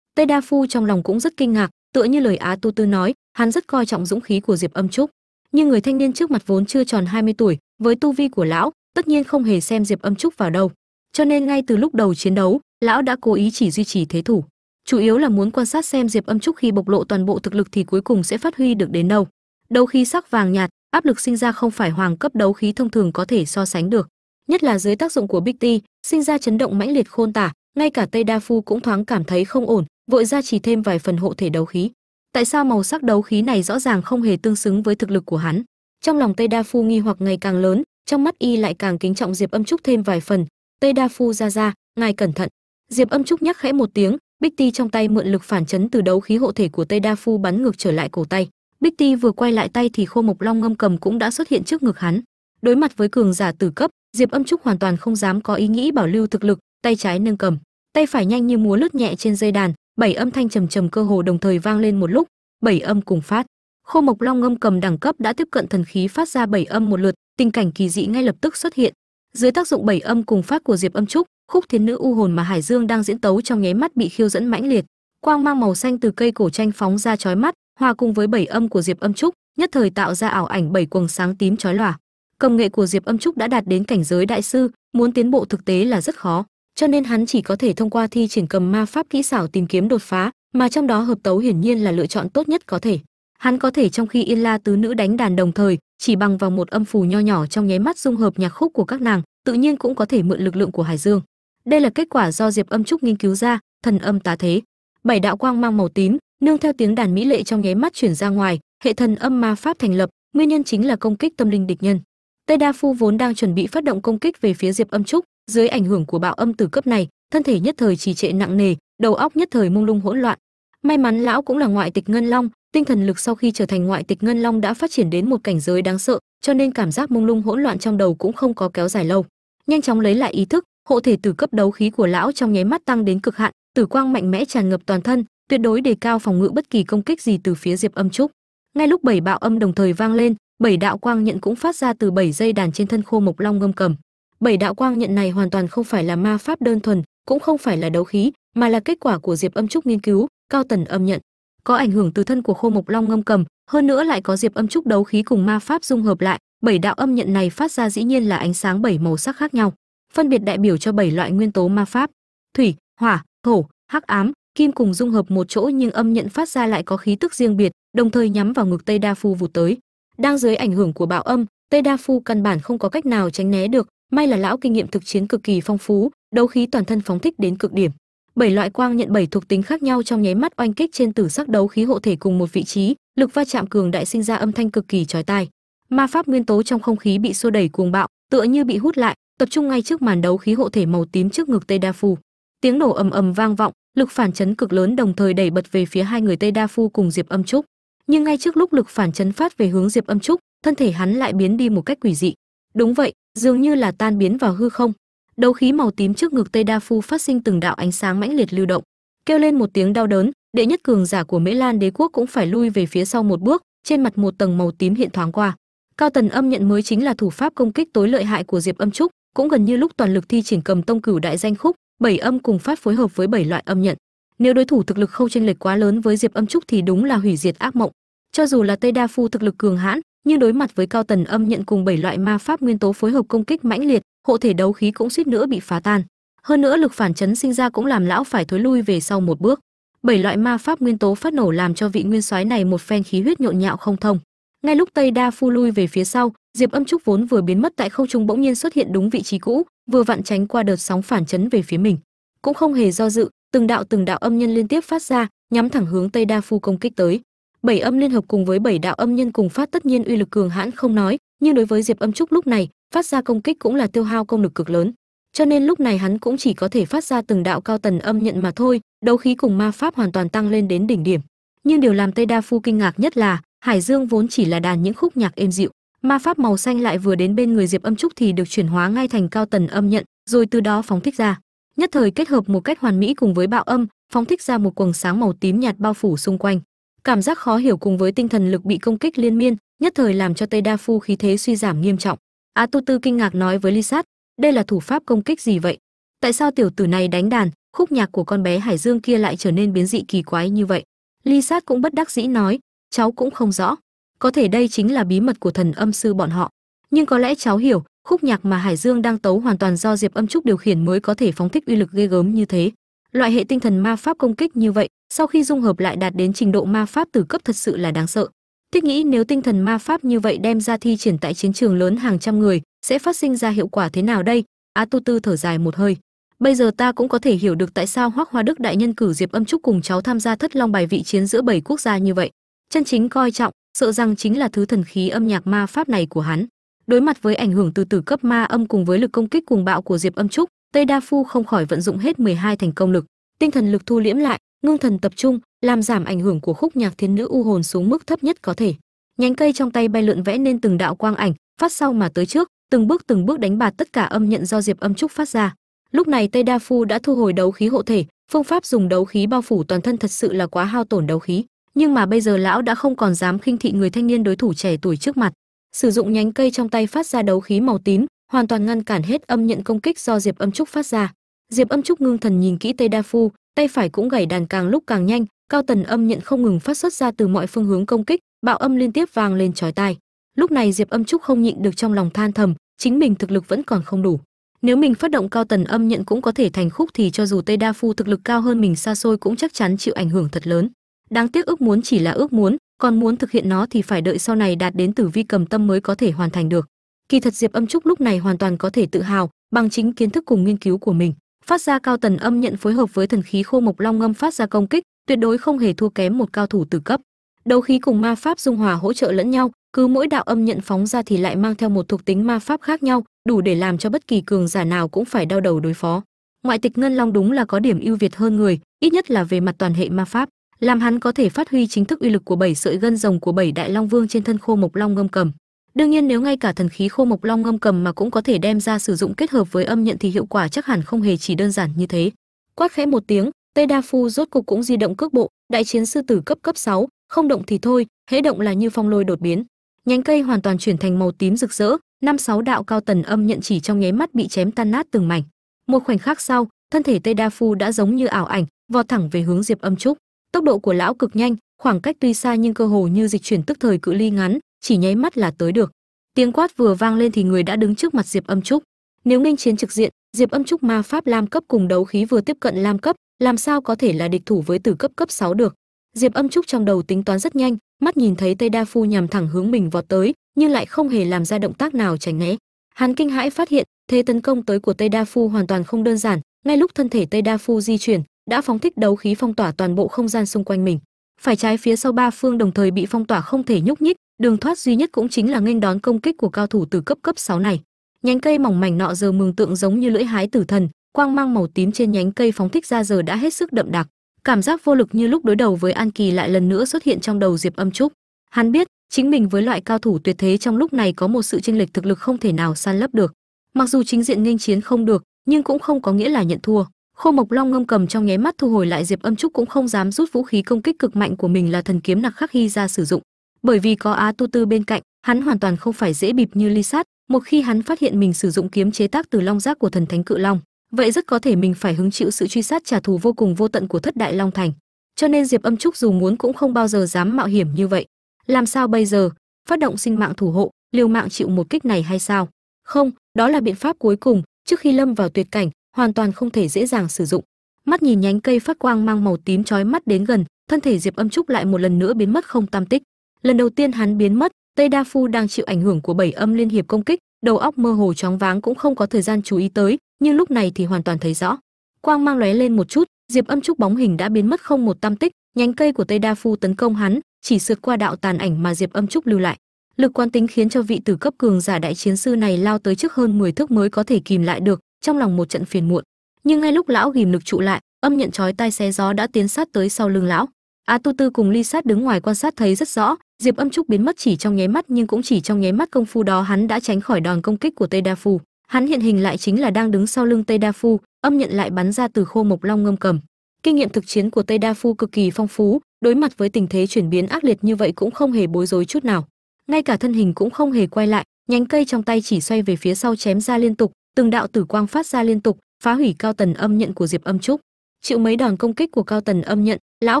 tây đa phu trong lòng cũng rất kinh ngạc, tựa như lời á tu tư nói, hắn rất coi trọng dũng khí của diệp âm trúc. Nhưng người thanh niên trước mặt vốn chưa tròn 20 tuổi, với tu vi của lão, tất nhiên không hề xem diệp âm trúc vào đâu. Cho nên ngay từ lúc đầu chiến đấu, lão đã cố ý chỉ duy trì thế thủ. Chủ yếu là muốn quan sát xem diệp âm trúc khi bộc lộ toàn bộ thực lực thì cuối cùng sẽ phát huy được đến đâu. Đấu khí sắc vàng nhạt, áp lực sinh ra không phải hoàng cấp đấu khí thông thường có thể so sánh được. Nhất là dưới tác dụng của big t sinh ra chấn động mãnh liệt khôn tả, ngay cả tây đa phu cũng thoáng cảm thấy không ổn vội ra chỉ thêm vài phần hộ thể đấu khí. Tại sao màu sắc đấu khí này rõ ràng không hề tương xứng với thực lực của hắn? Trong lòng tây đa phu nghi hoặc ngày càng lớn, trong mắt y lại càng kính trọng diệp âm trúc thêm vài phần. Tây đa phu ra ra, ngài cẩn thận. Diệp âm trúc nhắc khẽ một tiếng, bích ti trong tay mượn lực phản chấn từ đấu khí hộ thể của tây đa phu bắn ngược trở lại cổ tay. Bích ti vừa quay lại tay thì khô mộc long ngâm cầm cũng đã xuất hiện trước ngực hắn. Đối mặt với cường giả tử cấp, diệp âm trúc hoàn toàn không dám có ý nghĩ bảo lưu thực lực, tay trái nâng cầm. Tay phải nhanh như múa lướt nhẹ trên dây đàn bảy âm thanh trầm trầm cơ hồ đồng thời vang lên một lúc, bảy âm cùng phát. Khô mộc long ngâm cầm đẳng cấp đã tiếp cận thần khí phát ra bảy âm một lượt, tình cảnh kỳ dị ngay lập tức xuất hiện. Dưới tác dụng bảy âm cùng phát của diệp âm trúc, khúc thiên nữ u hồn mà hải dương đang diễn tấu trong nháy mắt bị khiêu dẫn mãnh liệt. Quang mang màu xanh từ cây cổ tranh phóng ra chói mắt, hòa cùng với bảy âm của diệp âm trúc, nhất thời tạo ra ảo ảnh bảy quầng sáng tím chói lòa. Công nghệ của diệp âm trúc đã đạt đến cảnh giới đại sư, muốn tiến bộ thực tế là rất khó cho nên hắn chỉ có thể thông qua thi triển cầm ma pháp kỹ xảo tìm kiếm đột phá, mà trong đó hợp tấu hiển nhiên là lựa chọn tốt nhất có thể. Hắn có thể trong khi yên la tứ nữ đánh đàn đồng thời, chỉ bằng vào một âm phù nho nhỏ trong nháy mắt dung hợp nhạc khúc của các nàng, tự nhiên cũng có thể mượn lực lượng của hải dương. Đây là kết quả do diệp âm trúc nghiên cứu ra, thần âm tá thế. Bảy đạo quang mang màu tím, nương theo tiếng đàn mỹ lệ trong nháy mắt chuyển ra ngoài, hệ thần âm ma pháp thành lập, nguyên nhân chính là công kích tâm linh địch nhân. Tây đa phu vốn đang chuẩn bị phát động công kích về phía diệp âm trúc dưới ảnh hưởng của bạo âm từ cấp này, thân thể nhất thời trì trệ nặng nề, đầu óc nhất thời mông lung hỗn loạn. May mắn lão cũng là ngoại tịch ngân long, tinh thần lực sau khi trở thành ngoại tịch ngân long đã phát triển đến một cảnh giới đáng sợ, cho nên cảm giác mông lung hỗn loạn trong đầu cũng không có kéo dài lâu. Nhanh chóng lấy lại ý thức, hộ thể từ cấp đấu khí của lão trong nháy mắt tăng đến cực hạn, tử quang mạnh mẽ tràn ngập toàn thân, tuyệt đối đề cao phòng ngự bất kỳ công kích gì từ phía diệp âm trúc. Ngay lúc bảy bạo âm đồng thời vang lên, bảy đạo quang nhận cũng phát ra từ bảy dây đàn trên thân khô mộc long ngâm cầm bảy đạo quang nhận này hoàn toàn không phải là ma pháp đơn thuần, cũng không phải là đấu khí, mà là kết quả của diệp âm trúc nghiên cứu, cao tần âm nhận. Có ảnh hưởng từ thân của khô mộc long ngâm cầm, hơn nữa lại có diệp âm trúc đấu khí cùng ma pháp dung hợp lại, bảy đạo âm nhận này phát ra dĩ nhiên là ánh sáng bảy màu sắc khác nhau. Phân biệt đại biểu cho bảy loại nguyên tố ma pháp thủy, hỏa, thổ, hắc ám, kim cùng dung hợp một chỗ nhưng âm nhận phát ra lại có khí tức riêng biệt, đồng thời nhắm vào ngực tây đa phu vụt tới. Đang dưới ảnh hưởng của bạo âm, tây đa phu căn bản không có cách nào tránh né được may là lão kinh nghiệm thực chiến cực kỳ phong phú, đấu khí toàn thân phóng thích đến cực điểm. Bảy loại quang nhận bảy thuộc tính khác nhau trong nháy mắt oanh kích trên tử sắc đấu khí hộ thể cùng một vị trí, lực va chạm cường đại sinh ra âm thanh cực kỳ chói tai. Ma pháp nguyên tố trong không khí bị xô đẩy cuồng bạo, tựa như bị hút lại, tập trung ngay trước màn đấu khí hộ thể màu tím trước ngực tây đa phu. Tiếng nổ ầm ầm vang vọng, lực phản chấn cực lớn đồng thời đẩy bật về phía hai người tây đa phu cùng diệp âm trúc. Nhưng ngay trước lúc lực phản chấn phát về hướng diệp âm trúc, thân thể hắn lại biến đi một cách quỷ dị. Đúng vậy dường như là tan biến vào hư không. Đấu khí màu tím trước ngực tây đa phu phát sinh từng đạo ánh sáng mãnh liệt lưu động, kêu lên một tiếng đau đớn, đệ nhất cường giả của mễ lan đế quốc cũng phải lui về phía sau một bước, trên mặt một tầng màu tím hiện thoáng qua. Cao tần âm nhận mới chính là thủ pháp công kích tối lợi hại của diệp âm trúc, cũng gần như lúc toàn lực thi triển cầm tông cửu đại danh khúc, bảy âm cùng phát phối hợp với bảy loại âm nhận. Nếu đối thủ thực lực không chênh lệch quá lớn với diệp âm trúc thì đúng là hủy diệt ác mộng. Cho dù là tây đa phu thực lực cường hãn nhưng đối mặt với cao tần âm nhận cùng bảy loại ma pháp nguyên tố phối hợp công kích mãnh liệt, hộ thể đấu khí cũng suýt nữa bị phá tan. Hơn nữa lực phản chấn sinh ra cũng làm lão phải thối lui về sau một bước. Bảy loại ma pháp nguyên tố phát nổ làm cho vị nguyên soái này một phen khí huyết nhộn nhạo không thông. Ngay lúc tây đa phu lui về phía sau, diệp âm trúc vốn vừa biến mất tại không trung bỗng nhiên xuất hiện đúng vị trí cũ, vừa vặn tránh qua đợt sóng phản chấn về phía mình. Cũng không hề do dự, từng đạo từng đạo âm nhân liên tiếp phát ra, nhắm thẳng hướng tây đa phu công kích tới bảy âm liên hợp cùng với bảy đạo âm nhân cùng phát tất nhiên uy lực cường hãn không nói, nhưng đối với diệp âm trúc lúc này, phát ra công kích cũng là tiêu hao công lực cực lớn. Cho nên lúc này hắn cũng chỉ có thể phát ra từng đạo cao tần âm nhận mà thôi, đấu khí cùng ma pháp hoàn toàn tăng lên đến đỉnh điểm. Nhưng điều làm tây đa phu kinh ngạc nhất là, hải dương vốn chỉ là đàn những khúc nhạc êm dịu, ma pháp màu xanh lại vừa đến bên người diệp âm trúc thì được chuyển hóa ngay thành cao tần âm nhận, rồi từ đó phóng thích ra. Nhất thời kết hợp một cách hoàn mỹ cùng với bạo âm, phóng thích ra một quầng sáng màu tím nhạt bao phủ xung quanh cảm giác khó hiểu cùng với tinh thần lực bị công kích liên miên, nhất thời làm cho tây đa phu khí thế suy giảm nghiêm trọng. Á tu tư kinh ngạc nói với ly sát, đây là thủ pháp công kích gì vậy? Tại sao tiểu tử này đánh đàn, khúc nhạc của con bé hải dương kia lại trở nên biến dị kỳ quái như vậy? Ly sát cũng bất đắc dĩ nói, cháu cũng không rõ. Có thể đây chính là bí mật của thần âm sư bọn họ. Nhưng có lẽ cháu hiểu, khúc nhạc mà hải dương đang tấu hoàn toàn do diệp âm trúc điều khiển mới có thể phóng thích uy lực ghê gớm như thế. Loại hệ tinh thần ma pháp công kích như vậy sau khi dung hợp lại đạt đến trình độ ma pháp từ cấp thật sự là đáng sợ. Thích nghĩ nếu tinh thần ma pháp như vậy đem ra thi triển tại chiến trường lớn hàng trăm người, sẽ phát sinh ra hiệu quả thế nào đây? Á tu tư thở dài một hơi. Bây giờ ta cũng có thể hiểu được tại sao hoắc hoa đức đại nhân cử diệp âm trúc cùng cháu tham gia thất long bài vị chiến giữa bảy quốc gia như vậy. Chân chính coi trọng, sợ rằng chính là thứ thần khí âm nhạc ma pháp này của hắn. Đối mặt với ảnh hưởng từ tử cấp ma âm cùng với lực công kích cuồng bạo của diệp âm trúc, tây đa phu không khỏi vận dụng hết 12 thành công lực. Tinh thần lực thu liễm lại ngưng thần tập trung, làm giảm ảnh hưởng của khúc nhạc thiên nữ u hồn xuống mức thấp nhất có thể. Nhánh cây trong tay bay lượn vẽ nên từng đạo quang ảnh, phát sau mà tới trước, từng bước từng bước đánh bạt tất cả âm nhận do diệp âm trúc phát ra. Lúc này tây đa phu đã thu hồi đấu khí hộ thể, phương pháp dùng đấu khí bao phủ toàn thân thật sự là quá hao tổn đấu khí. Nhưng mà bây giờ lão đã không còn dám khinh thị người thanh niên đối thủ trẻ tuổi trước mặt. Sử dụng nhánh cây trong tay phát ra đấu khí màu tím, hoàn toàn ngăn cản hết âm nhận công kích do diệp âm trúc phát ra diệp âm trúc ngưng thần nhìn kỹ tây đa phu, tay phải cũng gảy đàn càng lúc càng nhanh, cao tần âm nhận không ngừng phát xuất ra từ mọi phương hướng công kích, bạo âm liên tiếp vang lên chói tai. Lúc này diệp âm trúc không nhịn được trong lòng than thầm, chính mình thực lực vẫn còn không đủ. Nếu mình phát động cao tần âm nhận cũng có thể thành khúc thì cho dù tây đa phu thực lực cao hơn mình xa xôi cũng chắc chắn chịu ảnh hưởng thật lớn. Đáng tiếc ước muốn chỉ là ước muốn, còn muốn thực hiện nó thì phải đợi sau này đạt đến tử vi cầm tâm mới có thể hoàn thành được. Kỳ thật diệp âm trúc lúc này hoàn toàn có thể tự hào, bằng chính kiến thức cùng nghiên cứu của mình phát ra cao tần âm nhận phối hợp với thần khí khô mộc long ngâm phát ra công kích, tuyệt đối không hề thua kém một cao thủ tử cấp. Đấu khí cùng ma pháp dung hòa hỗ trợ lẫn nhau, cứ mỗi đạo âm nhận phóng ra thì lại mang theo một thuộc tính ma pháp khác nhau, đủ để làm cho bất kỳ cường giả nào cũng phải đau đầu đối phó. Ngoại tịch ngân long đúng là có điểm ưu việt hơn người, ít nhất là về mặt toàn hệ ma pháp, làm hắn có thể phát huy chính thức uy lực của bảy sợi gân rồng của bảy đại long vương trên thân khô mộc long ngâm cầm đương nhiên nếu ngay cả thần khí khô mộc long ngâm cầm mà cũng có thể đem ra sử dụng kết hợp với âm nhận thì hiệu quả chắc hẳn không hề chỉ đơn giản như thế. Quát khẽ một tiếng tây đa phu rốt cục cũng di động cước bộ đại chiến sư tử cấp cấp 6, không động thì thôi hễ động là như phong lôi đột biến. Nhánh cây hoàn toàn chuyển thành màu tím rực rỡ năm sáu đạo cao tần âm nhận chỉ trong nháy mắt bị chém tan nát từng mảnh. Một khoảnh khắc sau thân thể tây đa phu đã giống như ảo ảnh vọt thẳng về hướng diệp âm trúc. Tốc độ của lão cực nhanh khoảng cách tuy xa nhưng cơ hồ như dịch chuyển tức thời cự ly ngắn chỉ nháy mắt là tới được. Tiếng quát vừa vang lên thì người đã đứng trước mặt diệp âm trúc. Nếu nghênh chiến trực diện, diệp âm trúc ma pháp lam cấp cùng đấu khí vừa tiếp cận lam cấp, làm sao có thể là địch thủ với tử cấp cấp 6 được? Diệp âm trúc trong đầu tính toán rất nhanh, mắt nhìn thấy tây đa phu nhằm thẳng hướng mình vọt tới, nhưng lại không hề làm ra động tác nào tránh né. Hắn kinh hãi phát hiện, thế tấn công tới của tây đa phu hoàn toàn không đơn giản, ngay lúc thân thể tây đa phu di chuyển, đã phóng thích đấu khí phong tỏa toàn bộ không gian xung quanh mình. Phải trái phía sau ba phương đồng thời bị phong tỏa không thể nhúc nhích đường thoát duy nhất cũng chính là nghênh đón công kích của cao thủ từ cấp cấp 6 này. Nhánh cây mỏng mảnh nọ giờ mường tượng giống như lưỡi hái tử thần, quang mang màu tím trên nhánh cây phóng thích ra giờ đã hết sức đậm đặc. Cảm giác vô lực như lúc đối đầu với an kỳ lại lần nữa xuất hiện trong đầu diệp âm trúc. Hắn biết, chính mình với loại cao thủ tuyệt thế trong lúc này có một sự chênh lệch thực lực không thể nào san lấp được. Mặc dù chính diện nghênh chiến không được, nhưng cũng không có nghĩa là nhận thua. Khô mộc long ngâm cầm trong nháy mắt thu hồi lại diệp âm trúc cũng không dám rút vũ khí công kích cực mạnh của mình là thần kiếm nặc khắc hy ra sử dụng bởi vì có á tu tư bên cạnh, hắn hoàn toàn không phải dễ bịp như ly sát một khi hắn phát hiện mình sử dụng kiếm chế tác từ long giác của thần thánh cự long, vậy rất có thể mình phải hứng chịu sự truy sát trả thù vô cùng vô tận của thất đại long thành. Cho nên diệp âm trúc dù muốn cũng không bao giờ dám mạo hiểm như vậy. Làm sao bây giờ? Phát động sinh mạng thủ hộ, liều mạng chịu một kích này hay sao? Không, đó là biện pháp cuối cùng, trước khi lâm vào tuyệt cảnh, hoàn toàn không thể dễ dàng sử dụng. Mắt nhìn nhánh cây phát quang mang màu tím chói mắt đến gần, thân thể diệp âm trúc lại một lần nữa biến mất không tam tích lần đầu tiên hắn biến mất, tây đa phu đang chịu ảnh hưởng của bảy âm liên hiệp công kích, đầu óc mơ hồ chóng váng cũng không có thời gian chú ý tới, nhưng lúc này thì hoàn toàn thấy rõ. Quang mang lóe lên một chút, diệp âm trúc bóng hình đã biến mất không một tam tích, nhánh cây của tây đa phu tấn công hắn, chỉ sượt qua đạo tàn ảnh mà diệp âm trúc lưu lại. Lực quan tính khiến cho vị tử cấp cường giả đại chiến sư này lao tới trước hơn 10 thước mới có thể kìm lại được, trong lòng một trận phiền muộn. Nhưng ngay lúc lão ghìm lực trụ lại, âm nhận chói tai xé gió đã tiến sát tới sau lưng lão. À, A tu tư cùng ly sát đứng ngoài quan sát thấy rất rõ, diệp âm trúc biến mất chỉ trong nháy mắt nhưng cũng chỉ trong nháy mắt công phu đó hắn đã tránh khỏi đòn công kích của tây đa phu. Hắn hiện hình lại chính là đang đứng sau lưng tây đa phu, âm nhận lại bắn ra từ khô mộc long ngâm cầm. Kinh nghiệm thực chiến của tây đa phu cực kỳ phong phú, đối mặt với tình thế chuyển biến ác liệt như vậy cũng không hề bối rối chút nào. Ngay cả thân hình cũng không hề quay lại, nhánh cây trong tay chỉ xoay về phía sau chém ra liên tục, từng đạo tử quang phát ra liên tục, phá hủy cao tần âm nhận của diệp âm trúc. Chịu mấy đòn công kích của cao tần âm nhận lão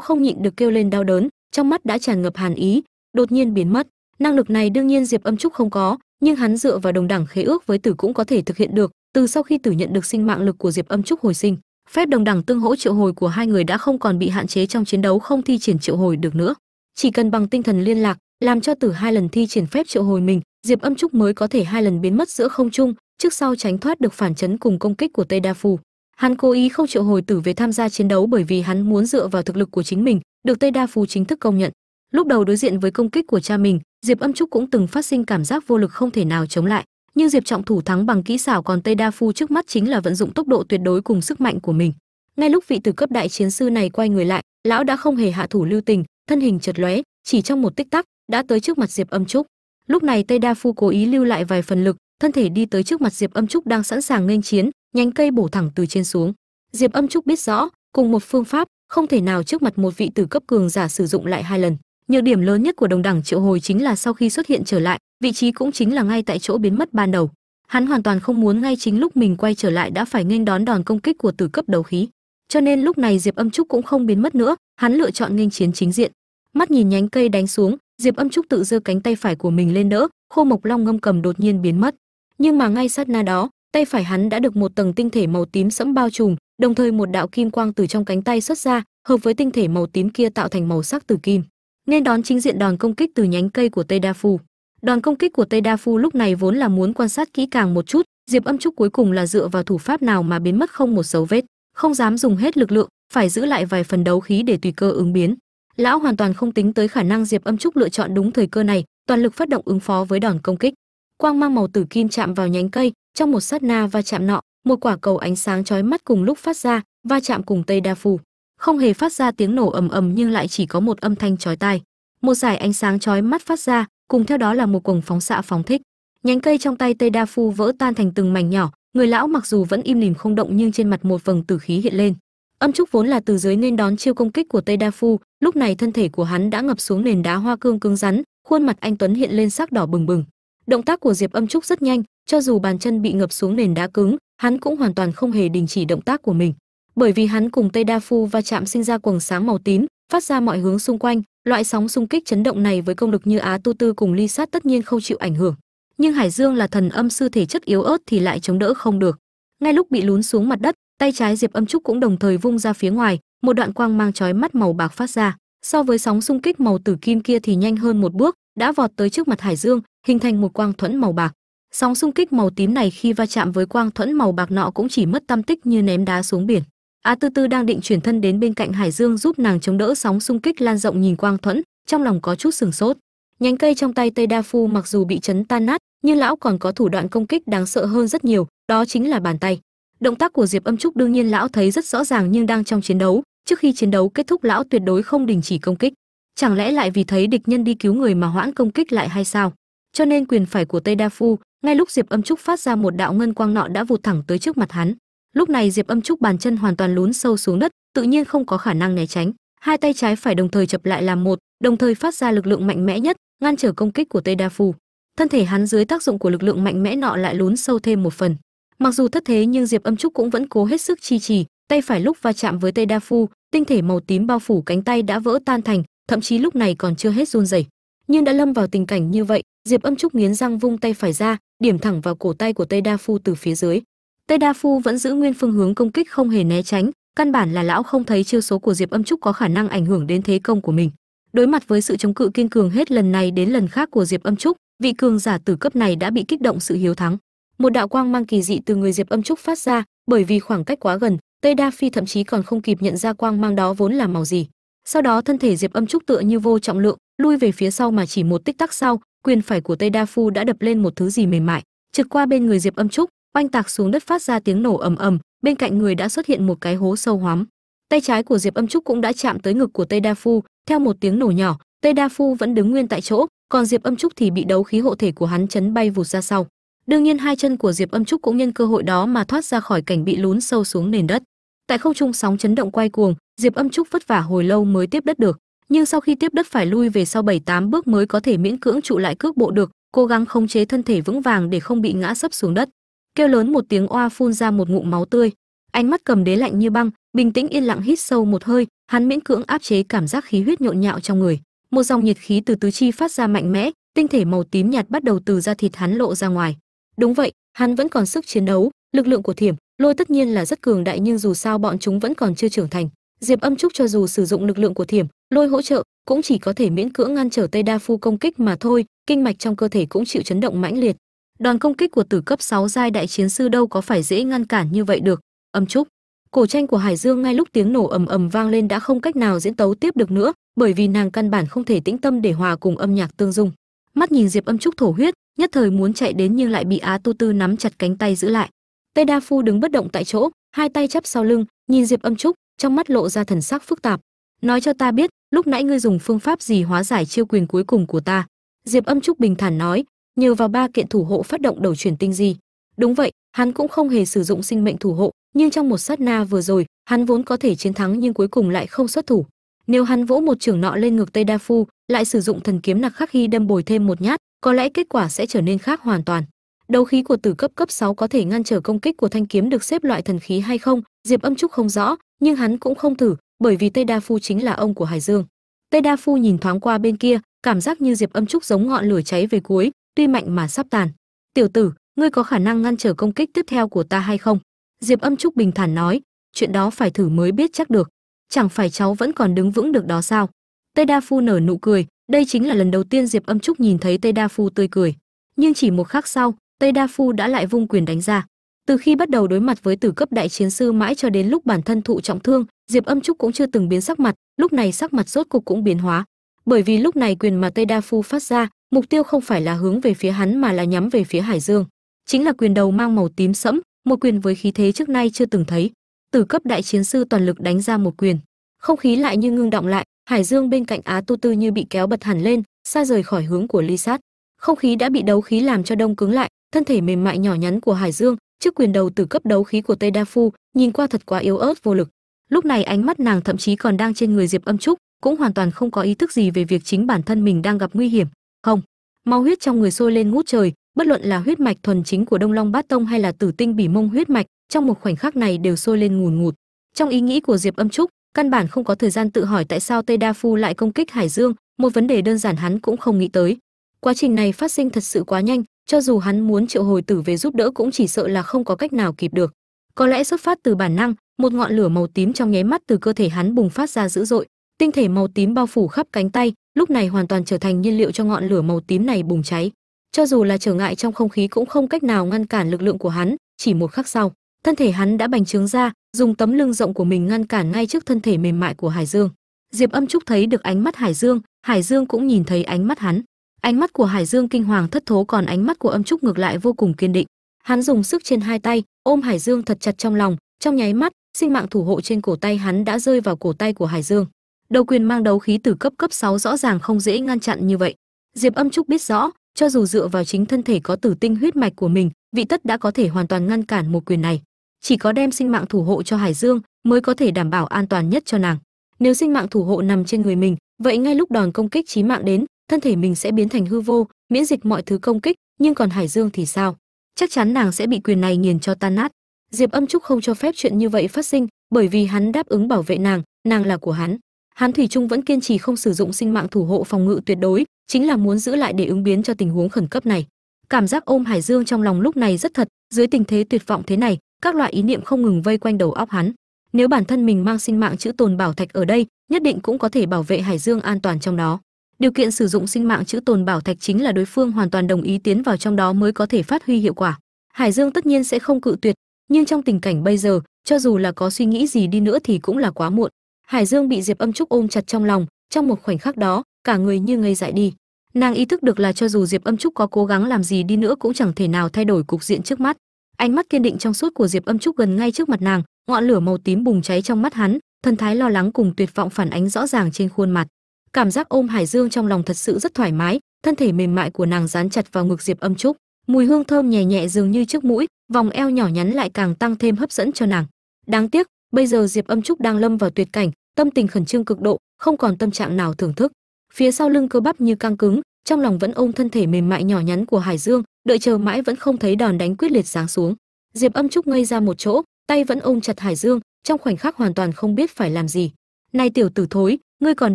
không nhịn được kêu lên đau đớn, trong mắt đã tràn ngập hàn ý, đột nhiên biến mất. Năng lực này đương nhiên diệp âm trúc không có, nhưng hắn dựa vào đồng đẳng khế ước với tử cũng có thể thực hiện được, từ sau khi tử nhận được sinh mạng lực của diệp âm trúc hồi sinh. Phép đồng đẳng tương hỗ triệu hồi của hai người đã không còn bị hạn chế trong chiến đấu không thi triển triệu hồi được nữa. Chỉ cần bằng tinh thần liên lạc, làm cho tử hai lần thi triển phép triệu hồi mình, diệp âm trúc mới có thể hai lần biến mất giữa không trung, trước sau tránh thoát được phản chấn cùng công kích của tây đa Phù hắn cố ý không triệu hồi tử về tham gia chiến đấu bởi vì hắn muốn dựa vào thực lực của chính mình, được tây đa phu chính thức công nhận. Lúc đầu đối diện với công kích của cha mình, diệp âm trúc cũng từng phát sinh cảm giác vô lực không thể nào chống lại. Nhưng diệp trọng thủ thắng bằng kỹ xảo còn tây đa phu trước mắt chính là vận dụng tốc độ tuyệt đối cùng sức mạnh của mình. Ngay lúc vị tử cấp đại chiến sư này quay người lại, lão đã không hề hạ thủ lưu tình, thân hình chật lóe, chỉ trong một tích tắc, đã tới trước mặt diệp âm trúc. Lúc này tây đa phu cố ý lưu lại vài phần lực thân thể đi tới trước mặt diệp âm trúc đang sẵn sàng nghênh chiến, nhánh cây bổ thẳng từ trên xuống. Diệp âm trúc biết rõ, cùng một phương pháp, không thể nào trước mặt một vị tử cấp cường giả sử dụng lại hai lần. Nhược điểm lớn nhất của đồng đẳng triệu hồi chính là sau khi xuất hiện trở lại, vị trí cũng chính là ngay tại chỗ biến mất ban đầu. Hắn hoàn toàn không muốn ngay chính lúc mình quay trở lại đã phải nghênh đón đòn công kích của tử cấp đầu khí. Cho nên lúc này diệp âm trúc cũng không biến mất nữa, hắn lựa chọn nghênh chiến chính diện. Mắt nhìn nhánh cây đánh xuống, diệp âm trúc tự giơ cánh tay phải của mình lên đỡ, khô mộc long ngâm cầm đột nhiên biến mất nhưng mà ngay sát na đó, tay phải hắn đã được một tầng tinh thể màu tím sẫm bao trùm, đồng thời một đạo kim quang từ trong cánh tay xuất ra, hợp với tinh thể màu tím kia tạo thành màu sắc tử kim. Nên đón chính diện đòn công kích từ nhánh cây của tây đa phu. Đòn công kích của tây đa phu lúc này vốn là muốn quan sát kỹ càng một chút, diệp âm trúc cuối cùng là dựa vào thủ pháp nào mà biến mất không một dấu vết, không dám dùng hết lực lượng, phải giữ lại vài phần đấu khí để tùy cơ ứng biến. Lão hoàn toàn không tính tới khả năng diệp âm trúc lựa chọn đúng thời cơ này, toàn lực phát động ứng phó với đòn công kích quang mang màu tử kim chạm vào nhánh cây, trong một sát na va chạm nọ, một quả cầu ánh sáng chói mắt cùng lúc phát ra, va chạm cùng tây đa phù. Không hề phát ra tiếng nổ ầm ầm nhưng lại chỉ có một âm thanh chói tai. Một dải ánh sáng chói mắt phát ra, cùng theo đó là một cuồng phóng xạ phóng thích. Nhánh cây trong tay tây đa phu vỡ tan thành từng mảnh nhỏ, người lão mặc dù vẫn im lìm không động nhưng trên mặt một vầng tử khí hiện lên. Âm trúc vốn là từ dưới nên đón chiêu công kích của tây đa phu lúc này thân thể của hắn đã ngập xuống nền đá hoa cương cứng rắn, khuôn mặt anh tuấn hiện lên sắc đỏ bừng bừng động tác của diệp âm trúc rất nhanh, cho dù bàn chân bị ngập xuống nền đá cứng, hắn cũng hoàn toàn không hề đình chỉ động tác của mình. Bởi vì hắn cùng tây đa phu va chạm sinh ra quầng sáng màu tím, phát ra mọi hướng xung quanh, loại sóng xung kích chấn động này với công lực như á tu tư cùng ly sát tất nhiên không chịu ảnh hưởng. Nhưng hải dương là thần âm sư thể chất yếu ớt thì lại chống đỡ không được. Ngay lúc bị lún xuống mặt đất, tay trái diệp âm trúc cũng đồng thời vung ra phía ngoài, một đoạn quang mang chói mắt màu bạc phát ra. So với sóng xung kích màu tử kim kia thì nhanh hơn một bước, đã vọt tới trước mặt hải dương hình thành một quang thuẫn màu bạc. Sóng xung kích màu tím này khi va chạm với quang thuẫn màu bạc nọ cũng chỉ mất tâm tích như ném đá xuống biển. A tư tư đang định chuyển thân đến bên cạnh hải dương giúp nàng chống đỡ sóng xung kích lan rộng nhìn quang thuẫn, trong lòng có chút sừng sốt. Nhánh cây trong tay tây đa phu mặc dù bị chấn tan nát, nhưng lão còn có thủ đoạn công kích đáng sợ hơn rất nhiều, đó chính là bàn tay. Động tác của diệp âm trúc đương nhiên lão thấy rất rõ ràng nhưng đang trong chiến đấu, trước khi chiến đấu kết thúc lão tuyệt đối không đình chỉ công kích. Chẳng lẽ lại vì thấy địch nhân đi cứu người mà hoãn công kích lại hay sao? Cho nên quyền phải của tây đa phu, ngay lúc diệp âm trúc phát ra một đạo ngân quang nọ đã vụt thẳng tới trước mặt hắn. Lúc này diệp âm trúc bàn chân hoàn toàn lún sâu xuống đất, tự nhiên không có khả năng né tránh. Hai tay trái phải đồng thời chập lại làm một, đồng thời phát ra lực lượng mạnh mẽ nhất, ngăn trở công kích của tây đa phu. Thân thể hắn dưới tác dụng của lực lượng mạnh mẽ nọ lại lún sâu thêm một phần. Mặc dù thất thế nhưng diệp âm trúc cũng vẫn cố hết sức chi trì, tay phải lúc va chạm với tây đa phu, tinh thể màu tím bao phủ cánh tay đã vỡ tan thành, thậm chí lúc này còn chưa hết run rẩy nhưng đã lâm vào tình cảnh như vậy, diệp âm trúc nghiến răng vung tay phải ra, điểm thẳng vào cổ tay của tây đa phu từ phía dưới. Tây đa phu vẫn giữ nguyên phương hướng công kích không hề né tránh, căn bản là lão không thấy chiêu số của diệp âm trúc có khả năng ảnh hưởng đến thế công của mình. Đối mặt với sự chống cự kiên cường hết lần này đến lần khác của diệp âm trúc, vị cường giả tử cấp này đã bị kích động sự hiếu thắng. Một đạo quang mang kỳ dị từ người diệp âm trúc phát ra, bởi vì khoảng cách quá gần, tây đa phi thậm chí còn không kịp nhận ra quang mang đó vốn là màu gì. Sau đó thân thể diệp âm trúc tựa như vô trọng lượng lui về phía sau mà chỉ một tích tắc sau, quyền phải của tây đa phu đã đập lên một thứ gì mềm mại. Trượt qua bên người diệp âm trúc, oanh tạc xuống đất phát ra tiếng nổ ầm ầm, bên cạnh người đã xuất hiện một cái hố sâu hoắm. Tay trái của diệp âm trúc cũng đã chạm tới ngực của tây đa phu, theo một tiếng nổ nhỏ, tây đa phu vẫn đứng nguyên tại chỗ, còn diệp âm trúc thì bị đấu khí hộ thể của hắn chấn bay vụt ra sau. Đương nhiên hai chân của diệp âm trúc cũng nhân cơ hội đó mà thoát ra khỏi cảnh bị lún sâu xuống nền đất. Tại không trung sóng chấn động quay cuồng, diệp âm trúc vất vả hồi lâu mới tiếp đất được nhưng sau khi tiếp đất phải lui về sau bảy tám bước mới có thể miễn cưỡng trụ lại cước bộ được, cố gắng khống chế thân thể vững vàng để không bị ngã sấp xuống đất. Kêu lớn một tiếng oa phun ra một ngụm máu tươi. Ánh mắt cầm đế lạnh như băng, bình tĩnh yên lặng hít sâu một hơi, hắn miễn cưỡng áp chế cảm giác khí huyết nhộn nhạo trong người. Một dòng nhiệt khí từ tứ chi phát ra mạnh mẽ, tinh thể màu tím nhạt bắt đầu từ da thịt hắn lộ ra ngoài. Đúng vậy, hắn vẫn còn sức chiến đấu, lực lượng của thiểm, lôi tất nhiên là rất cường đại nhưng dù sao bọn chúng vẫn còn chưa trưởng thành diệp âm trúc cho dù sử dụng lực lượng của thiểm, lôi hỗ trợ, cũng chỉ có thể miễn cưỡng ngăn trở tây đa phu công kích mà thôi, kinh mạch trong cơ thể cũng chịu chấn động mãnh liệt. Đoàn công kích của tử cấp 6 giai đại chiến sư đâu có phải dễ ngăn cản như vậy được. Âm trúc, cổ tranh của hải dương ngay lúc tiếng nổ ầm ầm vang lên đã không cách nào diễn tấu tiếp được nữa, bởi vì nàng căn bản không thể tĩnh tâm để hòa cùng âm nhạc tương dung. Mắt nhìn diệp âm trúc thổ huyết, nhất thời muốn chạy đến nhưng lại bị á tu tư nắm chặt cánh tay giữ lại. Tây đa phu đứng bất động tại chỗ, hai tay chắp sau lưng, nhìn diệp âm trúc trong mắt lộ ra thần sắc phức tạp. Nói cho ta biết, lúc nãy ngươi dùng phương pháp gì hóa giải chiêu quyền cuối cùng của ta? Diệp âm trúc bình thản nói, nhờ vào ba kiện thủ hộ phát động đầu chuyển tinh gì đúng vậy, hắn cũng không hề sử dụng sinh mệnh thủ hộ, nhưng trong một sát na vừa rồi, hắn vốn có thể chiến thắng nhưng cuối cùng lại không xuất thủ. Nếu hắn vỗ một trưởng nọ lên ngực tây đa phu, lại sử dụng thần kiếm nặc khắc khi đâm bồi thêm một nhát, có lẽ kết quả sẽ trở nên khác hoàn toàn. Đấu khí của tử cấp cấp 6 có thể ngăn trở công kích của thanh kiếm được xếp loại thần khí hay không? Diệp âm trúc không rõ nhưng hắn cũng không thử, bởi vì tây đa phu chính là ông của hải dương. Tây đa phu nhìn thoáng qua bên kia, cảm giác như diệp âm trúc giống ngọn lửa cháy về cuối, tuy mạnh mà sắp tàn. Tiểu tử, ngươi có khả năng ngăn trở công kích tiếp theo của ta hay không? Diệp âm trúc bình thản nói, chuyện đó phải thử mới biết chắc được. Chẳng phải cháu vẫn còn đứng vững được đó sao? Tây đa phu nở nụ cười, đây chính là lần đầu tiên diệp âm trúc nhìn thấy tây đa phu tươi cười. Nhưng chỉ một khắc sau, tây đa phu đã lại vung quyền đánh ra từ khi bắt đầu đối mặt với tử cấp đại chiến sư mãi cho đến lúc bản thân thụ trọng thương, diệp âm trúc cũng chưa từng biến sắc mặt, lúc này sắc mặt rốt cục cũng biến hóa. Bởi vì lúc này quyền mà tây đa phu phát ra, mục tiêu không phải là hướng về phía hắn mà là nhắm về phía hải dương. Chính là quyền đầu mang màu tím sẫm, một quyền với khí thế trước nay chưa từng thấy. Tử cấp đại chiến sư toàn lực đánh ra một quyền. Không khí lại như ngưng động lại, hải dương bên cạnh á tu tư như bị kéo bật hẳn lên, xa rời khỏi hướng của ly sát. Không khí đã bị đấu khí làm cho đông cứng lại, thân thể mềm mại nhỏ nhắn của hải dương trước quyền đầu từ cấp đấu khí của tây đa phu, nhìn qua thật quá yếu ớt vô lực. Lúc này ánh mắt nàng thậm chí còn đang trên người diệp âm trúc, cũng hoàn toàn không có ý thức gì về việc chính bản thân mình đang gặp nguy hiểm. Không mau huyết trong người sôi lên ngút trời, bất luận là huyết mạch thuần chính của đông long bát tông hay là tử tinh bỉ mông huyết mạch, trong một khoảnh khắc này đều sôi lên ngùn ngụt. Trong ý nghĩ của diệp âm trúc, căn bản không có thời gian tự hỏi tại sao tây đa phu lại công kích hải dương, một vấn đề đơn giản hắn cũng không nghĩ tới. Quá trình này phát sinh thật sự quá nhanh cho dù hắn muốn triệu hồi tử về giúp đỡ cũng chỉ sợ là không có cách nào kịp được. Có lẽ xuất phát từ bản năng, một ngọn lửa màu tím trong nháy mắt từ cơ thể hắn bùng phát ra dữ dội. Tinh thể màu tím bao phủ khắp cánh tay, lúc này hoàn toàn trở thành nhiên liệu cho ngọn lửa màu tím này bùng cháy. Cho dù là trở ngại trong không khí cũng không cách nào ngăn cản lực lượng của hắn, chỉ một khắc sau, thân thể hắn đã bành trướng ra, dùng tấm lưng rộng của mình ngăn cản ngay trước thân thể mềm mại của hải dương. Diệp âm trúc thấy được ánh mắt hải dương hải dương cũng nhìn thấy ánh mắt hắn ánh mắt của hải dương kinh hoàng thất thố còn ánh mắt của âm trúc ngược lại vô cùng kiên định. Hắn dùng sức trên hai tay, ôm hải dương thật chặt trong lòng. Trong nháy mắt, sinh mạng thủ hộ trên cổ tay hắn đã rơi vào cổ tay của hải dương. Đầu quyền mang đấu khí từ cấp cấp 6 rõ ràng không dễ ngăn chặn như vậy. Diệp âm trúc biết rõ, cho dù dựa vào chính thân thể có tử tinh huyết mạch của mình, vị tất đã có thể hoàn toàn ngăn cản một quyền này. Chỉ có đem sinh mạng thủ hộ cho hải dương mới có thể đảm bảo an toàn nhất cho nàng. Nếu sinh mạng thủ hộ nằm trên người mình, vậy ngay lúc đòn công kích chí mạng đến thân thể mình sẽ biến thành hư vô, miễn dịch mọi thứ công kích, nhưng còn hải dương thì sao? Chắc chắn nàng sẽ bị quyền này nghiền cho tan nát. Diệp âm trúc không cho phép chuyện như vậy phát sinh, bởi vì hắn đáp ứng bảo vệ nàng nàng là của hắn. Hắn thủy trung vẫn kiên trì không sử dụng sinh mạng thủ hộ phòng ngự tuyệt đối, chính là muốn giữ lại để ứng biến cho tình huống khẩn cấp này. Cảm giác ôm hải dương trong lòng lúc này rất thật, dưới tình thế tuyệt vọng thế này, các loại ý niệm không ngừng vây quanh đầu óc hắn. Nếu bản thân mình mang sinh mạng chữ tồn bảo thạch ở đây, nhất định cũng có thể bảo vệ hải dương an toàn trong đó điều kiện sử dụng sinh mạng chữ tồn bảo thạch chính là đối phương hoàn toàn đồng ý tiến vào trong đó mới có thể phát huy hiệu quả. Hải dương tất nhiên sẽ không cự tuyệt, nhưng trong tình cảnh bây giờ, cho dù là có suy nghĩ gì đi nữa thì cũng là quá muộn. Hải dương bị diệp âm trúc ôm chặt trong lòng, trong một khoảnh khắc đó, cả người như ngây dại đi. Nàng ý thức được là cho dù diệp âm trúc có cố gắng làm gì đi nữa cũng chẳng thể nào thay đổi cục diện trước mắt. Ánh mắt kiên định trong suốt của diệp âm trúc gần ngay trước mặt nàng, ngọn lửa màu tím bùng cháy trong mắt hắn, thần thái lo lắng cùng tuyệt vọng phản ánh rõ ràng trên khuôn mặt cảm giác ôm hải dương trong lòng thật sự rất thoải mái, thân thể mềm mại của nàng dán chặt vào ngực diệp âm trúc. Mùi hương thơm nhẹ nhẹ dường như trước mũi, vòng eo nhỏ nhắn lại càng tăng thêm hấp dẫn cho nàng. Đáng tiếc, bây giờ diệp âm trúc đang lâm vào tuyệt cảnh, tâm tình khẩn trương cực độ, không còn tâm trạng nào thưởng thức. Phía sau lưng cơ bắp như căng cứng, trong lòng vẫn ôm thân thể mềm mại nhỏ nhắn của hải dương, đợi chờ mãi vẫn không thấy đòn đánh quyết liệt giáng xuống. Diệp âm trúc ngây ra một chỗ, tay vẫn ôm chặt hải dương, trong khoảnh khắc hoàn toàn không biết phải làm gì. Này tiểu tử thối ngươi còn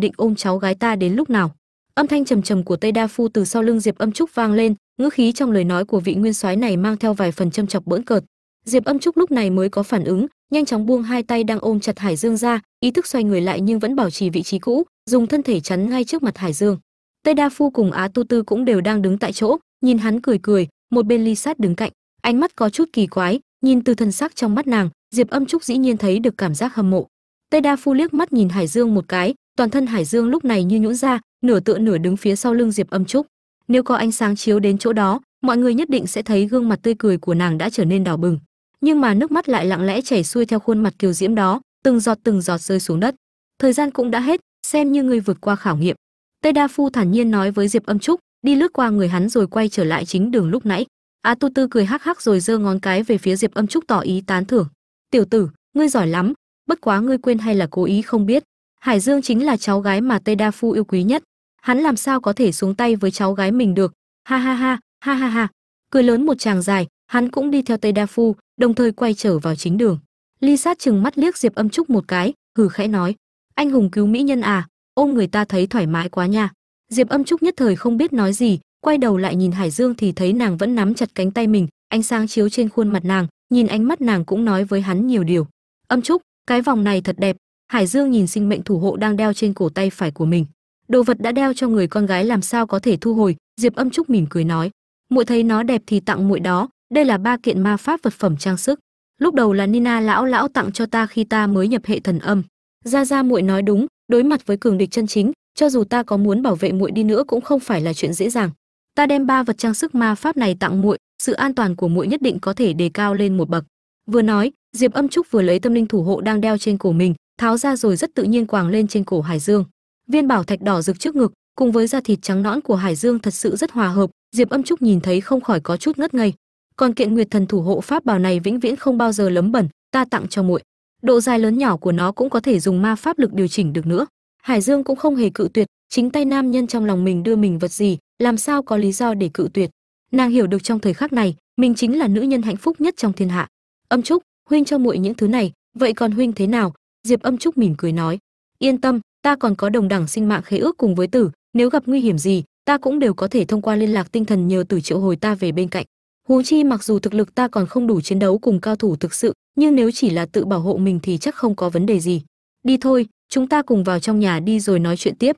định ôm cháu gái ta đến lúc nào? Âm thanh trầm trầm của tây đa phu từ sau lưng diệp âm trúc vang lên, ngữ khí trong lời nói của vị nguyên soái này mang theo vài phần châm chọc bỡn cợt. Diệp âm trúc lúc này mới có phản ứng, nhanh chóng buông hai tay đang ôm chặt hải dương ra, ý thức xoay người lại nhưng vẫn bảo trì vị trí cũ, dùng thân thể chắn ngay trước mặt hải dương. Tây đa phu cùng á tu tư cũng đều đang đứng tại chỗ, nhìn hắn cười cười, một bên ly sát đứng cạnh, ánh mắt có chút kỳ quái, nhìn từ thân sắc trong mắt nàng, diệp âm trúc dĩ nhiên thấy được cảm giác hâm mộ. Tây đa phu liếc mắt nhìn hải dương một cái toàn thân hải dương lúc này như nhũn ra, nửa tựa nửa đứng phía sau lưng diệp âm trúc. Nếu có ánh sáng chiếu đến chỗ đó, mọi người nhất định sẽ thấy gương mặt tươi cười của nàng đã trở nên đỏ bừng. Nhưng mà nước mắt lại lặng lẽ chảy xuôi theo khuôn mặt kiều diễm đó, từng giọt từng giọt rơi xuống đất. Thời gian cũng đã hết, xem như ngươi vượt qua khảo nghiệm. Tây đa phu thản nhiên nói với diệp âm trúc, đi lướt qua người hắn rồi quay trở lại chính đường lúc nãy. Á tu tư cười hắc hắc rồi giơ ngón cái về phía diệp âm trúc tỏ ý tán thưởng. Tiểu tử, ngươi giỏi lắm, bất quá ngươi quên hay là cố ý không biết hải dương chính là cháu gái mà tây đa phu yêu quý nhất. Hắn làm sao có thể xuống tay với cháu gái mình được? Ha ha ha ha ha ha. Cười lớn một tràng dài, hắn cũng đi theo tây đa phu, đồng thời quay trở vào chính đường. Ly sát chừng mắt liếc diệp âm trúc một cái, hừ khẽ nói, anh hùng cứu mỹ nhân à ôm người ta thấy thoải mái quá nha. Diệp âm trúc nhất thời không biết nói gì, quay đầu lại nhìn hải dương thì thấy nàng vẫn nắm chặt cánh tay mình, ánh sáng chiếu trên khuôn mặt nàng, nhìn ánh mắt nàng cũng nói với hắn nhiều điều. Âm trúc, cái vòng này thật đẹp hải dương nhìn sinh mệnh thủ hộ đang đeo trên cổ tay phải của mình. Đồ vật đã đeo cho người con gái làm sao có thể thu hồi, diệp âm trúc mỉm cười nói. Muội thấy nó đẹp thì tặng muội đó, đây là ba kiện ma pháp vật phẩm trang sức. Lúc đầu là nina lão lão tặng cho ta khi ta mới nhập hệ thần âm. Ra ra muội nói đúng, đối mặt với cường địch chân chính, cho dù ta có muốn bảo vệ muội đi nữa cũng không phải là chuyện dễ dàng. Ta đem ba vật trang sức ma pháp này tặng muội, sự an toàn của muội nhất định có thể đề cao lên một bậc. Vừa nói, diệp âm trúc vừa lấy tâm linh thủ hộ đang đeo trên cổ mình tháo ra rồi rất tự nhiên quàng lên trên cổ hải dương. Viên bảo thạch đỏ rực trước ngực, cùng với da thịt trắng nõn của hải dương thật sự rất hòa hợp, diệp âm trúc nhìn thấy không khỏi có chút ngất ngây. Còn kiện nguyệt thần thủ hộ pháp bảo này vĩnh viễn không bao giờ lấm bẩn ta tặng cho muội. Độ dài lớn nhỏ của nó cũng có thể dùng ma pháp lực điều chỉnh được nữa. Hải dương cũng không hề cự tuyệt, chính tay nam nhân trong lòng mình đưa mình vật gì, làm sao có lý do để cự tuyệt. Nàng hiểu được trong thời khắc này, mình chính là nữ nhân hạnh phúc nhất trong thiên hạ. Âm trúc, huynh cho muội những thứ này, vậy còn huynh thế nào? Diệp âm trúc mỉm cười nói, yên tâm, ta còn có đồng đẳng sinh mạng khế ước cùng với tử, nếu gặp nguy hiểm gì, ta cũng đều có thể thông qua liên lạc tinh thần nhờ tử triệu hồi ta về bên cạnh. Huống chi mặc dù thực lực ta còn không đủ chiến đấu cùng cao thủ thực sự, nhưng nếu chỉ là tự bảo hộ mình thì chắc không có vấn đề gì. Đi thôi, chúng ta cùng vào trong nhà đi rồi nói chuyện tiếp.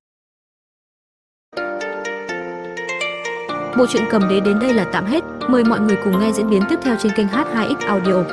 Bộ truyện cầm đế đến đây là tạm hết. Mời mọi người cùng nghe diễn biến tiếp theo trên kênh h2x audio.